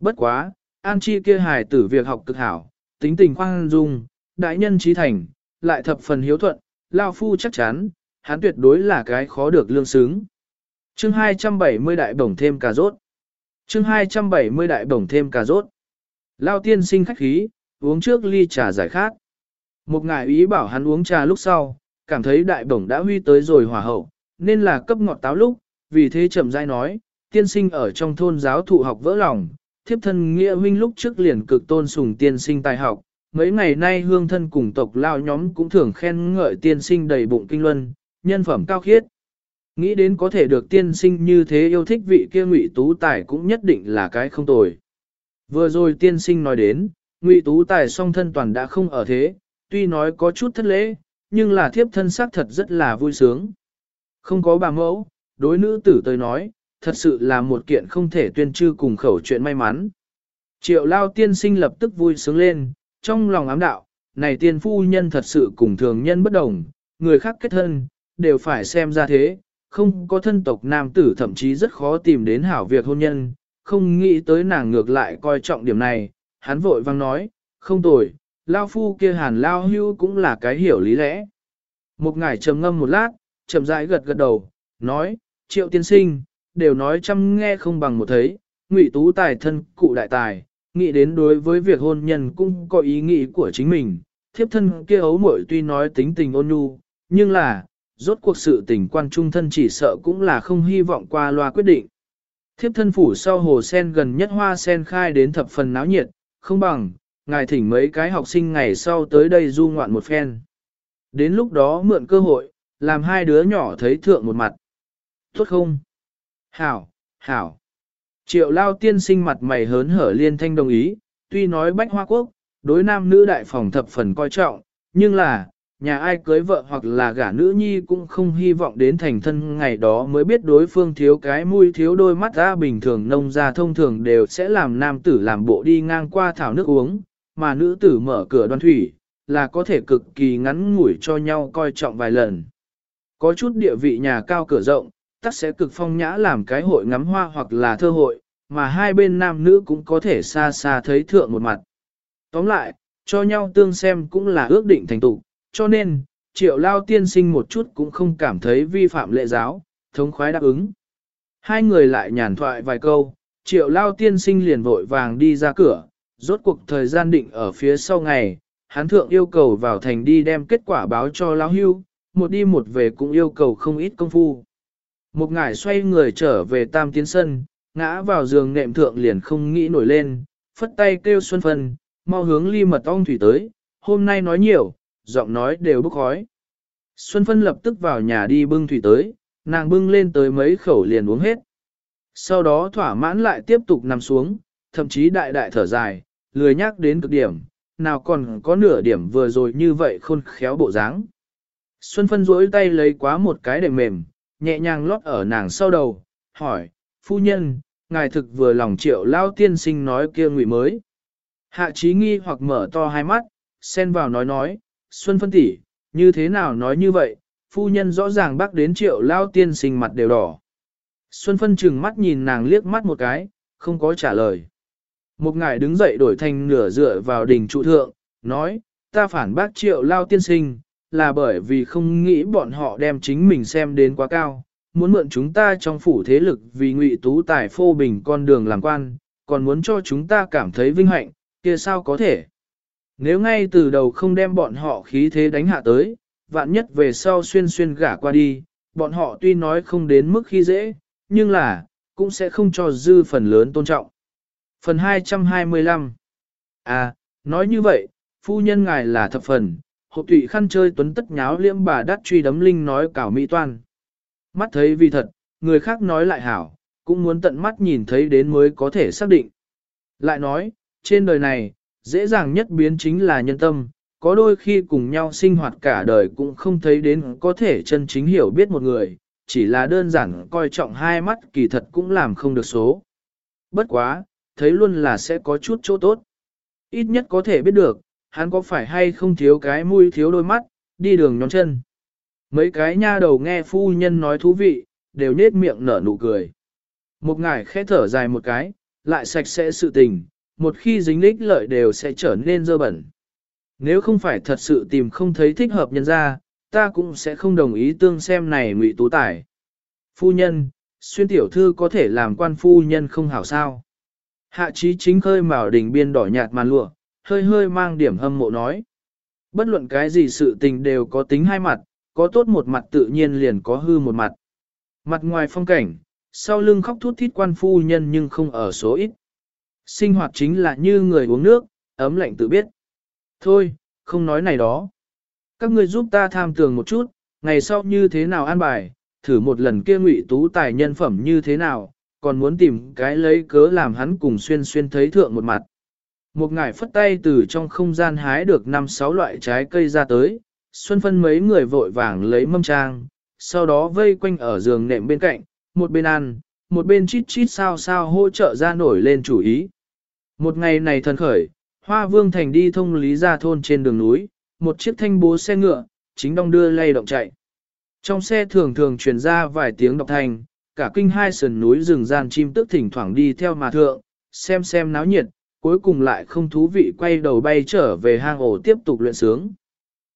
Bất quá, An Chi kia hài tử việc học cực hảo, tính tình khoan dung, đại nhân trí thành, lại thập phần hiếu thuận, Lao phu chắc chắn, hắn tuyệt đối là cái khó được lương xứng. Chương 270 đại bổng thêm cà rốt. Chương 270 đại bổng thêm cà rốt. Lao tiên sinh khách khí, uống trước ly trà giải khát. Một ngài ý bảo hắn uống trà lúc sau, cảm thấy đại bổng đã huy tới rồi hòa hậu, nên là cấp ngọt táo lúc, vì thế chậm rãi nói, tiên sinh ở trong thôn giáo thụ học vỡ lòng, thiếp thân nghĩa huynh lúc trước liền cực tôn sùng tiên sinh tài học, mấy ngày nay hương thân cùng tộc lao nhóm cũng thường khen ngợi tiên sinh đầy bụng kinh luân, nhân phẩm cao khiết. Nghĩ đến có thể được tiên sinh như thế yêu thích vị kia ngụy tú tài cũng nhất định là cái không tồi. Vừa rồi tiên sinh nói đến, ngụy tú tài song thân toàn đã không ở thế, tuy nói có chút thất lễ, nhưng là thiếp thân xác thật rất là vui sướng. Không có bà mẫu, đối nữ tử tới nói, thật sự là một kiện không thể tuyên trư cùng khẩu chuyện may mắn. Triệu lao tiên sinh lập tức vui sướng lên, trong lòng ám đạo, này tiên phu nhân thật sự cùng thường nhân bất đồng, người khác kết thân, đều phải xem ra thế, không có thân tộc nam tử thậm chí rất khó tìm đến hảo việc hôn nhân, không nghĩ tới nàng ngược lại coi trọng điểm này, hắn vội vang nói, không tồi, lao phu kia hàn lao hưu cũng là cái hiểu lý lẽ. Một ngải trầm ngâm một lát, chậm rãi gật gật đầu, nói, triệu tiên sinh, đều nói chăm nghe không bằng một thấy, ngụy tú tài thân cụ đại tài, nghĩ đến đối với việc hôn nhân cũng có ý nghĩ của chính mình, thiếp thân kia ấu muội tuy nói tính tình ôn nhu, nhưng là, rốt cuộc sự tình quan trung thân chỉ sợ cũng là không hy vọng qua loa quyết định. Thiếp thân phủ sau hồ sen gần nhất hoa sen khai đến thập phần náo nhiệt, không bằng, ngài thỉnh mấy cái học sinh ngày sau tới đây du ngoạn một phen. Đến lúc đó mượn cơ hội, làm hai đứa nhỏ thấy thượng một mặt. Tốt không? Hảo, hảo. Triệu lao tiên sinh mặt mày hớn hở liên thanh đồng ý, tuy nói bách hoa quốc, đối nam nữ đại phòng thập phần coi trọng, nhưng là, nhà ai cưới vợ hoặc là gả nữ nhi cũng không hy vọng đến thành thân ngày đó mới biết đối phương thiếu cái mũi thiếu đôi mắt ra bình thường nông gia thông thường đều sẽ làm nam tử làm bộ đi ngang qua thảo nước uống, mà nữ tử mở cửa đoan thủy, là có thể cực kỳ ngắn ngủi cho nhau coi trọng vài lần. Có chút địa vị nhà cao cửa rộng, tắc sẽ cực phong nhã làm cái hội ngắm hoa hoặc là thơ hội, mà hai bên nam nữ cũng có thể xa xa thấy thượng một mặt. Tóm lại, cho nhau tương xem cũng là ước định thành tụ, cho nên, triệu lao tiên sinh một chút cũng không cảm thấy vi phạm lệ giáo, thống khoái đáp ứng. Hai người lại nhàn thoại vài câu, triệu lao tiên sinh liền vội vàng đi ra cửa, rốt cuộc thời gian định ở phía sau ngày, hán thượng yêu cầu vào thành đi đem kết quả báo cho lão hưu, một đi một về cũng yêu cầu không ít công phu. Một ngải xoay người trở về tam tiến sân, ngã vào giường nệm thượng liền không nghĩ nổi lên, phất tay kêu Xuân Phân, mau hướng ly mật ong thủy tới, hôm nay nói nhiều, giọng nói đều bốc khói. Xuân Phân lập tức vào nhà đi bưng thủy tới, nàng bưng lên tới mấy khẩu liền uống hết. Sau đó thỏa mãn lại tiếp tục nằm xuống, thậm chí đại đại thở dài, lười nhắc đến cực điểm, nào còn có nửa điểm vừa rồi như vậy khôn khéo bộ dáng. Xuân Phân duỗi tay lấy quá một cái đệm mềm, nhẹ nhàng lót ở nàng sau đầu, hỏi, phu nhân, ngài thực vừa lòng triệu lao tiên sinh nói kia ngụy mới. Hạ trí nghi hoặc mở to hai mắt, xen vào nói nói, Xuân phân tỷ, như thế nào nói như vậy, phu nhân rõ ràng bác đến triệu lao tiên sinh mặt đều đỏ. Xuân phân chừng mắt nhìn nàng liếc mắt một cái, không có trả lời. Một ngài đứng dậy đổi thành nửa dựa vào đỉnh trụ thượng, nói, ta phản bác triệu lao tiên sinh, là bởi vì không nghĩ bọn họ đem chính mình xem đến quá cao, muốn mượn chúng ta trong phủ thế lực vì ngụy tú tài phô bình con đường làm quan, còn muốn cho chúng ta cảm thấy vinh hạnh, kia sao có thể. Nếu ngay từ đầu không đem bọn họ khí thế đánh hạ tới, vạn nhất về sau xuyên xuyên gả qua đi, bọn họ tuy nói không đến mức khi dễ, nhưng là, cũng sẽ không cho dư phần lớn tôn trọng. Phần 225 À, nói như vậy, phu nhân ngài là thập phần, hộ tụy khăn chơi tuấn tất nháo liễm bà đắt truy đấm linh nói cảo mỹ toan. Mắt thấy vì thật, người khác nói lại hảo, cũng muốn tận mắt nhìn thấy đến mới có thể xác định. Lại nói, trên đời này, dễ dàng nhất biến chính là nhân tâm, có đôi khi cùng nhau sinh hoạt cả đời cũng không thấy đến có thể chân chính hiểu biết một người, chỉ là đơn giản coi trọng hai mắt kỳ thật cũng làm không được số. Bất quá, thấy luôn là sẽ có chút chỗ tốt. Ít nhất có thể biết được, hắn có phải hay không thiếu cái mũi thiếu đôi mắt, đi đường nhón chân. Mấy cái nha đầu nghe phu nhân nói thú vị, đều nết miệng nở nụ cười. Một ngải khẽ thở dài một cái, lại sạch sẽ sự tình, một khi dính lích lợi đều sẽ trở nên dơ bẩn. Nếu không phải thật sự tìm không thấy thích hợp nhân ra, ta cũng sẽ không đồng ý tương xem này ngụy tú tài. Phu nhân, xuyên tiểu thư có thể làm quan phu nhân không hảo sao. Hạ trí chính khơi màu đỉnh biên đỏ nhạt màn lụa, hơi hơi mang điểm hâm mộ nói. Bất luận cái gì sự tình đều có tính hai mặt, có tốt một mặt tự nhiên liền có hư một mặt. Mặt ngoài phong cảnh, sau lưng khóc thút thít quan phu nhân nhưng không ở số ít. Sinh hoạt chính là như người uống nước, ấm lạnh tự biết. Thôi, không nói này đó. Các ngươi giúp ta tham tường một chút, ngày sau như thế nào an bài, thử một lần kia ngụy tú tài nhân phẩm như thế nào, còn muốn tìm cái lấy cớ làm hắn cùng xuyên xuyên thấy thượng một mặt. Một ngải phất tay từ trong không gian hái được năm sáu loại trái cây ra tới, Xuân phân mấy người vội vàng lấy mâm trang, sau đó vây quanh ở giường nệm bên cạnh, một bên ăn, một bên chít chít sao sao hỗ trợ ra nổi lên chủ ý. Một ngày này thần khởi, Hoa Vương Thành đi thông lý ra thôn trên đường núi, một chiếc thanh bố xe ngựa, chính đong đưa lay động chạy. Trong xe thường thường truyền ra vài tiếng đọc thành, cả kinh hai sườn núi rừng gian chim tức thỉnh thoảng đi theo mà thượng, xem xem náo nhiệt, cuối cùng lại không thú vị quay đầu bay trở về hang ổ tiếp tục luyện sướng.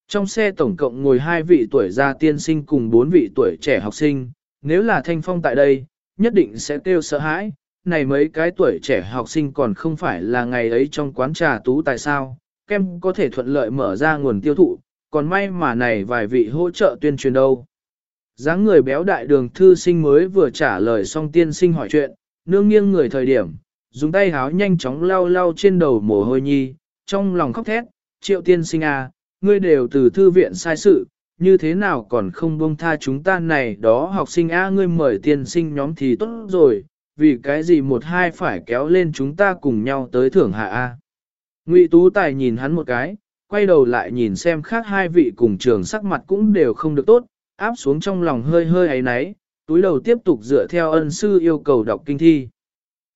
Trong xe tổng cộng ngồi hai vị tuổi gia tiên sinh cùng bốn vị tuổi trẻ học sinh, nếu là thanh phong tại đây, nhất định sẽ kêu sợ hãi, này mấy cái tuổi trẻ học sinh còn không phải là ngày ấy trong quán trà tú tại sao, kem có thể thuận lợi mở ra nguồn tiêu thụ, còn may mà này vài vị hỗ trợ tuyên truyền đâu. dáng người béo đại đường thư sinh mới vừa trả lời xong tiên sinh hỏi chuyện, nương nghiêng người thời điểm, dùng tay háo nhanh chóng lau lau trên đầu mồ hôi nhi, trong lòng khóc thét, triệu tiên sinh à, ngươi đều từ thư viện sai sự, như thế nào còn không buông tha chúng ta này đó học sinh a ngươi mời tiên sinh nhóm thì tốt rồi, vì cái gì một hai phải kéo lên chúng ta cùng nhau tới thưởng hạ a. Ngụy Tú Tài nhìn hắn một cái, quay đầu lại nhìn xem khác hai vị cùng trường sắc mặt cũng đều không được tốt, áp xuống trong lòng hơi hơi ấy náy, túi đầu tiếp tục dựa theo ân sư yêu cầu đọc kinh thi.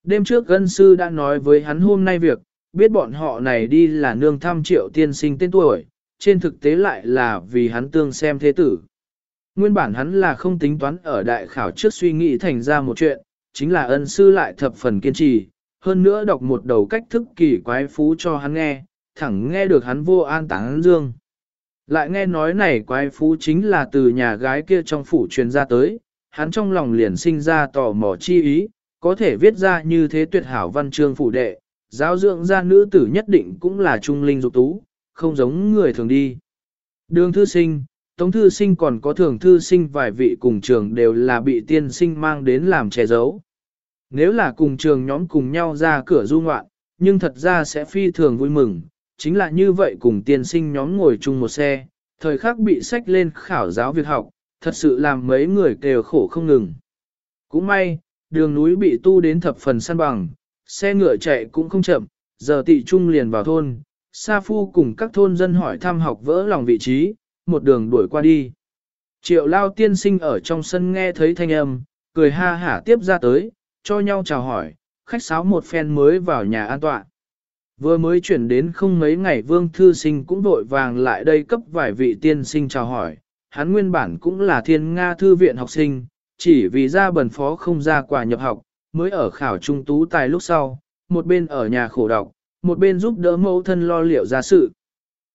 Đêm trước ân sư đã nói với hắn hôm nay việc, biết bọn họ này đi là nương thăm triệu tiên sinh tên tuổi, trên thực tế lại là vì hắn tương xem thế tử. Nguyên bản hắn là không tính toán ở đại khảo trước suy nghĩ thành ra một chuyện, chính là ân sư lại thập phần kiên trì, hơn nữa đọc một đầu cách thức kỳ quái phú cho hắn nghe, thẳng nghe được hắn vô an táng dương. Lại nghe nói này quái phú chính là từ nhà gái kia trong phủ truyền ra tới, hắn trong lòng liền sinh ra tò mò chi ý, có thể viết ra như thế tuyệt hảo văn chương phủ đệ, giáo dưỡng ra nữ tử nhất định cũng là trung linh dục tú, không giống người thường đi. Đường thư sinh, tống thư sinh còn có thường thư sinh vài vị cùng trường đều là bị tiên sinh mang đến làm che giấu. Nếu là cùng trường nhóm cùng nhau ra cửa du ngoạn, nhưng thật ra sẽ phi thường vui mừng, chính là như vậy cùng tiên sinh nhóm ngồi chung một xe, thời khắc bị sách lên khảo giáo việc học, thật sự làm mấy người kêu khổ không ngừng. Cũng may, đường núi bị tu đến thập phần săn bằng, xe ngựa chạy cũng không chậm, giờ tị trung liền vào thôn, Sa Phu cùng các thôn dân hỏi thăm học vỡ lòng vị trí, một đường đuổi qua đi. Triệu lao tiên sinh ở trong sân nghe thấy thanh âm, cười ha hả tiếp ra tới, cho nhau chào hỏi, khách sáo một phen mới vào nhà an tọa. Vừa mới chuyển đến không mấy ngày vương thư sinh cũng vội vàng lại đây cấp vài vị tiên sinh chào hỏi, hắn nguyên bản cũng là thiên Nga thư viện học sinh, chỉ vì ra bần phó không ra quả nhập học, mới ở khảo trung tú tài lúc sau, một bên ở nhà khổ đọc, một bên giúp đỡ mẫu thân lo liệu ra sự.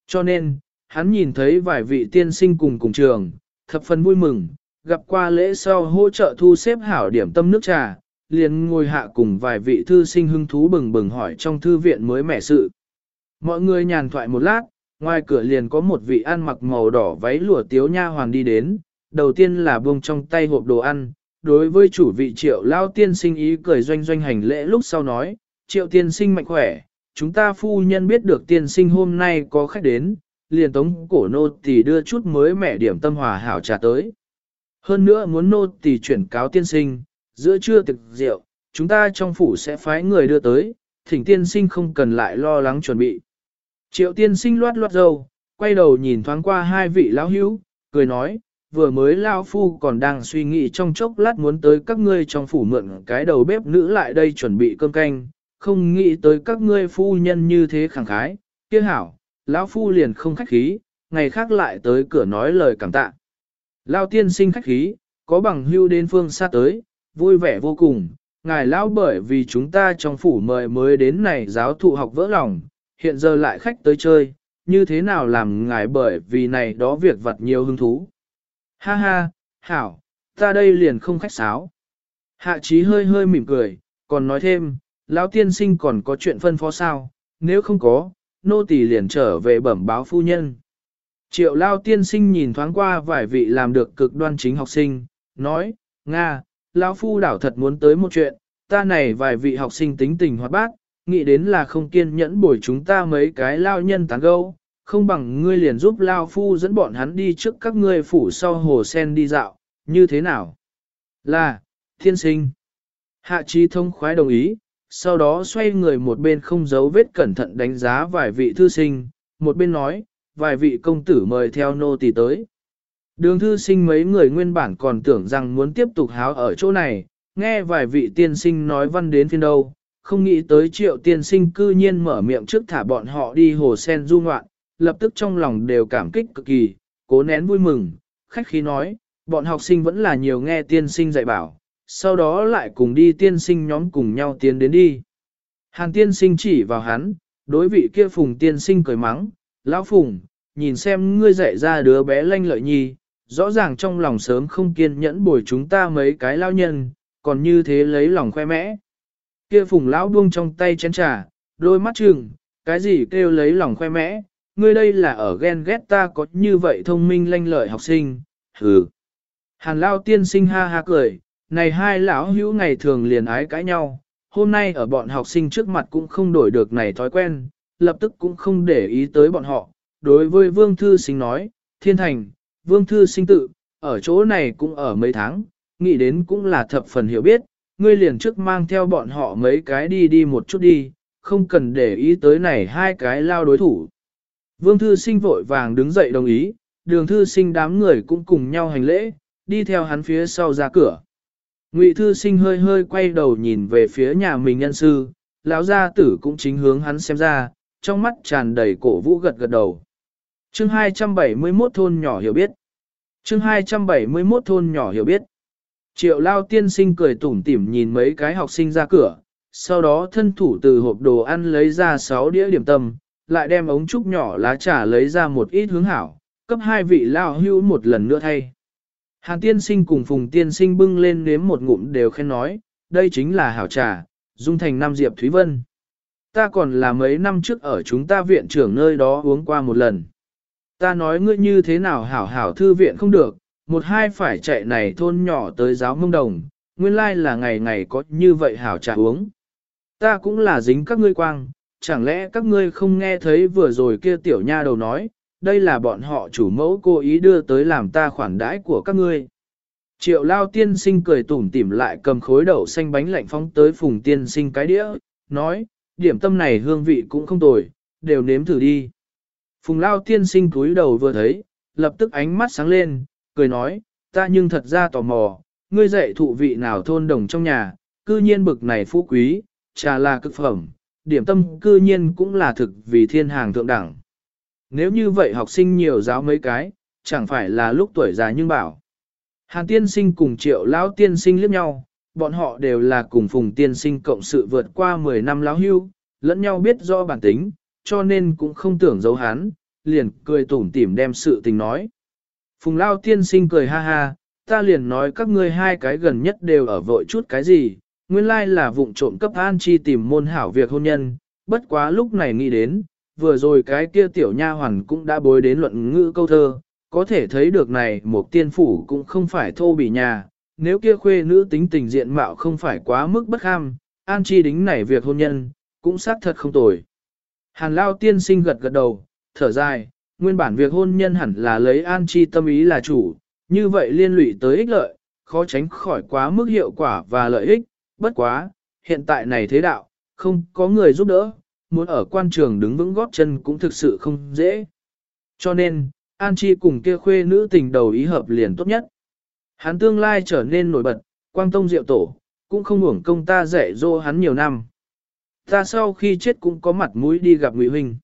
Cho nên, hắn nhìn thấy vài vị tiên sinh cùng cùng trường, thập phần vui mừng, gặp qua lễ sau hỗ trợ thu xếp hảo điểm tâm nước trà, liền ngồi hạ cùng vài vị thư sinh hưng thú bừng bừng hỏi trong thư viện mới mẻ sự. Mọi người nhàn thoại một lát, ngoài cửa liền có một vị ăn mặc màu đỏ váy lụa tiếu nha hoàn đi đến, đầu tiên là buông trong tay hộp đồ ăn, đối với chủ vị triệu lao tiên sinh ý cười doanh doanh hành lễ lúc sau nói, triệu tiên sinh mạnh khỏe, chúng ta phu nhân biết được tiên sinh hôm nay có khách đến, liền tống cổ nô tỳ đưa chút mới mẻ điểm tâm hòa hảo trà tới. Hơn nữa muốn nô tỳ chuyển cáo tiên sinh, giữa trưa tiệc rượu, chúng ta trong phủ sẽ phái người đưa tới, thỉnh tiên sinh không cần lại lo lắng chuẩn bị. Triệu tiên sinh loát loát dâu, quay đầu nhìn thoáng qua hai vị lão hữu, cười nói, vừa mới lao phu còn đang suy nghĩ trong chốc lát muốn tới các ngươi trong phủ mượn cái đầu bếp nữ lại đây chuẩn bị cơm canh, không nghĩ tới các ngươi phu nhân như thế khẳng khái, kia hảo, lão phu liền không khách khí, ngày khác lại tới cửa nói lời cảm tạ. Lao tiên sinh khách khí, có bằng hưu đến phương xa tới, vui vẻ vô cùng, ngài lão bởi vì chúng ta trong phủ mời mới đến này giáo thụ học vỡ lòng, hiện giờ lại khách tới chơi, như thế nào làm ngài bởi vì này đó việc vặt nhiều hứng thú. Ha ha, hảo, ta đây liền không khách sáo. Hạ trí hơi hơi mỉm cười, còn nói thêm, lão tiên sinh còn có chuyện phân phó sao, nếu không có, nô tỳ liền trở về bẩm báo phu nhân. Triệu lao tiên sinh nhìn thoáng qua vài vị làm được cực đoan chính học sinh, nói, Nga, lão phu đảo thật muốn tới một chuyện, ta này vài vị học sinh tính tình hoạt bát, nghĩ đến là không kiên nhẫn bồi chúng ta mấy cái lao nhân tán gâu, không bằng ngươi liền giúp lao phu dẫn bọn hắn đi trước các ngươi phủ sau hồ sen đi dạo, như thế nào? Là, thiên sinh. Hạ trí thông khoái đồng ý, sau đó xoay người một bên không giấu vết cẩn thận đánh giá vài vị thư sinh, một bên nói, vài vị công tử mời theo nô tỳ tới. Đường thư sinh mấy người nguyên bản còn tưởng rằng muốn tiếp tục háo ở chỗ này, nghe vài vị tiên sinh nói văn đến phiên đâu, không nghĩ tới triệu tiên sinh cư nhiên mở miệng trước thả bọn họ đi hồ sen du ngoạn, lập tức trong lòng đều cảm kích cực kỳ, cố nén vui mừng, khách khí nói, bọn học sinh vẫn là nhiều nghe tiên sinh dạy bảo, sau đó lại cùng đi tiên sinh nhóm cùng nhau tiến đến đi. Hàn tiên sinh chỉ vào hắn, đối vị kia phùng tiên sinh cười mắng, lão phùng, nhìn xem ngươi dạy ra đứa bé lanh lợi nhi, rõ ràng trong lòng sớm không kiên nhẫn bồi chúng ta mấy cái lao nhân, còn như thế lấy lòng khoe mẽ. Kia phùng lão buông trong tay chén trà, đôi mắt trừng, cái gì kêu lấy lòng khoe mẽ, ngươi đây là ở ghen ghét ta có như vậy thông minh lanh lợi học sinh, hừ. Hàn lao tiên sinh ha ha cười, Này hai lão hữu ngày thường liền ái cãi nhau, hôm nay ở bọn học sinh trước mặt cũng không đổi được này thói quen, lập tức cũng không để ý tới bọn họ. Đối với Vương Thư Sinh nói, Thiên Thành, Vương Thư Sinh tự, ở chỗ này cũng ở mấy tháng, nghĩ đến cũng là thập phần hiểu biết, ngươi liền trước mang theo bọn họ mấy cái đi đi một chút đi, không cần để ý tới này hai cái lao đối thủ. Vương Thư Sinh vội vàng đứng dậy đồng ý, đường Thư Sinh đám người cũng cùng nhau hành lễ, đi theo hắn phía sau ra cửa. Ngụy Thư Sinh hơi hơi quay đầu nhìn về phía nhà mình nhân sư, lão gia tử cũng chính hướng hắn xem ra, trong mắt tràn đầy cổ vũ gật gật đầu. Chương 271 thôn nhỏ hiểu biết. Chương 271 thôn nhỏ hiểu biết. Triệu lao tiên sinh cười tủm tỉm nhìn mấy cái học sinh ra cửa, sau đó thân thủ từ hộp đồ ăn lấy ra 6 đĩa điểm tâm, lại đem ống trúc nhỏ lá trà lấy ra một ít hướng hảo, cấp hai vị lao hưu một lần nữa thay. Hàn tiên sinh cùng phùng tiên sinh bưng lên nếm một ngụm đều khen nói, đây chính là hảo trà, dung thành Nam Diệp Thúy Vân. Ta còn là mấy năm trước ở chúng ta viện trưởng nơi đó uống qua một lần. Ta nói ngươi như thế nào hảo hảo thư viện không được, một hai phải chạy này thôn nhỏ tới giáo mông đồng, nguyên lai là ngày ngày có như vậy hảo trà uống. Ta cũng là dính các ngươi quang, chẳng lẽ các ngươi không nghe thấy vừa rồi kia tiểu nha đầu nói, đây là bọn họ chủ mẫu cố ý đưa tới làm ta khoản đãi của các ngươi. Triệu lao tiên sinh cười tủm tỉm lại cầm khối đậu xanh bánh lạnh phóng tới phùng tiên sinh cái đĩa, nói, điểm tâm này hương vị cũng không tồi, đều nếm thử đi. Phùng lao tiên sinh cúi đầu vừa thấy, lập tức ánh mắt sáng lên, cười nói, ta nhưng thật ra tò mò, ngươi dạy thụ vị nào thôn đồng trong nhà, cư nhiên bực này phú quý, trà là cực phẩm, điểm tâm cư nhiên cũng là thực vì thiên hàng thượng đẳng. Nếu như vậy học sinh nhiều giáo mấy cái, chẳng phải là lúc tuổi già nhưng bảo. Hàn tiên sinh cùng triệu lão tiên sinh liếc nhau, bọn họ đều là cùng phùng tiên sinh cộng sự vượt qua 10 năm lão hưu, lẫn nhau biết rõ bản tính, cho nên cũng không tưởng giấu hắn, liền cười tủm tỉm đem sự tình nói. Phùng lao tiên sinh cười ha ha, ta liền nói các ngươi hai cái gần nhất đều ở vội chút cái gì, nguyên lai là vụng trộm cấp an chi tìm môn hảo việc hôn nhân, bất quá lúc này nghĩ đến, vừa rồi cái kia tiểu nha hoàn cũng đã bối đến luận ngữ câu thơ, có thể thấy được này một tiên phủ cũng không phải thô bỉ nhà, nếu kia khuê nữ tính tình diện mạo không phải quá mức bất ham, an chi đính này việc hôn nhân, cũng xác thật không tồi. Hàn lao tiên sinh gật gật đầu, thở dài, nguyên bản việc hôn nhân hẳn là lấy an chi tâm ý là chủ, như vậy liên lụy tới ích lợi, khó tránh khỏi quá mức hiệu quả và lợi ích, bất quá, hiện tại này thế đạo, không có người giúp đỡ, muốn ở quan trường đứng vững góp chân cũng thực sự không dễ. Cho nên, An Chi cùng kia khuê nữ tình đầu ý hợp liền tốt nhất. Hắn tương lai trở nên nổi bật, quang tông diệu tổ, cũng không hưởng công ta dạy dỗ hắn nhiều năm. Ta sau khi chết cũng có mặt mũi đi gặp Ngụy Huynh.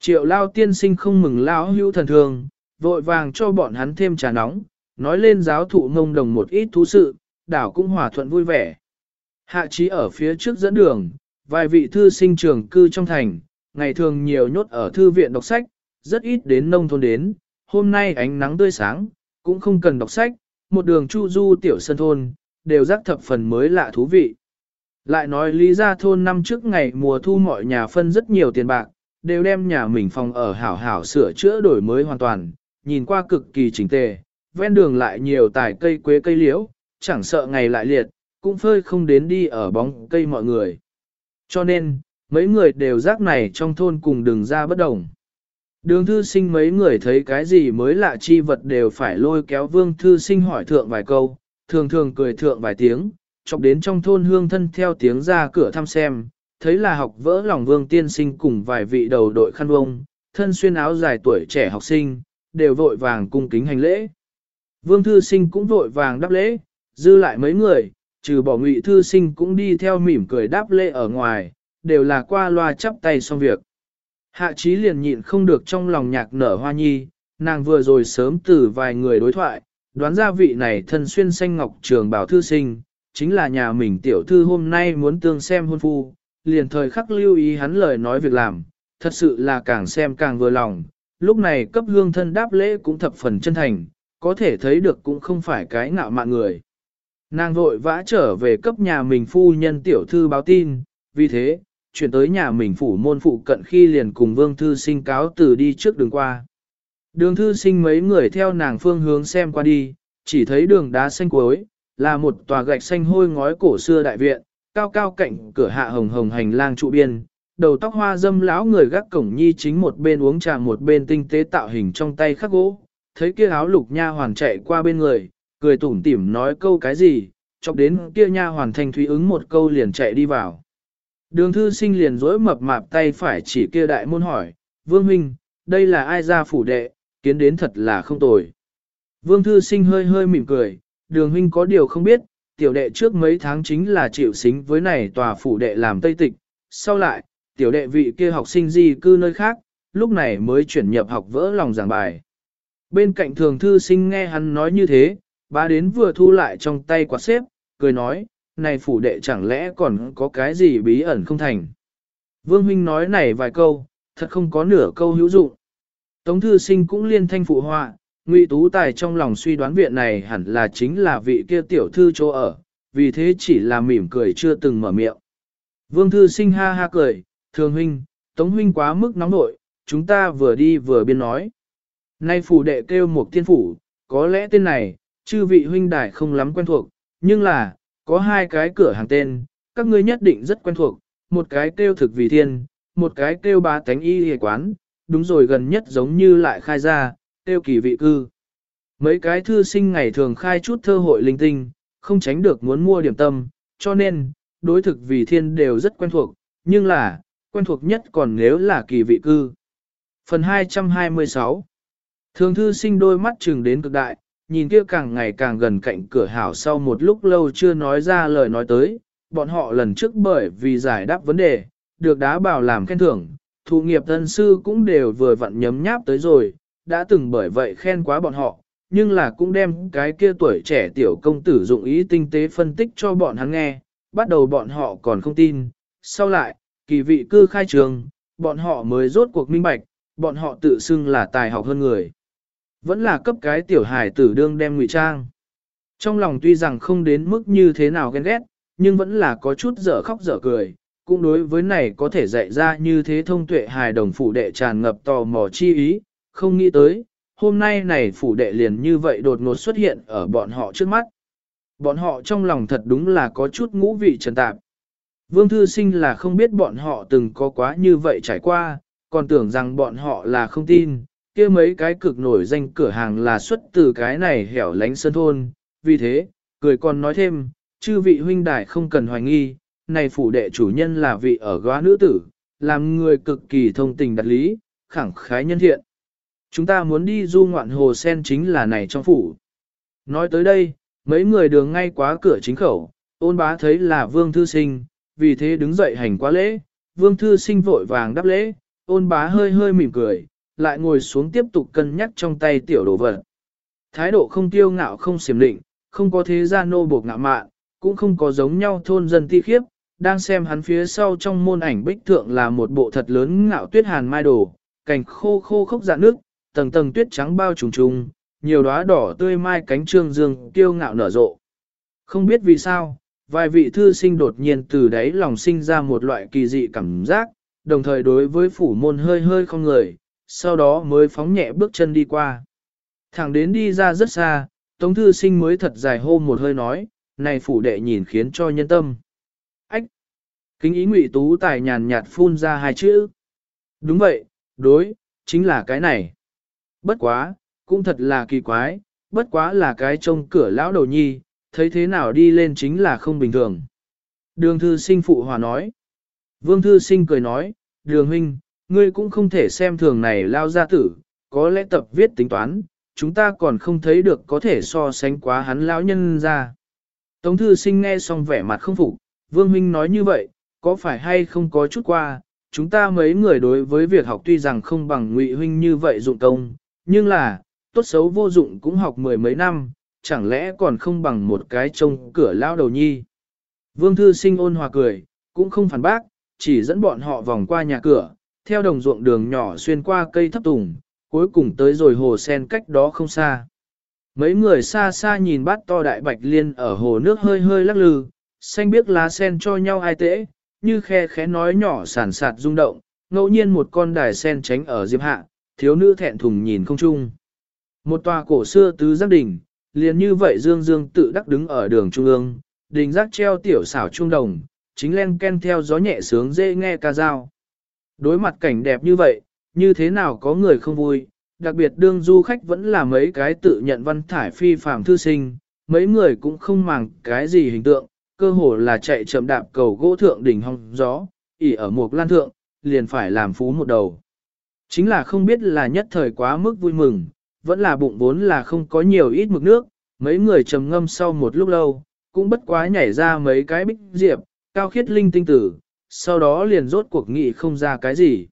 Triệu lao tiên sinh không mừng lao hữu thần thường, vội vàng cho bọn hắn thêm trà nóng, nói lên giáo thụ ngông đồng một ít thú sự, đảo cũng hòa thuận vui vẻ. Hạ trí ở phía trước dẫn đường, vài vị thư sinh trường cư trong thành, ngày thường nhiều nhốt ở thư viện đọc sách, rất ít đến nông thôn đến, hôm nay ánh nắng tươi sáng, cũng không cần đọc sách, một đường chu du tiểu sân thôn, đều rắc thập phần mới lạ thú vị. Lại nói lý gia thôn năm trước ngày mùa thu mọi nhà phân rất nhiều tiền bạc, đều đem nhà mình phòng ở hảo hảo sửa chữa đổi mới hoàn toàn, nhìn qua cực kỳ chỉnh tề, ven đường lại nhiều tài cây quế cây liễu, chẳng sợ ngày lại liệt, cũng phơi không đến đi ở bóng cây mọi người. Cho nên, mấy người đều rác này trong thôn cùng đường ra bất đồng. Đường thư sinh mấy người thấy cái gì mới lạ chi vật đều phải lôi kéo vương thư sinh hỏi thượng vài câu, thường thường cười thượng vài tiếng, chọc đến trong thôn hương thân theo tiếng ra cửa thăm xem, thấy là học vỡ lòng vương tiên sinh cùng vài vị đầu đội khăn vông, thân xuyên áo dài tuổi trẻ học sinh, đều vội vàng cung kính hành lễ. Vương thư sinh cũng vội vàng đáp lễ, dư lại mấy người, trừ bỏ ngụy thư sinh cũng đi theo mỉm cười đáp lễ ở ngoài, đều là qua loa chắp tay xong việc. Hạ trí liền nhịn không được trong lòng nhạc nở hoa nhi, nàng vừa rồi sớm từ vài người đối thoại, đoán ra vị này thân xuyên xanh ngọc trường bảo thư sinh, chính là nhà mình tiểu thư hôm nay muốn tương xem hôn phu, liền thời khắc lưu ý hắn lời nói việc làm, thật sự là càng xem càng vừa lòng, lúc này cấp hương thân đáp lễ cũng thập phần chân thành, có thể thấy được cũng không phải cái ngạo mạn người. Nàng vội vã trở về cấp nhà mình phu nhân tiểu thư báo tin, vì thế, chuyển tới nhà mình phủ môn phụ cận khi liền cùng vương thư sinh cáo từ đi trước đường qua. Đường thư sinh mấy người theo nàng phương hướng xem qua đi, chỉ thấy đường đá xanh cuối, là một tòa gạch xanh hôi ngói cổ xưa đại viện, cao cao cạnh cửa hạ hồng hồng hành lang trụ biên, đầu tóc hoa dâm lão người gác cổng nhi chính một bên uống trà một bên tinh tế tạo hình trong tay khắc gỗ, thấy kia áo lục nha hoàn chạy qua bên người, cười tủm tỉm nói câu cái gì, chọc đến kia nha hoàn thanh thúy ứng một câu liền chạy đi vào. Đường thư sinh liền dối mập mạp tay phải chỉ kia đại môn hỏi, Vương Huynh, đây là ai ra phủ đệ, kiến đến thật là không tồi. Vương thư sinh hơi hơi mỉm cười, đường huynh có điều không biết, tiểu đệ trước mấy tháng chính là chịu xính với này tòa phủ đệ làm tây tịch, sau lại, tiểu đệ vị kia học sinh di cư nơi khác, lúc này mới chuyển nhập học vỡ lòng giảng bài. Bên cạnh thường thư sinh nghe hắn nói như thế, bá đến vừa thu lại trong tay quạt xếp, cười nói, này phủ đệ chẳng lẽ còn có cái gì bí ẩn không thành. Vương huynh nói này vài câu, thật không có nửa câu hữu dụng. Tống thư sinh cũng liên thanh phụ họa, Ngụy Tú Tài trong lòng suy đoán viện này hẳn là chính là vị kia tiểu thư chỗ ở, vì thế chỉ là mỉm cười chưa từng mở miệng. Vương thư sinh ha ha cười, thường huynh, Tống huynh quá mức nóng nội, chúng ta vừa đi vừa biên nói. Nay phủ đệ kêu một tiên phủ, có lẽ tên này, chư vị huynh đại không lắm quen thuộc, nhưng là, có hai cái cửa hàng tên, các ngươi nhất định rất quen thuộc, một cái kêu thực vì thiên, một cái kêu ba tánh y hề quán, đúng rồi gần nhất giống như lại khai ra, Tiêu kỳ vị cư. Mấy cái thư sinh ngày thường khai chút thơ hội linh tinh, không tránh được muốn mua điểm tâm, cho nên, đối thực vì thiên đều rất quen thuộc, nhưng là, quen thuộc nhất còn nếu là kỳ vị cư. Phần 226 Thường thư sinh đôi mắt chừng đến cực đại, nhìn kia càng ngày càng gần cạnh cửa hảo sau một lúc lâu chưa nói ra lời nói tới, bọn họ lần trước bởi vì giải đáp vấn đề, được đá bảo làm khen thưởng, thụ nghiệp thân sư cũng đều vừa vặn nhấm nháp tới rồi, đã từng bởi vậy khen quá bọn họ, nhưng là cũng đem cái kia tuổi trẻ tiểu công tử dụng ý tinh tế phân tích cho bọn hắn nghe, bắt đầu bọn họ còn không tin, sau lại, kỳ vị cư khai trường, bọn họ mới rốt cuộc minh bạch, bọn họ tự xưng là tài học hơn người. Vẫn là cấp cái tiểu hải tử đương đem ngụy trang. Trong lòng tuy rằng không đến mức như thế nào ghen ghét, nhưng vẫn là có chút dở khóc dở cười, cũng đối với này có thể dạy ra như thế thông tuệ hài đồng phụ đệ tràn ngập tò mò chi ý, không nghĩ tới, hôm nay này phủ đệ liền như vậy đột ngột xuất hiện ở bọn họ trước mắt. Bọn họ trong lòng thật đúng là có chút ngũ vị trần tạp. Vương Thư Sinh là không biết bọn họ từng có quá như vậy trải qua, còn tưởng rằng bọn họ là không tin, kia mấy cái cực nổi danh cửa hàng là xuất từ cái này hẻo lánh sơn thôn, vì thế, cười còn nói thêm, chư vị huynh đại không cần hoài nghi, này phủ đệ chủ nhân là vị ở góa nữ tử, làm người cực kỳ thông tình đặt lý, khẳng khái nhân thiện. Chúng ta muốn đi du ngoạn hồ sen chính là này trong phủ. Nói tới đây, mấy người đường ngay quá cửa chính khẩu, ôn bá thấy là vương thư sinh, vì thế đứng dậy hành quá lễ, vương thư sinh vội vàng đáp lễ, ôn bá hơi hơi mỉm cười, lại ngồi xuống tiếp tục cân nhắc trong tay tiểu đồ vật. Thái độ không tiêu ngạo không xiểm định, không có thế gia nô buộc ngạo mạn, cũng không có giống nhau thôn dân ti khiếp, đang xem hắn phía sau trong môn ảnh bích thượng là một bộ thật lớn ngạo tuyết hàn mai đồ, cành khô khô khốc dạ nước, tầng tầng tuyết trắng bao trùng trùng, nhiều đóa đỏ tươi mai cánh trương dương kiêu ngạo nở rộ. Không biết vì sao, vài vị thư sinh đột nhiên từ đáy lòng sinh ra một loại kỳ dị cảm giác, đồng thời đối với phủ môn hơi hơi không người, sau đó mới phóng nhẹ bước chân đi qua. Thẳng đến đi ra rất xa, Tống thư sinh mới thật dài hô một hơi nói, này phủ đệ nhìn khiến cho nhân tâm. Ách! Kính ý ngụy tú tài nhàn nhạt phun ra hai chữ. Đúng vậy, đối, chính là cái này. Bất quá, cũng thật là kỳ quái, bất quá là cái trông cửa lão đầu nhi, thấy thế nào đi lên chính là không bình thường. Đường thư sinh phụ hòa nói. Vương thư sinh cười nói, đường huynh, ngươi cũng không thể xem thường này lao gia tử, có lẽ tập viết tính toán, chúng ta còn không thấy được có thể so sánh quá hắn lão nhân ra. Tống thư sinh nghe xong vẻ mặt không phục, Vương Huynh nói như vậy, có phải hay không có chút qua, chúng ta mấy người đối với việc học tuy rằng không bằng Ngụy Huynh như vậy dụng công, nhưng là, tốt xấu vô dụng cũng học mười mấy năm, chẳng lẽ còn không bằng một cái trông cửa lao đầu nhi. Vương Thư Sinh ôn hòa cười, cũng không phản bác, chỉ dẫn bọn họ vòng qua nhà cửa, theo đồng ruộng đường nhỏ xuyên qua cây thấp tùng, cuối cùng tới rồi hồ sen cách đó không xa. Mấy người xa xa nhìn bát to đại bạch liên ở hồ nước hơi hơi lắc lư, xanh biếc lá sen cho nhau ai tễ, như khe khẽ nói nhỏ sản sạt rung động, ngẫu nhiên một con đài sen tránh ở diệp hạ, thiếu nữ thẹn thùng nhìn không chung. Một tòa cổ xưa tứ giác đỉnh, liền như vậy dương dương tự đắc đứng ở đường trung ương, đỉnh giác treo tiểu xảo trung đồng, chính len ken theo gió nhẹ sướng dễ nghe ca dao. Đối mặt cảnh đẹp như vậy, như thế nào có người không vui, đặc biệt đương du khách vẫn là mấy cái tự nhận văn thải phi phàm thư sinh, mấy người cũng không màng cái gì hình tượng, cơ hồ là chạy chậm đạp cầu gỗ thượng đỉnh hong gió, ỉ ở một lan thượng, liền phải làm phú một đầu. Chính là không biết là nhất thời quá mức vui mừng, vẫn là bụng vốn là không có nhiều ít mực nước, mấy người trầm ngâm sau một lúc lâu, cũng bất quá nhảy ra mấy cái bích diệp, cao khiết linh tinh tử, sau đó liền rốt cuộc nghị không ra cái gì.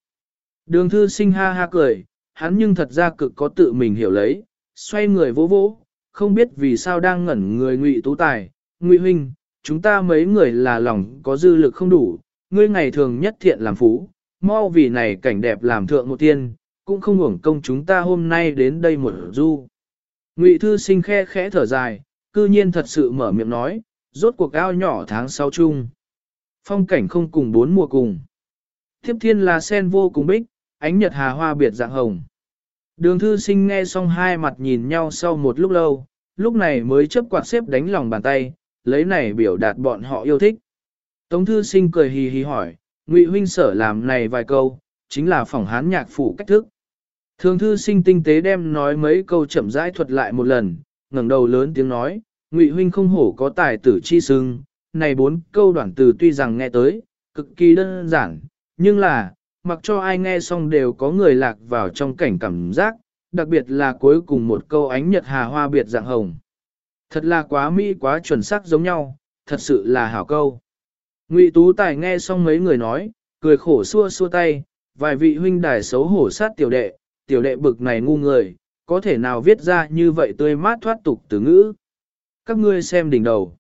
Đường thư sinh ha ha cười, hắn nhưng thật ra cực có tự mình hiểu lấy, xoay người vỗ vỗ, không biết vì sao đang ngẩn người ngụy tú tài, ngụy huynh, chúng ta mấy người là lòng có dư lực không đủ, ngươi ngày thường nhất thiện làm phú, mau vì này cảnh đẹp làm thượng một tiên, cũng không hưởng công chúng ta hôm nay đến đây một du. Ngụy thư sinh khe khẽ thở dài, cư nhiên thật sự mở miệng nói, rốt cuộc ao nhỏ tháng sau chung. Phong cảnh không cùng bốn mùa cùng. Thiếp thiên là sen vô cùng bích, ánh nhật hà hoa biệt dạng hồng. Đường thư sinh nghe xong hai mặt nhìn nhau sau một lúc lâu, lúc này mới chấp quạt xếp đánh lòng bàn tay, lấy này biểu đạt bọn họ yêu thích. Tống thư sinh cười hì hì hỏi, Ngụy huynh sở làm này vài câu, chính là phỏng hán nhạc phủ cách thức. Thường thư sinh tinh tế đem nói mấy câu chậm rãi thuật lại một lần, ngẩng đầu lớn tiếng nói, Ngụy huynh không hổ có tài tử chi sưng, này bốn câu đoạn từ tuy rằng nghe tới, cực kỳ đơn giản, nhưng là, mặc cho ai nghe xong đều có người lạc vào trong cảnh cảm giác, đặc biệt là cuối cùng một câu ánh nhật hà hoa biệt dạng hồng. Thật là quá mỹ quá chuẩn xác giống nhau, thật sự là hảo câu. Ngụy Tú Tài nghe xong mấy người nói, cười khổ xua xua tay, vài vị huynh đài xấu hổ sát tiểu đệ, tiểu đệ bực này ngu người, có thể nào viết ra như vậy tươi mát thoát tục từ ngữ. Các ngươi xem đỉnh đầu.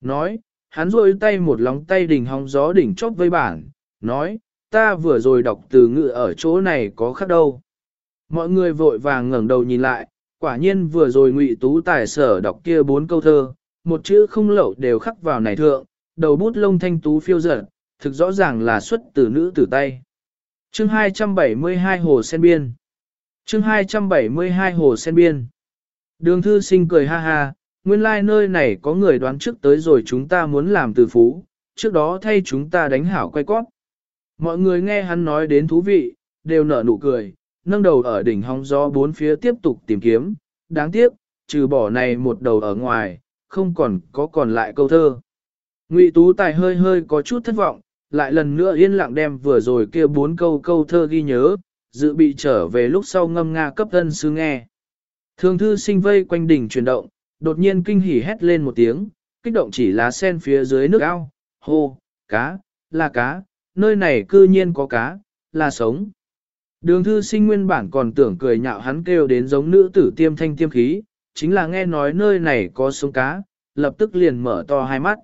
Nói, hắn rôi tay một lóng tay đỉnh hóng gió đỉnh chóp với bản, nói, ta vừa rồi đọc từ ngữ ở chỗ này có khác đâu. Mọi người vội vàng ngẩng đầu nhìn lại, quả nhiên vừa rồi ngụy tú tài sở đọc kia bốn câu thơ, một chữ không lậu đều khắc vào này thượng, đầu bút lông thanh tú phiêu dở, thực rõ ràng là xuất từ nữ tử tay. Chương 272 Hồ Sen Biên Chương 272 Hồ Sen Biên Đường thư sinh cười ha ha, nguyên lai like nơi này có người đoán trước tới rồi chúng ta muốn làm từ phú, trước đó thay chúng ta đánh hảo quay cót. Mọi người nghe hắn nói đến thú vị, đều nở nụ cười, nâng đầu ở đỉnh hóng gió bốn phía tiếp tục tìm kiếm, đáng tiếc, trừ bỏ này một đầu ở ngoài, không còn có còn lại câu thơ. Ngụy Tú Tài hơi hơi có chút thất vọng, lại lần nữa yên lặng đem vừa rồi kia bốn câu câu thơ ghi nhớ, dự bị trở về lúc sau ngâm nga cấp thân sư nghe. Thường thư sinh vây quanh đỉnh chuyển động, đột nhiên kinh hỉ hét lên một tiếng, kích động chỉ lá sen phía dưới nước ao, hô, cá, là cá, nơi này cư nhiên có cá, là sống. Đường thư sinh nguyên bản còn tưởng cười nhạo hắn kêu đến giống nữ tử tiêm thanh tiêm khí, chính là nghe nói nơi này có sống cá, lập tức liền mở to hai mắt.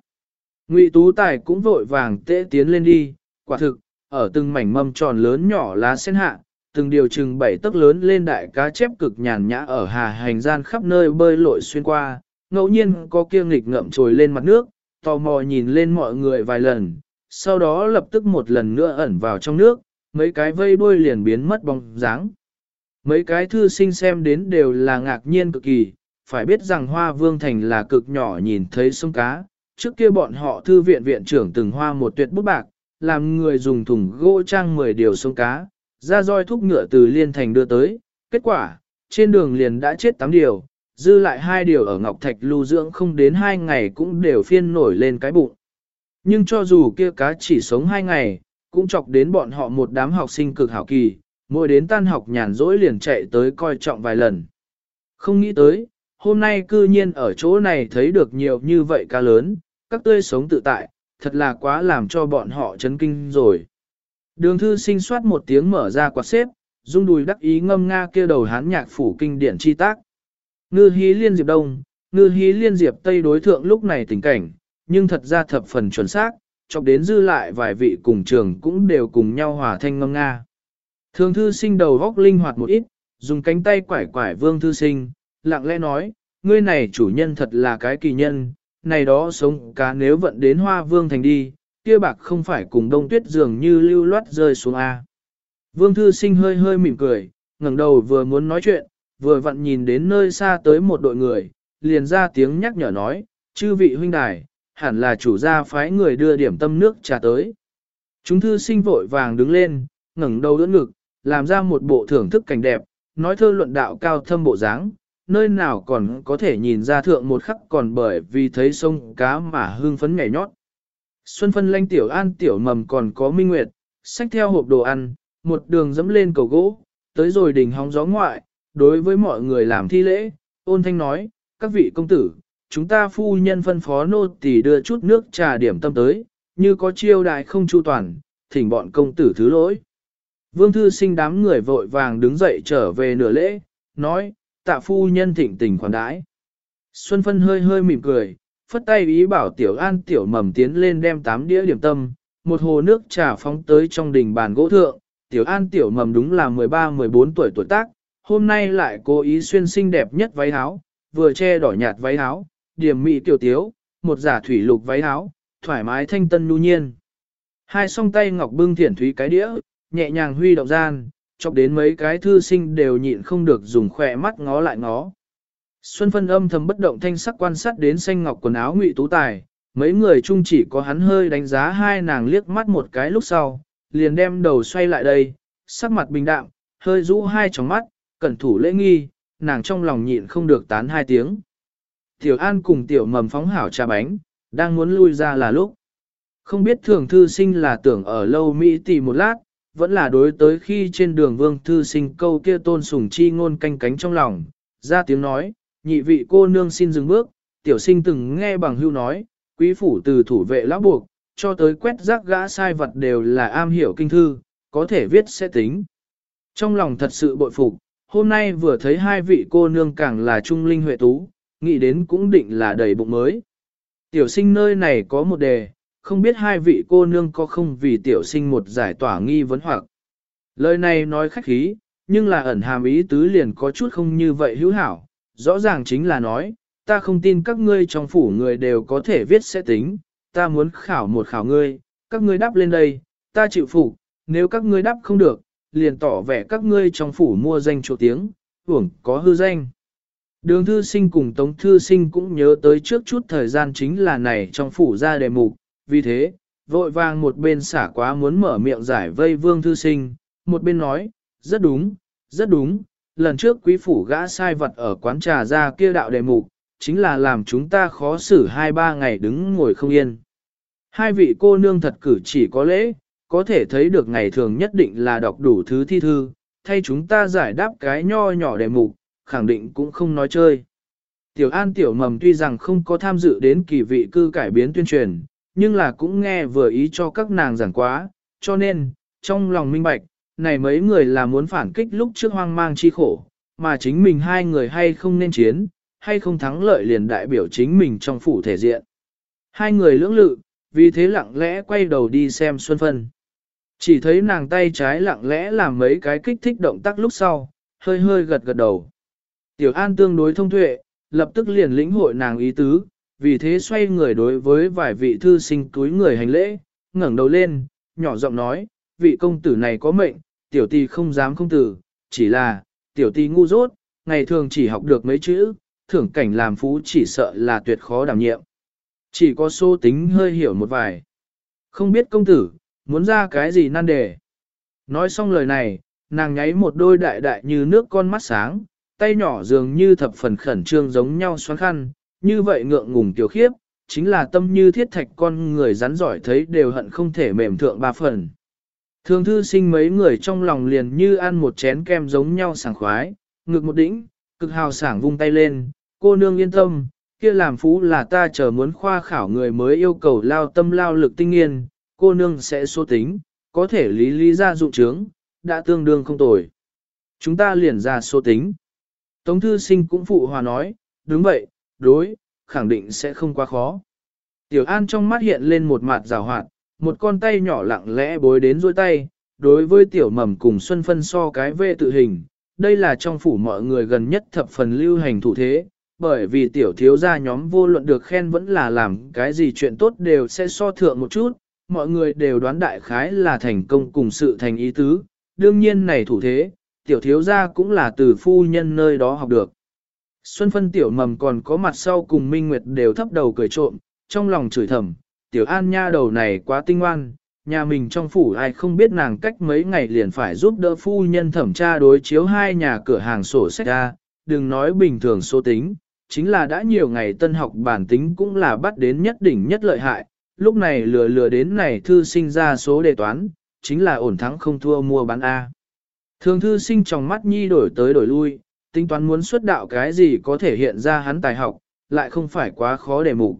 Ngụy Tú Tài cũng vội vàng tễ tiến lên đi, quả thực, ở từng mảnh mâm tròn lớn nhỏ lá sen hạ, từng điều chừng bảy tấc lớn lên đại cá chép cực nhàn nhã ở hà hành gian khắp nơi bơi lội xuyên qua, ngẫu nhiên có kia nghịch ngậm trồi lên mặt nước, tò mò nhìn lên mọi người vài lần, sau đó lập tức một lần nữa ẩn vào trong nước, mấy cái vây đuôi liền biến mất bóng dáng. Mấy cái thư sinh xem đến đều là ngạc nhiên cực kỳ, phải biết rằng hoa vương thành là cực nhỏ nhìn thấy sông cá, trước kia bọn họ thư viện viện trưởng từng hoa một tuyệt bút bạc, làm người dùng thùng gỗ trang 10 điều sông cá, ra roi thúc ngựa từ liên thành đưa tới, kết quả, trên đường liền đã chết 8 điều, dư lại hai điều ở Ngọc Thạch lưu dưỡng không đến 2 ngày cũng đều phiên nổi lên cái bụng. Nhưng cho dù kia cá chỉ sống 2 ngày, cũng chọc đến bọn họ một đám học sinh cực hảo kỳ, mỗi đến tan học nhàn rỗi liền chạy tới coi trọng vài lần. Không nghĩ tới, hôm nay cư nhiên ở chỗ này thấy được nhiều như vậy cá lớn, các tươi sống tự tại, thật là quá làm cho bọn họ chấn kinh rồi. Đường thư sinh soát một tiếng mở ra quạt xếp, dung đùi đắc ý ngâm nga kia đầu hán nhạc phủ kinh điển chi tác. Ngư hí liên diệp đông, ngư hí liên diệp tây đối thượng lúc này tình cảnh, nhưng thật ra thập phần chuẩn xác, chọc đến dư lại vài vị cùng trường cũng đều cùng nhau hòa thanh ngâm nga. Thường thư sinh đầu góc linh hoạt một ít, dùng cánh tay quải quải vương thư sinh, lặng lẽ nói, ngươi này chủ nhân thật là cái kỳ nhân, này đó sống cá nếu vận đến hoa vương thành đi, kia bạc không phải cùng đông tuyết dường như lưu loát rơi xuống A. Vương thư sinh hơi hơi mỉm cười, ngẩng đầu vừa muốn nói chuyện, vừa vặn nhìn đến nơi xa tới một đội người, liền ra tiếng nhắc nhở nói, chư vị huynh đài, hẳn là chủ gia phái người đưa điểm tâm nước trà tới. Chúng thư sinh vội vàng đứng lên, ngẩng đầu đỡ ngực, làm ra một bộ thưởng thức cảnh đẹp, nói thơ luận đạo cao thâm bộ dáng, nơi nào còn có thể nhìn ra thượng một khắc còn bởi vì thấy sông cá mà hương phấn nhảy nhót. Xuân phân lanh tiểu an tiểu mầm còn có minh nguyệt, xách theo hộp đồ ăn, một đường dẫm lên cầu gỗ, tới rồi đỉnh hóng gió ngoại, đối với mọi người làm thi lễ, ôn thanh nói, các vị công tử, chúng ta phu nhân phân phó nô tỳ đưa chút nước trà điểm tâm tới, như có chiêu đại không chu toàn, thỉnh bọn công tử thứ lỗi. Vương thư sinh đám người vội vàng đứng dậy trở về nửa lễ, nói, tạ phu nhân thịnh tình khoản đãi. Xuân phân hơi hơi mỉm cười, phất tay ý bảo tiểu an tiểu mầm tiến lên đem tám đĩa điểm tâm, một hồ nước trà phóng tới trong đình bàn gỗ thượng, tiểu an tiểu mầm đúng là 13-14 tuổi tuổi tác, hôm nay lại cố ý xuyên xinh đẹp nhất váy áo, vừa che đỏ nhạt váy áo, điểm mị tiểu tiếu, một giả thủy lục váy áo, thoải mái thanh tân nhu nhiên. Hai song tay ngọc bưng thiển thúy cái đĩa, nhẹ nhàng huy động gian, chọc đến mấy cái thư sinh đều nhịn không được dùng khỏe mắt ngó lại ngó. Xuân phân âm thầm bất động thanh sắc quan sát đến xanh ngọc quần áo ngụy tú tài, mấy người chung chỉ có hắn hơi đánh giá hai nàng liếc mắt một cái lúc sau, liền đem đầu xoay lại đây, sắc mặt bình đạm, hơi rũ hai tròng mắt, cẩn thủ lễ nghi, nàng trong lòng nhịn không được tán hai tiếng. Tiểu An cùng tiểu mầm phóng hảo trà bánh, đang muốn lui ra là lúc. Không biết thường thư sinh là tưởng ở lâu Mỹ tỷ một lát, vẫn là đối tới khi trên đường vương thư sinh câu kia tôn sùng chi ngôn canh cánh trong lòng, ra tiếng nói, nhị vị cô nương xin dừng bước, tiểu sinh từng nghe bằng hưu nói, quý phủ từ thủ vệ lão buộc, cho tới quét rác gã sai vật đều là am hiểu kinh thư, có thể viết sẽ tính. Trong lòng thật sự bội phục, hôm nay vừa thấy hai vị cô nương càng là trung linh huệ tú, nghĩ đến cũng định là đầy bụng mới. Tiểu sinh nơi này có một đề, không biết hai vị cô nương có không vì tiểu sinh một giải tỏa nghi vấn hoặc. Lời này nói khách khí, nhưng là ẩn hàm ý tứ liền có chút không như vậy hữu hảo, rõ ràng chính là nói, ta không tin các ngươi trong phủ người đều có thể viết sẽ tính, ta muốn khảo một khảo ngươi, các ngươi đáp lên đây, ta chịu phục, nếu các ngươi đáp không được, liền tỏ vẻ các ngươi trong phủ mua danh chỗ tiếng, hưởng có hư danh. Đường thư sinh cùng tống thư sinh cũng nhớ tới trước chút thời gian chính là này trong phủ ra đề mục, vì thế, vội vàng một bên xả quá muốn mở miệng giải vây vương thư sinh, một bên nói, rất đúng, rất đúng, lần trước quý phủ gã sai vật ở quán trà ra kia đạo đề mục, chính là làm chúng ta khó xử hai ba ngày đứng ngồi không yên. Hai vị cô nương thật cử chỉ có lễ, có thể thấy được ngày thường nhất định là đọc đủ thứ thi thư, thay chúng ta giải đáp cái nho nhỏ đề mục, khẳng định cũng không nói chơi. Tiểu An Tiểu Mầm tuy rằng không có tham dự đến kỳ vị cư cải biến tuyên truyền, nhưng là cũng nghe vừa ý cho các nàng giảng quá, cho nên, trong lòng minh bạch, này mấy người là muốn phản kích lúc trước hoang mang chi khổ, mà chính mình hai người hay không nên chiến, hay không thắng lợi liền đại biểu chính mình trong phủ thể diện. Hai người lưỡng lự, vì thế lặng lẽ quay đầu đi xem Xuân Phân. Chỉ thấy nàng tay trái lặng lẽ làm mấy cái kích thích động tác lúc sau, hơi hơi gật gật đầu. Tiểu An tương đối thông tuệ, lập tức liền lĩnh hội nàng ý tứ, vì thế xoay người đối với vài vị thư sinh túi người hành lễ, ngẩng đầu lên, nhỏ giọng nói, vị công tử này có mệnh, tiểu tì không dám không tử, chỉ là, tiểu tì ngu dốt, ngày thường chỉ học được mấy chữ, thưởng cảnh làm phú chỉ sợ là tuyệt khó đảm nhiệm. Chỉ có số tính hơi hiểu một vài. Không biết công tử, muốn ra cái gì nan đề. Nói xong lời này, nàng nháy một đôi đại đại như nước con mắt sáng, tay nhỏ dường như thập phần khẩn trương giống nhau xoắn khăn, như vậy ngượng ngùng tiểu khiếp, chính là tâm như thiết thạch con người rắn giỏi thấy đều hận không thể mềm thượng ba phần. Thường thư sinh mấy người trong lòng liền như ăn một chén kem giống nhau sảng khoái, ngực một đỉnh, cực hào sảng vung tay lên, cô nương yên tâm, kia làm phú là ta chờ muốn khoa khảo người mới yêu cầu lao tâm lao lực tinh nghiên, cô nương sẽ số tính, có thể lý lý ra dụng trướng, đã tương đương không tồi. Chúng ta liền ra số tính. Tống thư sinh cũng phụ hòa nói, đúng vậy, đối, khẳng định sẽ không quá khó. Tiểu An trong mắt hiện lên một mặt rào hoạt, một con tay nhỏ lặng lẽ bối đến dôi tay, đối với tiểu mầm cùng Xuân Phân so cái vệ tự hình, đây là trong phủ mọi người gần nhất thập phần lưu hành thủ thế, bởi vì tiểu thiếu gia nhóm vô luận được khen vẫn là làm cái gì chuyện tốt đều sẽ so thượng một chút, mọi người đều đoán đại khái là thành công cùng sự thành ý tứ, đương nhiên này thủ thế, tiểu thiếu gia cũng là từ phu nhân nơi đó học được. Xuân phân tiểu mầm còn có mặt sau cùng Minh Nguyệt đều thấp đầu cười trộm, trong lòng chửi thầm, tiểu an nha đầu này quá tinh ngoan, nhà mình trong phủ ai không biết nàng cách mấy ngày liền phải giúp đỡ phu nhân thẩm tra đối chiếu hai nhà cửa hàng sổ sách ra, đừng nói bình thường số tính, chính là đã nhiều ngày tân học bản tính cũng là bắt đến nhất đỉnh nhất lợi hại, lúc này lừa lừa đến này thư sinh ra số đề toán, chính là ổn thắng không thua mua bán A. Thường thư sinh trong mắt nhi đổi tới đổi lui, tính toán muốn xuất đạo cái gì có thể hiện ra hắn tài học, lại không phải quá khó để mục.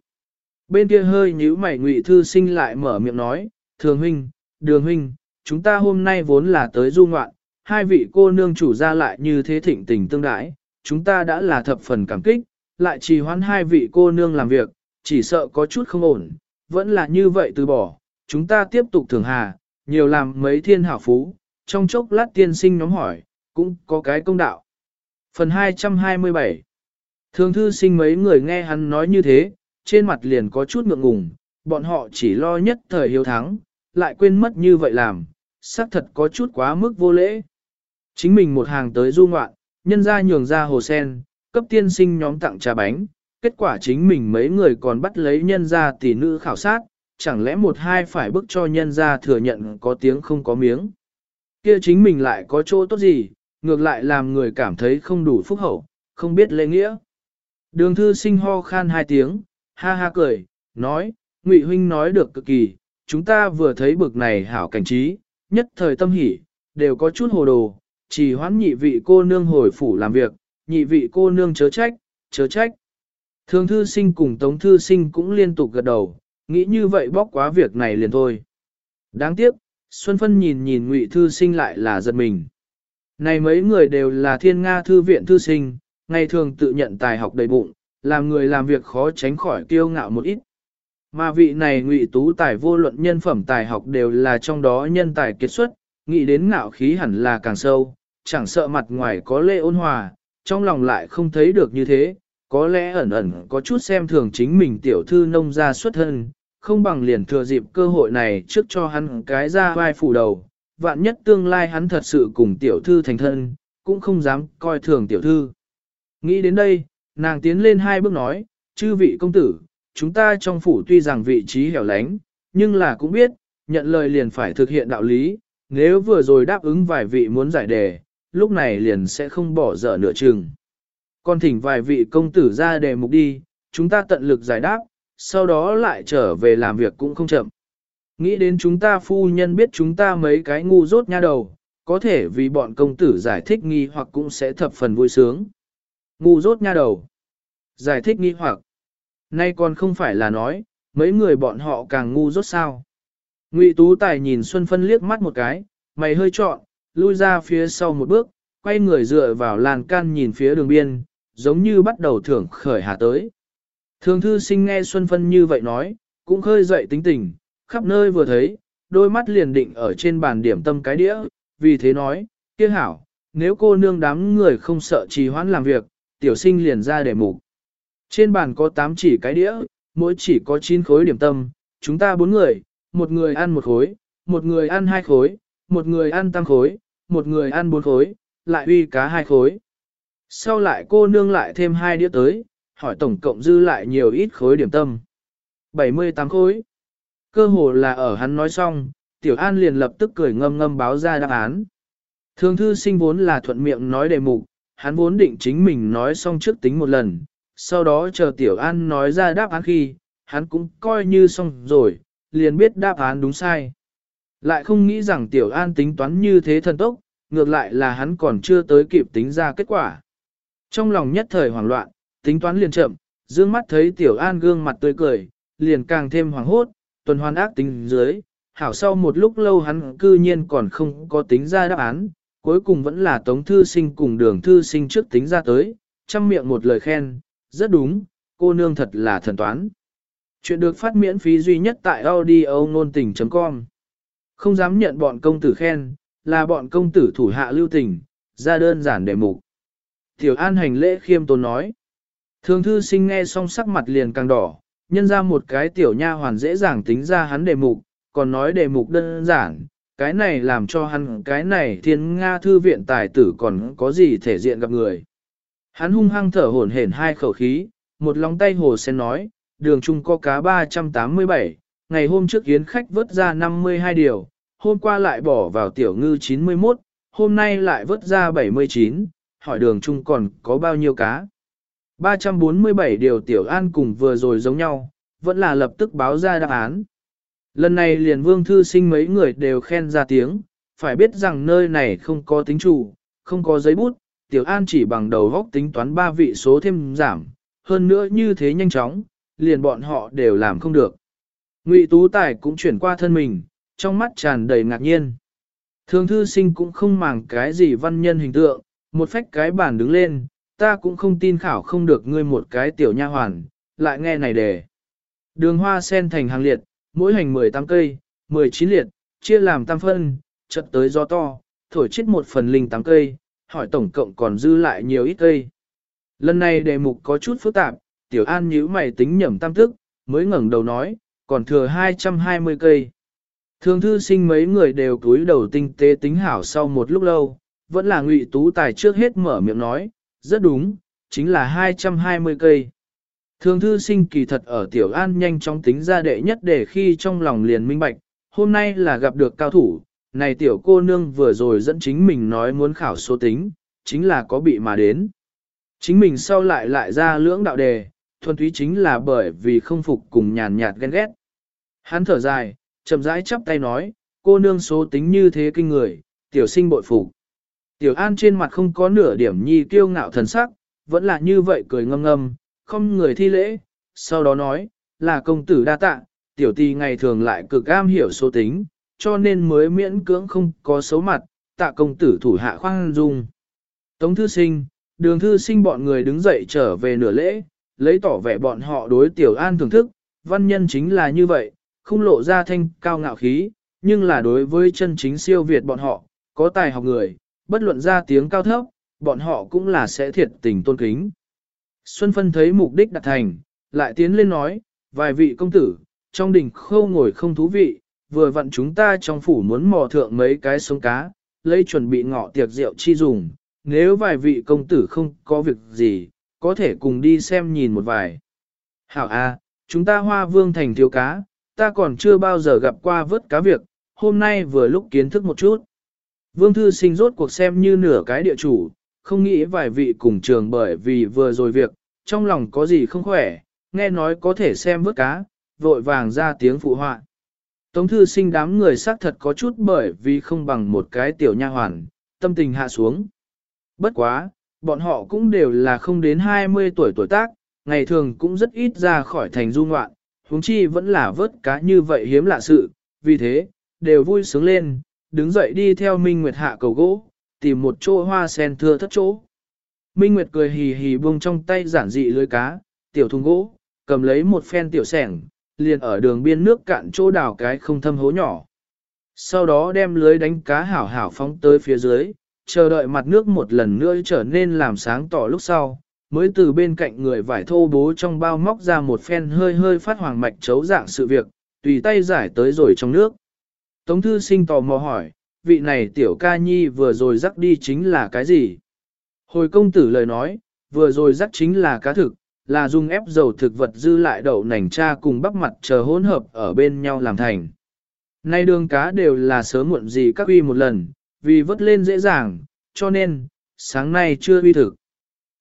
Bên kia hơi nhíu mày ngụy thư sinh lại mở miệng nói, thường huynh, đường huynh, chúng ta hôm nay vốn là tới du ngoạn, hai vị cô nương chủ ra lại như thế thịnh tình tương đãi, chúng ta đã là thập phần cảm kích, lại trì hoãn hai vị cô nương làm việc, chỉ sợ có chút không ổn, vẫn là như vậy từ bỏ, chúng ta tiếp tục thường hà, nhiều làm mấy thiên hảo phú, trong chốc lát tiên sinh nhóm hỏi, cũng có cái công đạo. Phần 227 Thường thư sinh mấy người nghe hắn nói như thế, trên mặt liền có chút ngượng ngùng, bọn họ chỉ lo nhất thời hiếu thắng, lại quên mất như vậy làm, xác thật có chút quá mức vô lễ. Chính mình một hàng tới du ngoạn, nhân ra nhường ra hồ sen, cấp tiên sinh nhóm tặng trà bánh, kết quả chính mình mấy người còn bắt lấy nhân ra tỷ nữ khảo sát, chẳng lẽ một hai phải bức cho nhân ra thừa nhận có tiếng không có miếng. Kia chính mình lại có chỗ tốt gì, ngược lại làm người cảm thấy không đủ phúc hậu, không biết lễ nghĩa. Đường thư sinh ho khan hai tiếng, ha ha cười, nói, Ngụy huynh nói được cực kỳ, chúng ta vừa thấy bực này hảo cảnh trí, nhất thời tâm hỉ, đều có chút hồ đồ, chỉ hoãn nhị vị cô nương hồi phủ làm việc, nhị vị cô nương chớ trách, chớ trách. Thường thư sinh cùng tống thư sinh cũng liên tục gật đầu, nghĩ như vậy bóc quá việc này liền thôi. Đáng tiếc, Xuân Phân nhìn nhìn ngụy thư sinh lại là giật mình. Này mấy người đều là thiên Nga thư viện thư sinh, ngày thường tự nhận tài học đầy bụng, làm người làm việc khó tránh khỏi kiêu ngạo một ít. Mà vị này ngụy tú tài vô luận nhân phẩm tài học đều là trong đó nhân tài kết xuất, nghĩ đến ngạo khí hẳn là càng sâu, chẳng sợ mặt ngoài có lệ ôn hòa, trong lòng lại không thấy được như thế, có lẽ ẩn ẩn có chút xem thường chính mình tiểu thư nông gia xuất thân, không bằng liền thừa dịp cơ hội này trước cho hắn cái ra vai phủ đầu, vạn nhất tương lai hắn thật sự cùng tiểu thư thành thân, cũng không dám coi thường tiểu thư. Nghĩ đến đây, nàng tiến lên hai bước nói, chư vị công tử, chúng ta trong phủ tuy rằng vị trí hẻo lánh, nhưng là cũng biết, nhận lời liền phải thực hiện đạo lý, nếu vừa rồi đáp ứng vài vị muốn giải đề, lúc này liền sẽ không bỏ dở nửa chừng. Còn thỉnh vài vị công tử ra đề mục đi, chúng ta tận lực giải đáp, sau đó lại trở về làm việc cũng không chậm. Nghĩ đến chúng ta phu nhân biết chúng ta mấy cái ngu rốt nha đầu, có thể vì bọn công tử giải thích nghi hoặc cũng sẽ thập phần vui sướng. Ngu rốt nha đầu. Giải thích nghi hoặc. Nay còn không phải là nói, mấy người bọn họ càng ngu rốt sao. Ngụy Tú Tài nhìn Xuân Phân liếc mắt một cái, mày hơi trọn, lui ra phía sau một bước, quay người dựa vào lan can nhìn phía đường biên, giống như bắt đầu thưởng khởi hạ tới. Thường thư sinh nghe Xuân Phân như vậy nói, cũng khơi dậy tính tình, khắp nơi vừa thấy, đôi mắt liền định ở trên bàn điểm tâm cái đĩa, vì thế nói, kia hảo, nếu cô nương đám người không sợ trì hoãn làm việc, tiểu sinh liền ra để mục. Trên bàn có 8 chỉ cái đĩa, mỗi chỉ có 9 khối điểm tâm, chúng ta bốn người, một người ăn một khối, một người ăn hai khối, một người ăn tăng khối, một người ăn bốn khối, lại uy cá hai khối. Sau lại cô nương lại thêm hai đĩa tới, hỏi tổng cộng dư lại nhiều ít khối điểm tâm. 78 khối. Cơ hồ là ở hắn nói xong, Tiểu An liền lập tức cười ngâm ngâm báo ra đáp án. Thường thư sinh vốn là thuận miệng nói đề mục, hắn vốn định chính mình nói xong trước tính một lần, sau đó chờ Tiểu An nói ra đáp án khi, hắn cũng coi như xong rồi, liền biết đáp án đúng sai. Lại không nghĩ rằng Tiểu An tính toán như thế thần tốc, ngược lại là hắn còn chưa tới kịp tính ra kết quả. Trong lòng nhất thời hoảng loạn, tính toán liền chậm, dương mắt thấy Tiểu An gương mặt tươi cười, liền càng thêm hoảng hốt, tuần hoàn ác tính dưới, hảo sau một lúc lâu hắn cư nhiên còn không có tính ra đáp án, cuối cùng vẫn là Tống Thư Sinh cùng đường Thư Sinh trước tính ra tới, chăm miệng một lời khen, rất đúng, cô nương thật là thần toán. Chuyện được phát miễn phí duy nhất tại audio nôn tình.com Không dám nhận bọn công tử khen, là bọn công tử thủ hạ lưu tình, ra đơn giản đề mục. Tiểu An hành lễ khiêm tốn nói. Thường thư sinh nghe xong sắc mặt liền càng đỏ, nhân ra một cái tiểu nha hoàn dễ dàng tính ra hắn đề mục, còn nói đề mục đơn giản, cái này làm cho hắn cái này thiên Nga thư viện tài tử còn có gì thể diện gặp người. Hắn hung hăng thở hổn hển hai khẩu khí, một lòng tay hồ sen nói, đường Trung có cá 387, ngày hôm trước yến khách vớt ra 52 điều, hôm qua lại bỏ vào tiểu ngư 91, hôm nay lại vớt ra 79, hỏi đường Trung còn có bao nhiêu cá. 347 điều tiểu an cùng vừa rồi giống nhau, vẫn là lập tức báo ra đáp án. Lần này liền vương thư sinh mấy người đều khen ra tiếng, phải biết rằng nơi này không có tính chủ, không có giấy bút, tiểu an chỉ bằng đầu góc tính toán ba vị số thêm giảm, hơn nữa như thế nhanh chóng, liền bọn họ đều làm không được. Ngụy Tú Tài cũng chuyển qua thân mình, trong mắt tràn đầy ngạc nhiên. Thường thư sinh cũng không màng cái gì văn nhân hình tượng, một phách cái bản đứng lên, ta cũng không tin khảo không được ngươi một cái tiểu nha hoàn, lại nghe này đề. Đường hoa sen thành hàng liệt, mỗi hành 18 cây, 19 liệt, chia làm tam phân, chật tới gió to, thổi chết một phần linh tám cây, hỏi tổng cộng còn dư lại nhiều ít cây. Lần này đề mục có chút phức tạp, tiểu an nhíu mày tính nhẩm tam thức, mới ngẩng đầu nói, còn thừa 220 cây. Thường thư sinh mấy người đều cúi đầu tinh tế tính hảo sau một lúc lâu, vẫn là ngụy tú tài trước hết mở miệng nói, rất đúng, chính là 220 cây. Thường thư sinh kỳ thật ở Tiểu An nhanh chóng tính ra đệ nhất để khi trong lòng liền minh bạch, hôm nay là gặp được cao thủ, này tiểu cô nương vừa rồi dẫn chính mình nói muốn khảo số tính, chính là có bị mà đến. Chính mình sau lại lại ra lưỡng đạo đề, thuần túy chính là bởi vì không phục cùng nhàn nhạt ghen ghét. Hắn thở dài, chậm rãi chắp tay nói, cô nương số tính như thế kinh người, tiểu sinh bội phục. Tiểu An trên mặt không có nửa điểm nhi kiêu ngạo thần sắc, vẫn là như vậy cười ngâm ngâm, không người thi lễ, sau đó nói, là công tử đa tạ, tiểu tì ngày thường lại cực am hiểu số tính, cho nên mới miễn cưỡng không có xấu mặt, tạ công tử thủ hạ khoan dung. Tống thư sinh, đường thư sinh bọn người đứng dậy trở về nửa lễ, lấy tỏ vẻ bọn họ đối tiểu an thưởng thức, văn nhân chính là như vậy, không lộ ra thanh cao ngạo khí, nhưng là đối với chân chính siêu việt bọn họ, có tài học người, bất luận ra tiếng cao thấp, bọn họ cũng là sẽ thiệt tình tôn kính. Xuân Phân thấy mục đích đạt thành, lại tiến lên nói, vài vị công tử, trong đình khâu ngồi không thú vị, vừa vặn chúng ta trong phủ muốn mò thượng mấy cái sống cá, lấy chuẩn bị ngọ tiệc rượu chi dùng, nếu vài vị công tử không có việc gì, có thể cùng đi xem nhìn một vài. Hảo A, chúng ta hoa vương thành thiếu cá, ta còn chưa bao giờ gặp qua vớt cá việc, hôm nay vừa lúc kiến thức một chút. Vương thư sinh rốt cuộc xem như nửa cái địa chủ, không nghĩ vài vị cùng trường bởi vì vừa rồi việc, trong lòng có gì không khỏe, nghe nói có thể xem vớt cá, vội vàng ra tiếng phụ họa. Tống thư sinh đám người xác thật có chút bởi vì không bằng một cái tiểu nha hoàn, tâm tình hạ xuống. Bất quá, bọn họ cũng đều là không đến 20 tuổi tuổi tác, ngày thường cũng rất ít ra khỏi thành du ngoạn, huống chi vẫn là vớt cá như vậy hiếm lạ sự, vì thế, đều vui sướng lên, đứng dậy đi theo Minh Nguyệt hạ cầu gỗ, tìm một chỗ hoa sen thưa thất chỗ. Minh Nguyệt cười hì hì buông trong tay giản dị lưới cá, tiểu thùng gỗ, cầm lấy một phen tiểu sẻng, liền ở đường biên nước cạn chỗ đào cái không thâm hố nhỏ. Sau đó đem lưới đánh cá hảo hảo phóng tới phía dưới, chờ đợi mặt nước một lần nữa trở nên làm sáng tỏ lúc sau, mới từ bên cạnh người vải thô bố trong bao móc ra một phen hơi hơi phát hoàng mạch chấu dạng sự việc, tùy tay giải tới rồi trong nước. Tống thư sinh tò mò hỏi, vị này tiểu ca nhi vừa rồi rắc đi chính là cái gì? Hồi công tử lời nói, vừa rồi rắc chính là cá thực, là dùng ép dầu thực vật dư lại đậu nành cha cùng bắp mặt chờ hỗn hợp ở bên nhau làm thành. Nay đường cá đều là sớm muộn gì các uy một lần, vì vớt lên dễ dàng, cho nên, sáng nay chưa uy thực.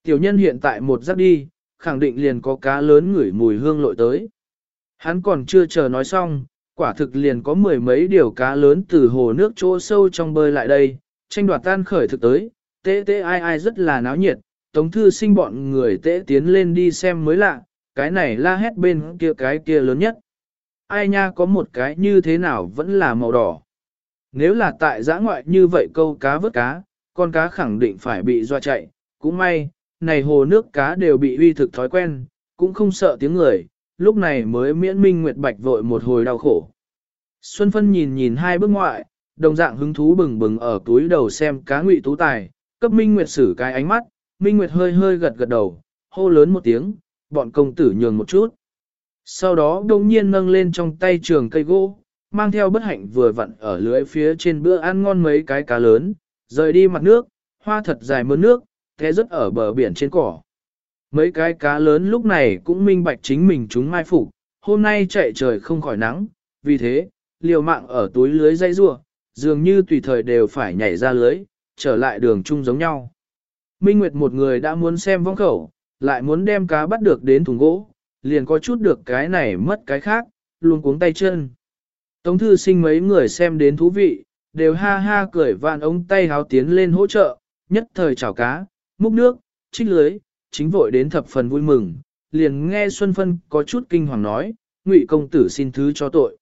Tiểu nhân hiện tại một giấc đi, khẳng định liền có cá lớn ngửi mùi hương lội tới. Hắn còn chưa chờ nói xong, quả thực liền có mười mấy điều cá lớn từ hồ nước chỗ sâu trong bơi lại đây, tranh đoạt tan khởi thực tới, tế tế ai ai rất là náo nhiệt, tống thư sinh bọn người tế tiến lên đi xem mới lạ, cái này la hét bên kia cái kia lớn nhất. Ai nha có một cái như thế nào vẫn là màu đỏ. Nếu là tại giã ngoại như vậy câu cá vớt cá, con cá khẳng định phải bị doa chạy, cũng may, này hồ nước cá đều bị uy thực thói quen, cũng không sợ tiếng người, lúc này mới miễn minh nguyệt bạch vội một hồi đau khổ. Xuân Phân nhìn nhìn hai bước ngoại, đồng dạng hứng thú bừng bừng ở túi đầu xem cá ngụy tú tài, cấp minh nguyệt xử cái ánh mắt, minh nguyệt hơi hơi gật gật đầu, hô lớn một tiếng, bọn công tử nhường một chút. Sau đó đông nhiên nâng lên trong tay trường cây gỗ, mang theo bất hạnh vừa vặn ở lưới phía trên bữa ăn ngon mấy cái cá lớn, rời đi mặt nước, hoa thật dài mơn nước, thế rất ở bờ biển trên cỏ. Mấy cái cá lớn lúc này cũng minh bạch chính mình chúng mai phục, hôm nay chạy trời không khỏi nắng, vì thế, liều mạng ở túi lưới dây rua, dường như tùy thời đều phải nhảy ra lưới, trở lại đường chung giống nhau. Minh Nguyệt một người đã muốn xem vong khẩu, lại muốn đem cá bắt được đến thùng gỗ, liền có chút được cái này mất cái khác, luôn cuống tay chân. Tống thư sinh mấy người xem đến thú vị, đều ha ha cười vạn ống tay háo tiến lên hỗ trợ, nhất thời chảo cá, múc nước, trích lưới, chính vội đến thập phần vui mừng, liền nghe Xuân Phân có chút kinh hoàng nói, Ngụy công tử xin thứ cho tội.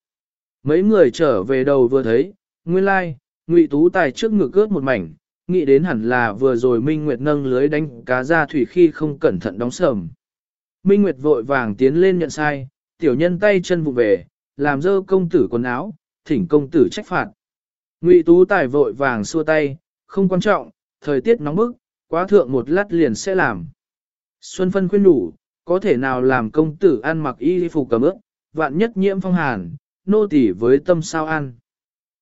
Mấy người trở về đầu vừa thấy, nguyên lai, like, Ngụy Tú Tài trước ngực cướp một mảnh, nghĩ đến hẳn là vừa rồi Minh Nguyệt nâng lưới đánh cá ra thủy khi không cẩn thận đóng sầm. Minh Nguyệt vội vàng tiến lên nhận sai, tiểu nhân tay chân vụ về, làm dơ công tử quần áo, thỉnh công tử trách phạt. Ngụy Tú Tài vội vàng xua tay, không quan trọng, thời tiết nóng bức, quá thượng một lát liền sẽ làm. Xuân Phân khuyên đủ, có thể nào làm công tử ăn mặc y phục cầm ước, vạn nhất nhiễm phong hàn, nô tỉ với tâm sao ăn.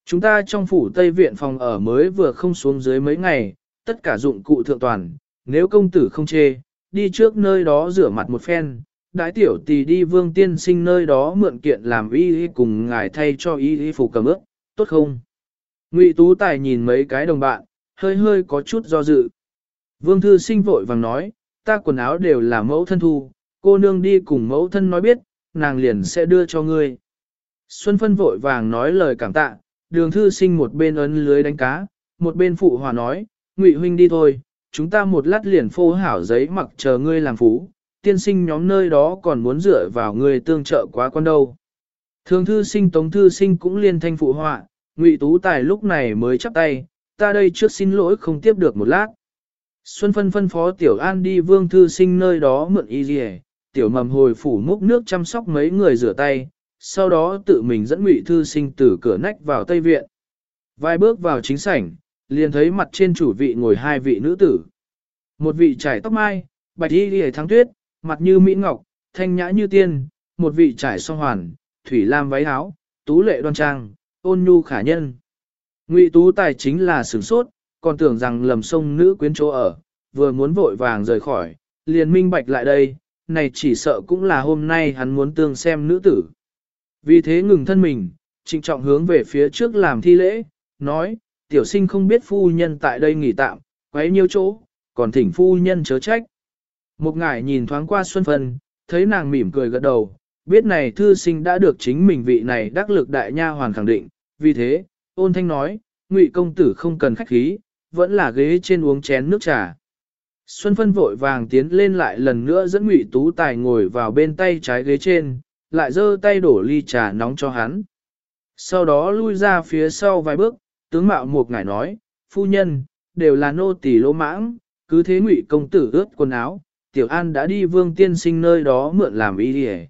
Chúng ta trong phủ Tây Viện phòng ở mới vừa không xuống dưới mấy ngày, tất cả dụng cụ thượng toàn, nếu công tử không chê, đi trước nơi đó rửa mặt một phen, đại tiểu tỷ đi vương tiên sinh nơi đó mượn kiện làm y cùng ngài thay cho y y phục cầm ước, tốt không? Ngụy Tú Tài nhìn mấy cái đồng bạn, hơi hơi có chút do dự. Vương Thư Sinh vội vàng nói, ta quần áo đều là mẫu thân thu, cô nương đi cùng mẫu thân nói biết, nàng liền sẽ đưa cho ngươi. Xuân Phân vội vàng nói lời cảm tạ, đường Thư Sinh một bên ấn lưới đánh cá, một bên phụ hòa nói, Ngụy huynh đi thôi, chúng ta một lát liền phô hảo giấy mặc chờ ngươi làm phú, tiên sinh nhóm nơi đó còn muốn dựa vào ngươi tương trợ quá con đâu. Thường thư sinh tống thư sinh cũng liên thanh phụ họa, Ngụy Tú Tài lúc này mới chắp tay, ta đây trước xin lỗi không tiếp được một lát. Xuân phân phân phó Tiểu An đi vương thư sinh nơi đó mượn y dì Tiểu mầm hồi phủ múc nước chăm sóc mấy người rửa tay, sau đó tự mình dẫn Ngụy thư sinh từ cửa nách vào Tây Viện. Vài bước vào chính sảnh, liền thấy mặt trên chủ vị ngồi hai vị nữ tử. Một vị trải tóc mai, bạch y lìa thắng tuyết, mặt như mỹ ngọc, thanh nhã như tiên, một vị trải song hoàn, thủy lam váy áo, tú lệ đoan trang, ôn nhu khả nhân. Ngụy tú tài chính là sửng sốt, còn tưởng rằng lầm sông nữ quyến chỗ ở, vừa muốn vội vàng rời khỏi, liền minh bạch lại đây, này chỉ sợ cũng là hôm nay hắn muốn tương xem nữ tử. Vì thế ngừng thân mình, trịnh trọng hướng về phía trước làm thi lễ, nói, tiểu sinh không biết phu nhân tại đây nghỉ tạm, quấy nhiêu chỗ, còn thỉnh phu nhân chớ trách. Một ngải nhìn thoáng qua Xuân Phân, thấy nàng mỉm cười gật đầu, biết này thư sinh đã được chính mình vị này đắc lực đại nha hoàn khẳng định, vì thế, ôn thanh nói, ngụy công tử không cần khách khí, vẫn là ghế trên uống chén nước trà. Xuân Phân vội vàng tiến lên lại lần nữa dẫn ngụy tú tài ngồi vào bên tay trái ghế trên, lại giơ tay đổ ly trà nóng cho hắn. Sau đó lui ra phía sau vài bước, tướng mạo một ngải nói, phu nhân, đều là nô tỳ lỗ mãng, cứ thế ngụy công tử ướt quần áo, tiểu an đã đi vương tiên sinh nơi đó mượn làm y đi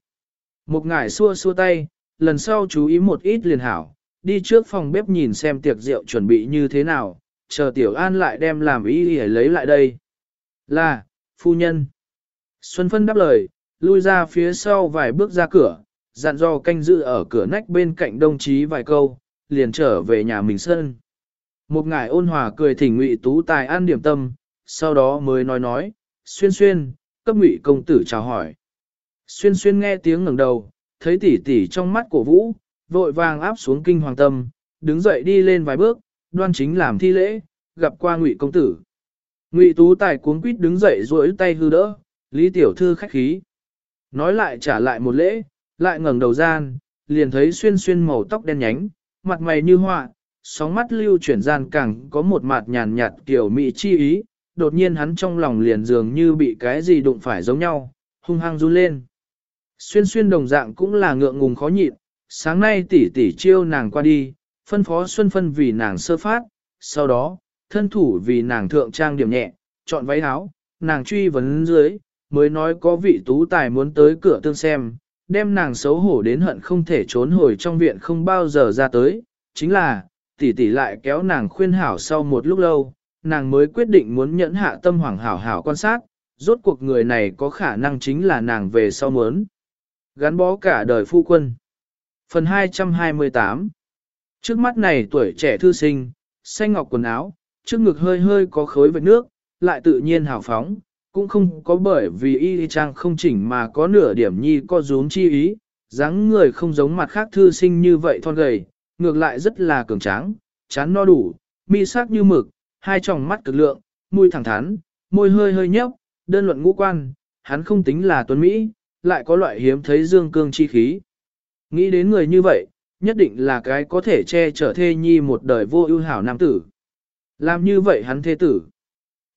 Một ngải xua xua tay, lần sau chú ý một ít liền hảo, đi trước phòng bếp nhìn xem tiệc rượu chuẩn bị như thế nào, chờ tiểu an lại đem làm ý đi lấy lại đây. Là, phu nhân. Xuân Phân đáp lời, lui ra phía sau vài bước ra cửa, dặn dò canh giữ ở cửa nách bên cạnh đồng chí vài câu, liền trở về nhà mình sân. Một ngải ôn hòa cười thỉnh ngụy tú tài an điểm tâm, sau đó mới nói nói, xuyên xuyên, cấp ngụy công tử chào hỏi. Xuyên xuyên nghe tiếng ngẩng đầu, thấy tỷ tỷ trong mắt cổ vũ, vội vàng áp xuống kinh hoàng tâm, đứng dậy đi lên vài bước, đoan chính làm thi lễ, gặp qua ngụy công tử. Ngụy tú tài cuống quýt đứng dậy duỗi tay hư đỡ, lý tiểu thư khách khí. Nói lại trả lại một lễ, lại ngẩng đầu gian, liền thấy xuyên xuyên màu tóc đen nhánh, mặt mày như họa, sóng mắt lưu chuyển gian càng có một mặt nhàn nhạt kiểu mị chi ý, đột nhiên hắn trong lòng liền dường như bị cái gì đụng phải giống nhau, hung hăng run lên. Xuyên xuyên đồng dạng cũng là ngượng ngùng khó nhịn, sáng nay tỷ tỷ chiêu nàng qua đi, phân phó xuân phân vì nàng sơ phát, sau đó, thân thủ vì nàng thượng trang điểm nhẹ, chọn váy áo, nàng truy vấn dưới, mới nói có vị tú tài muốn tới cửa tương xem, đem nàng xấu hổ đến hận không thể trốn hồi trong viện không bao giờ ra tới, chính là, tỷ tỷ lại kéo nàng khuyên hảo sau một lúc lâu, nàng mới quyết định muốn nhẫn hạ tâm hoàng hảo hảo quan sát, rốt cuộc người này có khả năng chính là nàng về sau muốn. Gắn bó cả đời phu quân. Phần 228 Trước mắt này tuổi trẻ thư sinh, xanh ngọc quần áo, trước ngực hơi hơi có khối vệt nước, lại tự nhiên hào phóng, cũng không có bởi vì y trang không chỉnh mà có nửa điểm nhi co rúm chi ý, dáng người không giống mặt khác thư sinh như vậy thon gầy, ngược lại rất là cường tráng, chán no đủ, mi sắc như mực, hai tròng mắt cực lượng, môi thẳng thắn, môi hơi hơi nhấp, đơn luận ngũ quan, hắn không tính là tuấn Mỹ, lại có loại hiếm thấy dương cương chi khí. Nghĩ đến người như vậy, nhất định là cái có thể che chở thê nhi một đời vô ưu hảo nam tử. Làm như vậy hắn thê tử.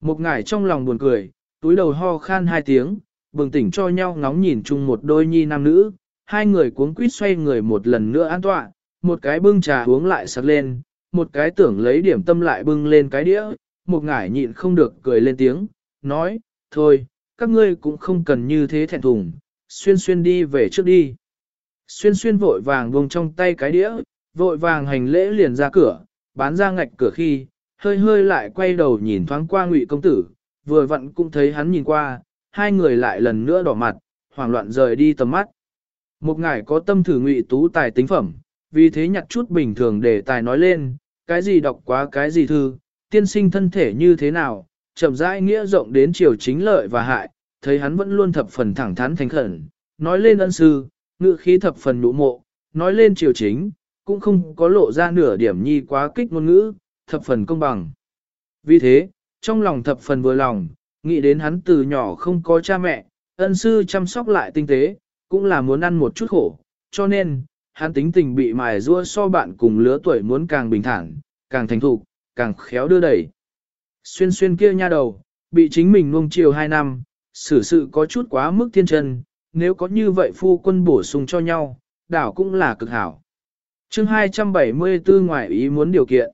Một ngải trong lòng buồn cười, túi đầu ho khan hai tiếng, bừng tỉnh cho nhau ngóng nhìn chung một đôi nhi nam nữ, hai người cuống quýt xoay người một lần nữa an tọa, một cái bưng trà uống lại sặc lên, một cái tưởng lấy điểm tâm lại bưng lên cái đĩa, một ngải nhịn không được cười lên tiếng, nói, thôi, các ngươi cũng không cần như thế thẹn thùng, xuyên xuyên đi về trước đi. Xuyên xuyên vội vàng vùng trong tay cái đĩa, vội vàng hành lễ liền ra cửa, bán ra ngạch cửa khi, hơi hơi lại quay đầu nhìn thoáng qua ngụy công tử, vừa vặn cũng thấy hắn nhìn qua, hai người lại lần nữa đỏ mặt, hoảng loạn rời đi tầm mắt. Một ngải có tâm thử ngụy tú tài tính phẩm, vì thế nhặt chút bình thường để tài nói lên, cái gì đọc quá cái gì thư, tiên sinh thân thể như thế nào, chậm rãi nghĩa rộng đến chiều chính lợi và hại, thấy hắn vẫn luôn thập phần thẳng thắn thành khẩn, nói lên ân sư, ngự khí thập phần nụ mộ, nói lên triều chính, cũng không có lộ ra nửa điểm nhi quá kích ngôn ngữ, thập phần công bằng. Vì thế, trong lòng thập phần vừa lòng, nghĩ đến hắn từ nhỏ không có cha mẹ, ân sư chăm sóc lại tinh tế, cũng là muốn ăn một chút khổ, cho nên, hắn tính tình bị mài rua so bạn cùng lứa tuổi muốn càng bình thản, càng thành thục, càng khéo đưa đẩy. Xuyên xuyên kia nha đầu, bị chính mình nuông chiều hai năm, xử sự có chút quá mức thiên chân, nếu có như vậy phu quân bổ sung cho nhau, đảo cũng là cực hảo. Chương 274 ngoại ý muốn điều kiện.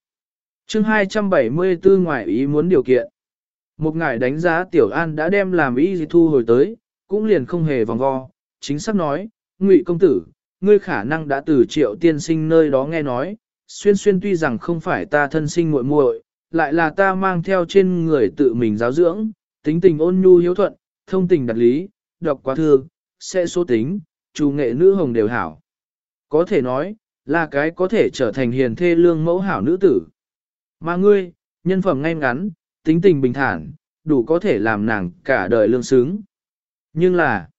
Chương 274 ngoại ý muốn điều kiện. Một ngài đánh giá Tiểu An đã đem làm ý thu hồi tới, cũng liền không hề vòng vo, chính xác nói, ngụy công tử, ngươi khả năng đã từ triệu tiên sinh nơi đó nghe nói, xuyên xuyên tuy rằng không phải ta thân sinh muội muội, lại là ta mang theo trên người tự mình giáo dưỡng, tính tình ôn nhu hiếu thuận, thông tình đặt lý, đọc quá thư, sẽ số tính, chủ nghệ nữ hồng đều hảo. Có thể nói, là cái có thể trở thành hiền thê lương mẫu hảo nữ tử. Mà ngươi, nhân phẩm ngay ngắn, tính tình bình thản, đủ có thể làm nàng cả đời lương xứng. Nhưng là,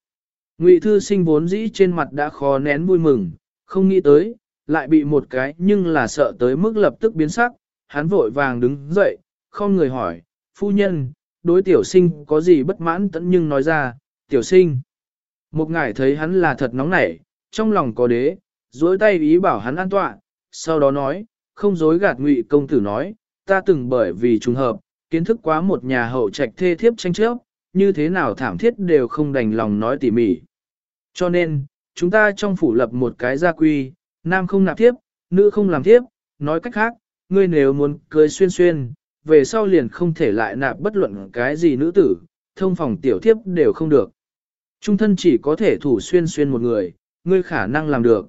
Ngụy thư sinh vốn dĩ trên mặt đã khó nén vui mừng, không nghĩ tới, lại bị một cái nhưng là sợ tới mức lập tức biến sắc, hắn vội vàng đứng dậy, không người hỏi, phu nhân, đối tiểu sinh có gì bất mãn tẫn nhưng nói ra, tiểu sinh. Một ngải thấy hắn là thật nóng nảy, trong lòng có đế, duỗi tay ý bảo hắn an tọa, sau đó nói, không dối gạt ngụy công tử nói, ta từng bởi vì trùng hợp, kiến thức quá một nhà hậu trạch thê thiếp tranh chấp, như thế nào thảm thiết đều không đành lòng nói tỉ mỉ. Cho nên, chúng ta trong phủ lập một cái gia quy, nam không nạp thiếp, nữ không làm thiếp, nói cách khác, ngươi nếu muốn cưới xuyên xuyên, về sau liền không thể lại nạp bất luận cái gì nữ tử, thông phòng tiểu thiếp đều không được. Trung thân chỉ có thể thủ xuyên xuyên một người, ngươi khả năng làm được.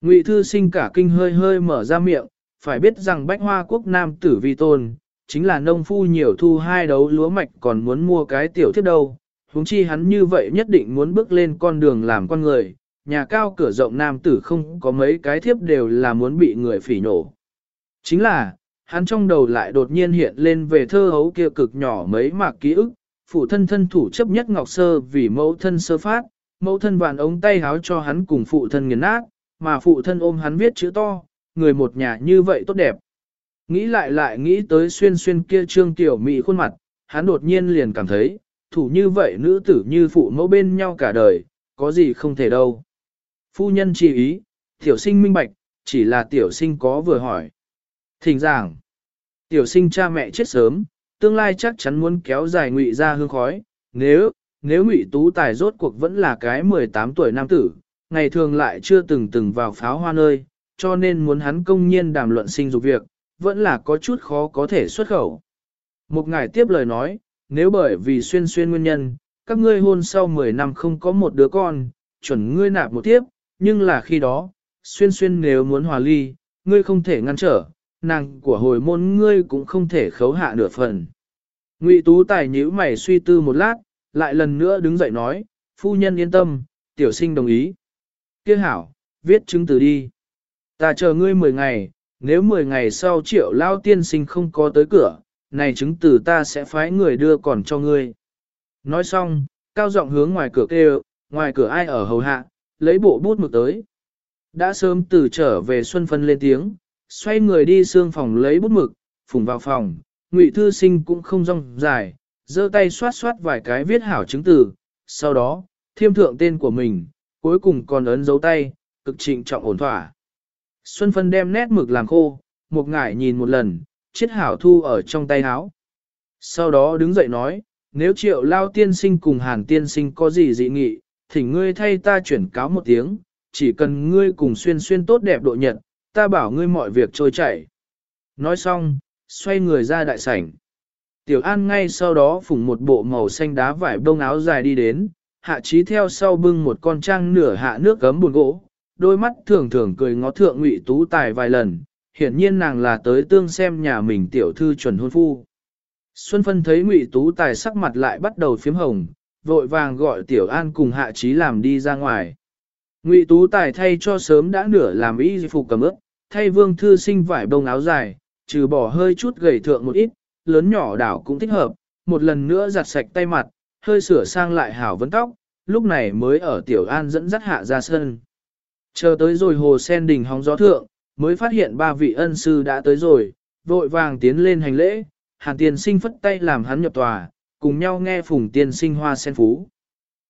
Ngụy thư sinh cả kinh hơi hơi mở ra miệng, phải biết rằng bách hoa quốc nam tử vi tôn, chính là nông phu nhiều thu hai đấu lúa mạch còn muốn mua cái tiểu thiết đâu, huống chi hắn như vậy nhất định muốn bước lên con đường làm con người, nhà cao cửa rộng nam tử không có mấy cái thiếp đều là muốn bị người phỉ nổ. Chính là, hắn trong đầu lại đột nhiên hiện lên về thơ hấu kia cực nhỏ mấy mạc ký ức, phụ thân thân thủ chấp nhất ngọc sơ vì mẫu thân sơ phát, mẫu thân vạn ống tay háo cho hắn cùng phụ thân nghiền nát, mà phụ thân ôm hắn viết chữ to, người một nhà như vậy tốt đẹp. Nghĩ lại lại nghĩ tới xuyên xuyên kia trương tiểu mị khuôn mặt, hắn đột nhiên liền cảm thấy, thủ như vậy nữ tử như phụ mẫu bên nhau cả đời, có gì không thể đâu. Phu nhân chỉ ý, tiểu sinh minh bạch, chỉ là tiểu sinh có vừa hỏi. Thỉnh giảng, tiểu sinh cha mẹ chết sớm, tương lai chắc chắn muốn kéo dài ngụy ra hương khói, nếu, nếu ngụy tú tài rốt cuộc vẫn là cái 18 tuổi nam tử, ngày thường lại chưa từng từng vào pháo hoa nơi, cho nên muốn hắn công nhiên đàm luận sinh dục việc, vẫn là có chút khó có thể xuất khẩu. Một ngài tiếp lời nói, nếu bởi vì xuyên xuyên nguyên nhân, các ngươi hôn sau 10 năm không có một đứa con, chuẩn ngươi nạp một tiếp, nhưng là khi đó, xuyên xuyên nếu muốn hòa ly, ngươi không thể ngăn trở, nàng của hồi môn ngươi cũng không thể khấu hạ nửa phần. Ngụy Tú Tài nhíu mày suy tư một lát, lại lần nữa đứng dậy nói, phu nhân yên tâm, tiểu sinh đồng ý. Kiếc hảo, viết chứng từ đi. Ta chờ ngươi 10 ngày, nếu 10 ngày sau triệu lao tiên sinh không có tới cửa, này chứng từ ta sẽ phái người đưa còn cho ngươi. Nói xong, cao giọng hướng ngoài cửa kêu, ngoài cửa ai ở hầu hạ, lấy bộ bút mực tới. Đã sớm từ trở về Xuân Phân lên tiếng, xoay người đi xương phòng lấy bút mực, phùng vào phòng, Ngụy Thư Sinh cũng không rong dài, giơ tay xoát xoát vài cái viết hảo chứng từ, sau đó, thiêm thượng tên của mình, cuối cùng còn ấn dấu tay, cực trịnh trọng ổn thỏa. Xuân Phân đem nét mực làm khô, một ngải nhìn một lần, chiết hảo thu ở trong tay áo. Sau đó đứng dậy nói, nếu triệu lao tiên sinh cùng hàn tiên sinh có gì dị nghị, thỉnh ngươi thay ta chuyển cáo một tiếng, chỉ cần ngươi cùng xuyên xuyên tốt đẹp độ nhật, ta bảo ngươi mọi việc trôi chảy. Nói xong, xoay người ra đại sảnh. Tiểu An ngay sau đó phủng một bộ màu xanh đá vải bông áo dài đi đến, hạ trí theo sau bưng một con trang nửa hạ nước gấm buồn gỗ, đôi mắt thường thường cười ngó thượng ngụy tú tài vài lần, hiển nhiên nàng là tới tương xem nhà mình tiểu thư chuẩn hôn phu. Xuân Phân thấy ngụy tú tài sắc mặt lại bắt đầu phiếm hồng, vội vàng gọi tiểu an cùng hạ trí làm đi ra ngoài. Ngụy tú tài thay cho sớm đã nửa làm y phục cầm ướp, thay vương thư sinh vải bông áo dài, trừ bỏ hơi chút gầy thượng một ít, lớn nhỏ đảo cũng thích hợp, một lần nữa giặt sạch tay mặt, hơi sửa sang lại hảo vấn tóc, lúc này mới ở tiểu an dẫn dắt hạ ra sân. Chờ tới rồi hồ sen đỉnh hóng gió thượng, mới phát hiện ba vị ân sư đã tới rồi, vội vàng tiến lên hành lễ, hàn tiền sinh phất tay làm hắn nhập tòa, cùng nhau nghe phùng tiên sinh hoa sen phú.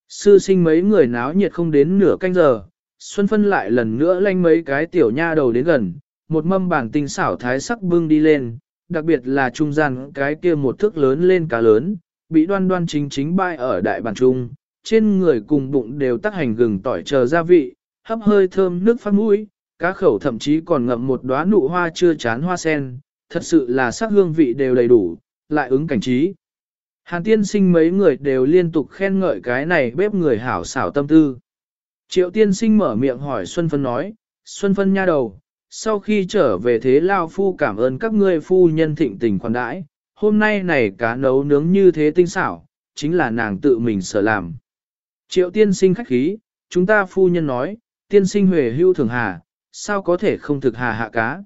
Sư sinh mấy người náo nhiệt không đến nửa canh giờ, Xuân Phân lại lần nữa lanh mấy cái tiểu nha đầu đến gần, một mâm bản tinh xảo thái sắc bưng đi lên, đặc biệt là trung gian cái kia một thước lớn lên cá lớn, bị đoan đoan chính chính bay ở đại bàn trung, trên người cùng bụng đều tác hành gừng tỏi chờ gia vị, hấp hơi thơm nước phát mũi, cá khẩu thậm chí còn ngậm một đóa nụ hoa chưa chán hoa sen, thật sự là sắc hương vị đều đầy đủ, lại ứng cảnh trí. Hàn tiên sinh mấy người đều liên tục khen ngợi cái này bếp người hảo xảo tâm tư. Triệu tiên sinh mở miệng hỏi Xuân Phân nói, Xuân Phân nha đầu, sau khi trở về thế Lao Phu cảm ơn các ngươi phu nhân thịnh tình khoản đãi, hôm nay này cá nấu nướng như thế tinh xảo, chính là nàng tự mình sở làm. Triệu tiên sinh khách khí, chúng ta phu nhân nói, tiên sinh huệ hưu thường hà, sao có thể không thực hà hạ cá.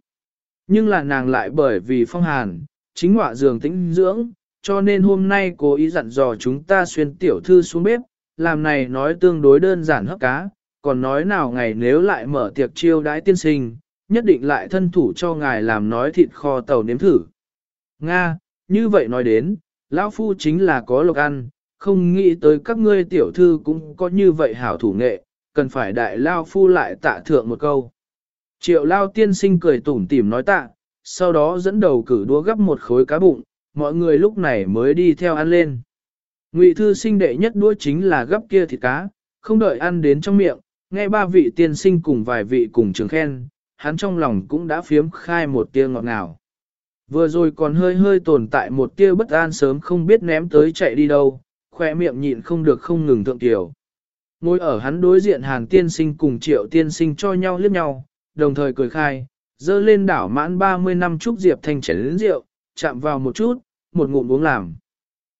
Nhưng là nàng lại bởi vì phong hàn, chính họa giường tĩnh dưỡng, cho nên hôm nay cố ý dặn dò chúng ta xuyên tiểu thư xuống bếp, làm này nói tương đối đơn giản hấp cá, còn nói nào ngày nếu lại mở tiệc chiêu đãi tiên sinh, nhất định lại thân thủ cho ngài làm nói thịt kho tàu nếm thử. Nga, như vậy nói đến, lão Phu chính là có lộc ăn, không nghĩ tới các ngươi tiểu thư cũng có như vậy hảo thủ nghệ, cần phải đại Lao Phu lại tạ thượng một câu. Triệu Lao tiên sinh cười tủm tỉm nói tạ, sau đó dẫn đầu cử đua gấp một khối cá bụng, mọi người lúc này mới đi theo ăn lên. Ngụy thư sinh đệ nhất đũa chính là gấp kia thịt cá, không đợi ăn đến trong miệng, nghe ba vị tiên sinh cùng vài vị cùng trường khen, hắn trong lòng cũng đã phiếm khai một tia ngọt ngào. Vừa rồi còn hơi hơi tồn tại một tia bất an sớm không biết ném tới chạy đi đâu, khoe miệng nhịn không được không ngừng thượng tiểu. Ngồi ở hắn đối diện hàng tiên sinh cùng triệu tiên sinh cho nhau liếc nhau, đồng thời cười khai, dơ lên đảo mãn 30 năm trúc diệp thành chén rượu, chạm vào một chút, một ngụm uống làm.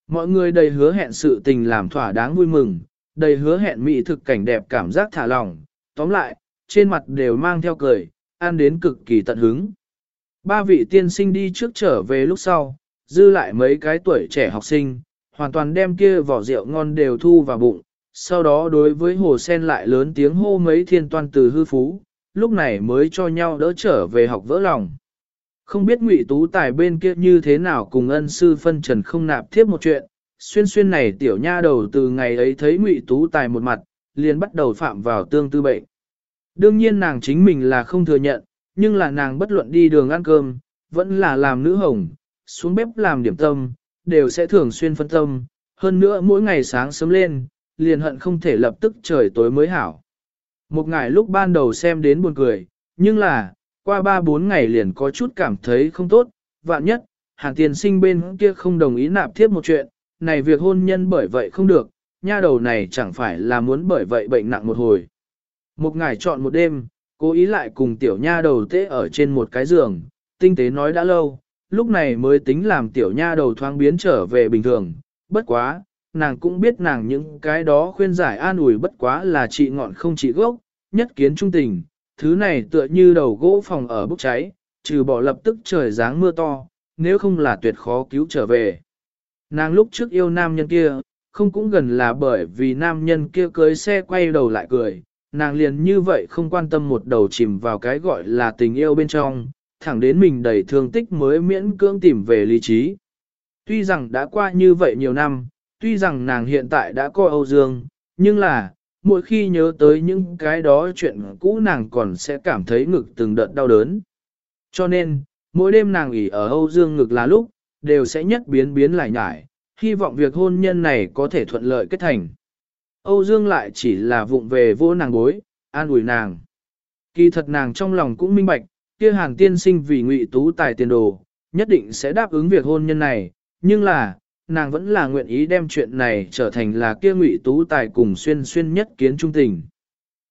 Mọi người đầy hứa hẹn sự tình làm thỏa đáng vui mừng, đầy hứa hẹn mỹ thực cảnh đẹp cảm giác thả lỏng, tóm lại, trên mặt đều mang theo cười, ăn đến cực kỳ tận hứng. Ba vị tiên sinh đi trước trở về lúc sau, dư lại mấy cái tuổi trẻ học sinh, hoàn toàn đem kia vỏ rượu ngon đều thu vào bụng, sau đó đối với hồ sen lại lớn tiếng hô mấy thiên toan từ hư phú, lúc này mới cho nhau đỡ trở về học vỡ lòng. Không biết ngụy tú tài bên kia như thế nào cùng ân sư phân trần không nạp tiếp một chuyện, xuyên xuyên này tiểu nha đầu từ ngày ấy thấy ngụy tú tài một mặt, liền bắt đầu phạm vào tương tư bệnh. Đương nhiên nàng chính mình là không thừa nhận, nhưng là nàng bất luận đi đường ăn cơm, vẫn là làm nữ hồng, xuống bếp làm điểm tâm, đều sẽ thường xuyên phân tâm, hơn nữa mỗi ngày sáng sớm lên, liền hận không thể lập tức trời tối mới hảo. Một ngày lúc ban đầu xem đến buồn cười, nhưng là, qua ba bốn ngày liền có chút cảm thấy không tốt, vạn nhất, hàng tiền sinh bên kia không đồng ý nạp thiếp một chuyện, này việc hôn nhân bởi vậy không được, nha đầu này chẳng phải là muốn bởi vậy bệnh nặng một hồi. Một ngày chọn một đêm, cố ý lại cùng tiểu nha đầu tế ở trên một cái giường, tinh tế nói đã lâu, lúc này mới tính làm tiểu nha đầu thoáng biến trở về bình thường, bất quá, nàng cũng biết nàng những cái đó khuyên giải an ủi bất quá là trị ngọn không trị gốc, nhất kiến trung tình, thứ này tựa như đầu gỗ phòng ở bốc cháy, trừ bỏ lập tức trời giáng mưa to, nếu không là tuyệt khó cứu trở về. Nàng lúc trước yêu nam nhân kia, không cũng gần là bởi vì nam nhân kia cưới xe quay đầu lại cười, nàng liền như vậy không quan tâm một đầu chìm vào cái gọi là tình yêu bên trong, thẳng đến mình đầy thương tích mới miễn cưỡng tìm về lý trí. Tuy rằng đã qua như vậy nhiều năm, tuy rằng nàng hiện tại đã coi Âu Dương, nhưng là, mỗi khi nhớ tới những cái đó chuyện cũ nàng còn sẽ cảm thấy ngực từng đợt đau đớn. Cho nên, mỗi đêm nàng nghỉ ở Âu Dương ngực là lúc, đều sẽ nhất biến biến lại nhải, hy vọng việc hôn nhân này có thể thuận lợi kết thành. Âu Dương lại chỉ là vụng về vô nàng bối, an ủi nàng. Kỳ thật nàng trong lòng cũng minh bạch, kia hàng tiên sinh vì ngụy tú tài tiền đồ, nhất định sẽ đáp ứng việc hôn nhân này, nhưng là, nàng vẫn là nguyện ý đem chuyện này trở thành là kia ngụy tú tài cùng xuyên xuyên nhất kiến trung tình.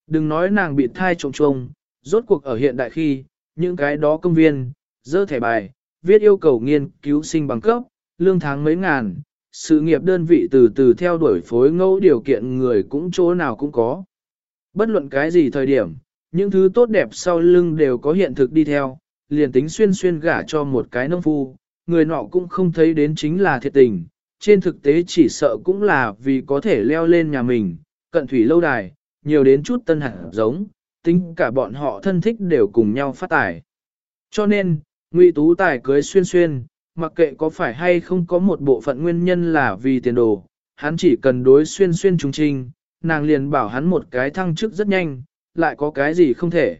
Đừng nói nàng bị thai trộm trông, rốt cuộc ở hiện đại khi, những cái đó công viên, dơ thẻ bài, viết yêu cầu nghiên cứu sinh bằng cấp, lương tháng mấy ngàn, sự nghiệp đơn vị từ từ theo đuổi phối ngẫu điều kiện người cũng chỗ nào cũng có. Bất luận cái gì thời điểm, những thứ tốt đẹp sau lưng đều có hiện thực đi theo, liền tính xuyên xuyên gả cho một cái nông phu, người nọ cũng không thấy đến chính là thiệt tình, trên thực tế chỉ sợ cũng là vì có thể leo lên nhà mình, cận thủy lâu đài, nhiều đến chút tân hạt giống, tính cả bọn họ thân thích đều cùng nhau phát tài. Cho nên, Ngụy Tú Tài cưới xuyên xuyên, mặc kệ có phải hay không có một bộ phận nguyên nhân là vì tiền đồ, hắn chỉ cần đối xuyên xuyên trung trinh, nàng liền bảo hắn một cái thăng chức rất nhanh, lại có cái gì không thể.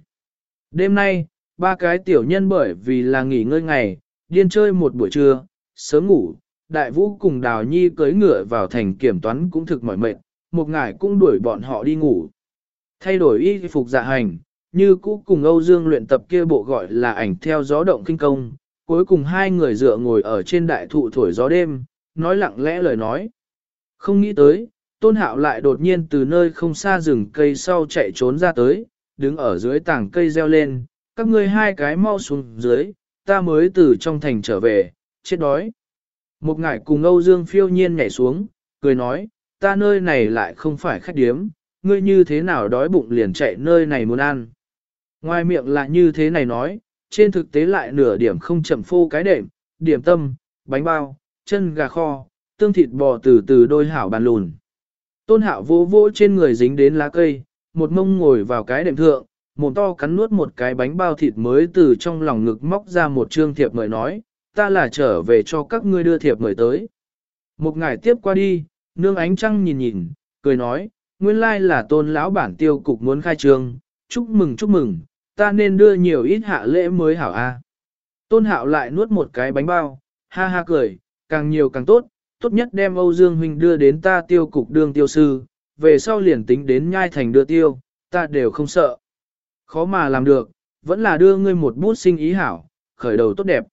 Đêm nay, ba cái tiểu nhân bởi vì là nghỉ ngơi ngày, điên chơi một buổi trưa, sớm ngủ, đại vũ cùng đào nhi cưới ngựa vào thành kiểm toán cũng thực mỏi mệt, một ngải cũng đuổi bọn họ đi ngủ. Thay đổi y phục dạ hành, như cũ cùng Âu Dương luyện tập kia bộ gọi là ảnh theo gió động kinh công, cuối cùng hai người dựa ngồi ở trên đại thụ thổi gió đêm, nói lặng lẽ lời nói. Không nghĩ tới, tôn hạo lại đột nhiên từ nơi không xa rừng cây sau chạy trốn ra tới, đứng ở dưới tảng cây reo lên, các ngươi hai cái mau xuống dưới, ta mới từ trong thành trở về, chết đói. Một ngải cùng Âu Dương phiêu nhiên nhảy xuống, cười nói, ta nơi này lại không phải khách điếm, ngươi như thế nào đói bụng liền chạy nơi này muốn ăn. Ngoài miệng là như thế này nói, trên thực tế lại nửa điểm không chậm phô cái đệm, điểm tâm, bánh bao, chân gà kho, tương thịt bò từ từ đôi hảo bàn lùn. Tôn hạo vô vô trên người dính đến lá cây, một mông ngồi vào cái đệm thượng, mồm to cắn nuốt một cái bánh bao thịt mới từ trong lòng ngực móc ra một trương thiệp mời nói, ta là trở về cho các ngươi đưa thiệp mời tới. Một ngày tiếp qua đi, nương ánh trăng nhìn nhìn, cười nói, nguyên lai là tôn lão bản tiêu cục muốn khai trương, chúc mừng chúc mừng, ta nên đưa nhiều ít hạ lễ mới hảo a. Tôn hạo lại nuốt một cái bánh bao, ha ha cười, càng nhiều càng tốt, tốt nhất đem Âu Dương Huynh đưa đến ta tiêu cục đương tiêu sư, về sau liền tính đến nhai thành đưa tiêu, ta đều không sợ. Khó mà làm được, vẫn là đưa ngươi một bút sinh ý hảo, khởi đầu tốt đẹp.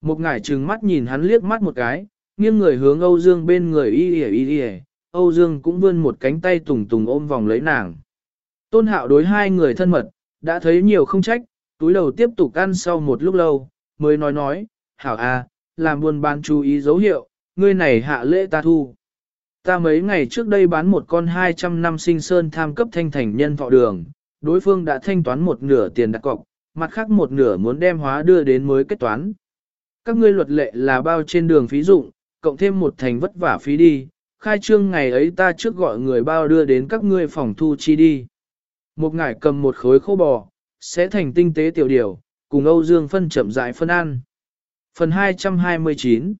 Một ngải trừng mắt nhìn hắn liếc mắt một cái, nghiêng người hướng Âu Dương bên người y y y y, Âu Dương cũng vươn một cánh tay tùng tùng ôm vòng lấy nàng. Tôn hạo đối hai người thân mật, đã thấy nhiều không trách, túi đầu tiếp tục ăn sau một lúc lâu, mới nói nói, hảo à, làm buôn bán chú ý dấu hiệu, ngươi này hạ lễ ta thu. Ta mấy ngày trước đây bán một con 200 năm sinh sơn tham cấp thanh thành nhân thọ đường, đối phương đã thanh toán một nửa tiền đặt cọc, mặt khác một nửa muốn đem hóa đưa đến mới kết toán. Các ngươi luật lệ là bao trên đường phí dụng, cộng thêm một thành vất vả phí đi, khai trương ngày ấy ta trước gọi người bao đưa đến các ngươi phòng thu chi đi. Một ngải cầm một khối khô bò, sẽ thành tinh tế tiểu điều, cùng Âu Dương phân chậm rãi phân ăn. Phần 229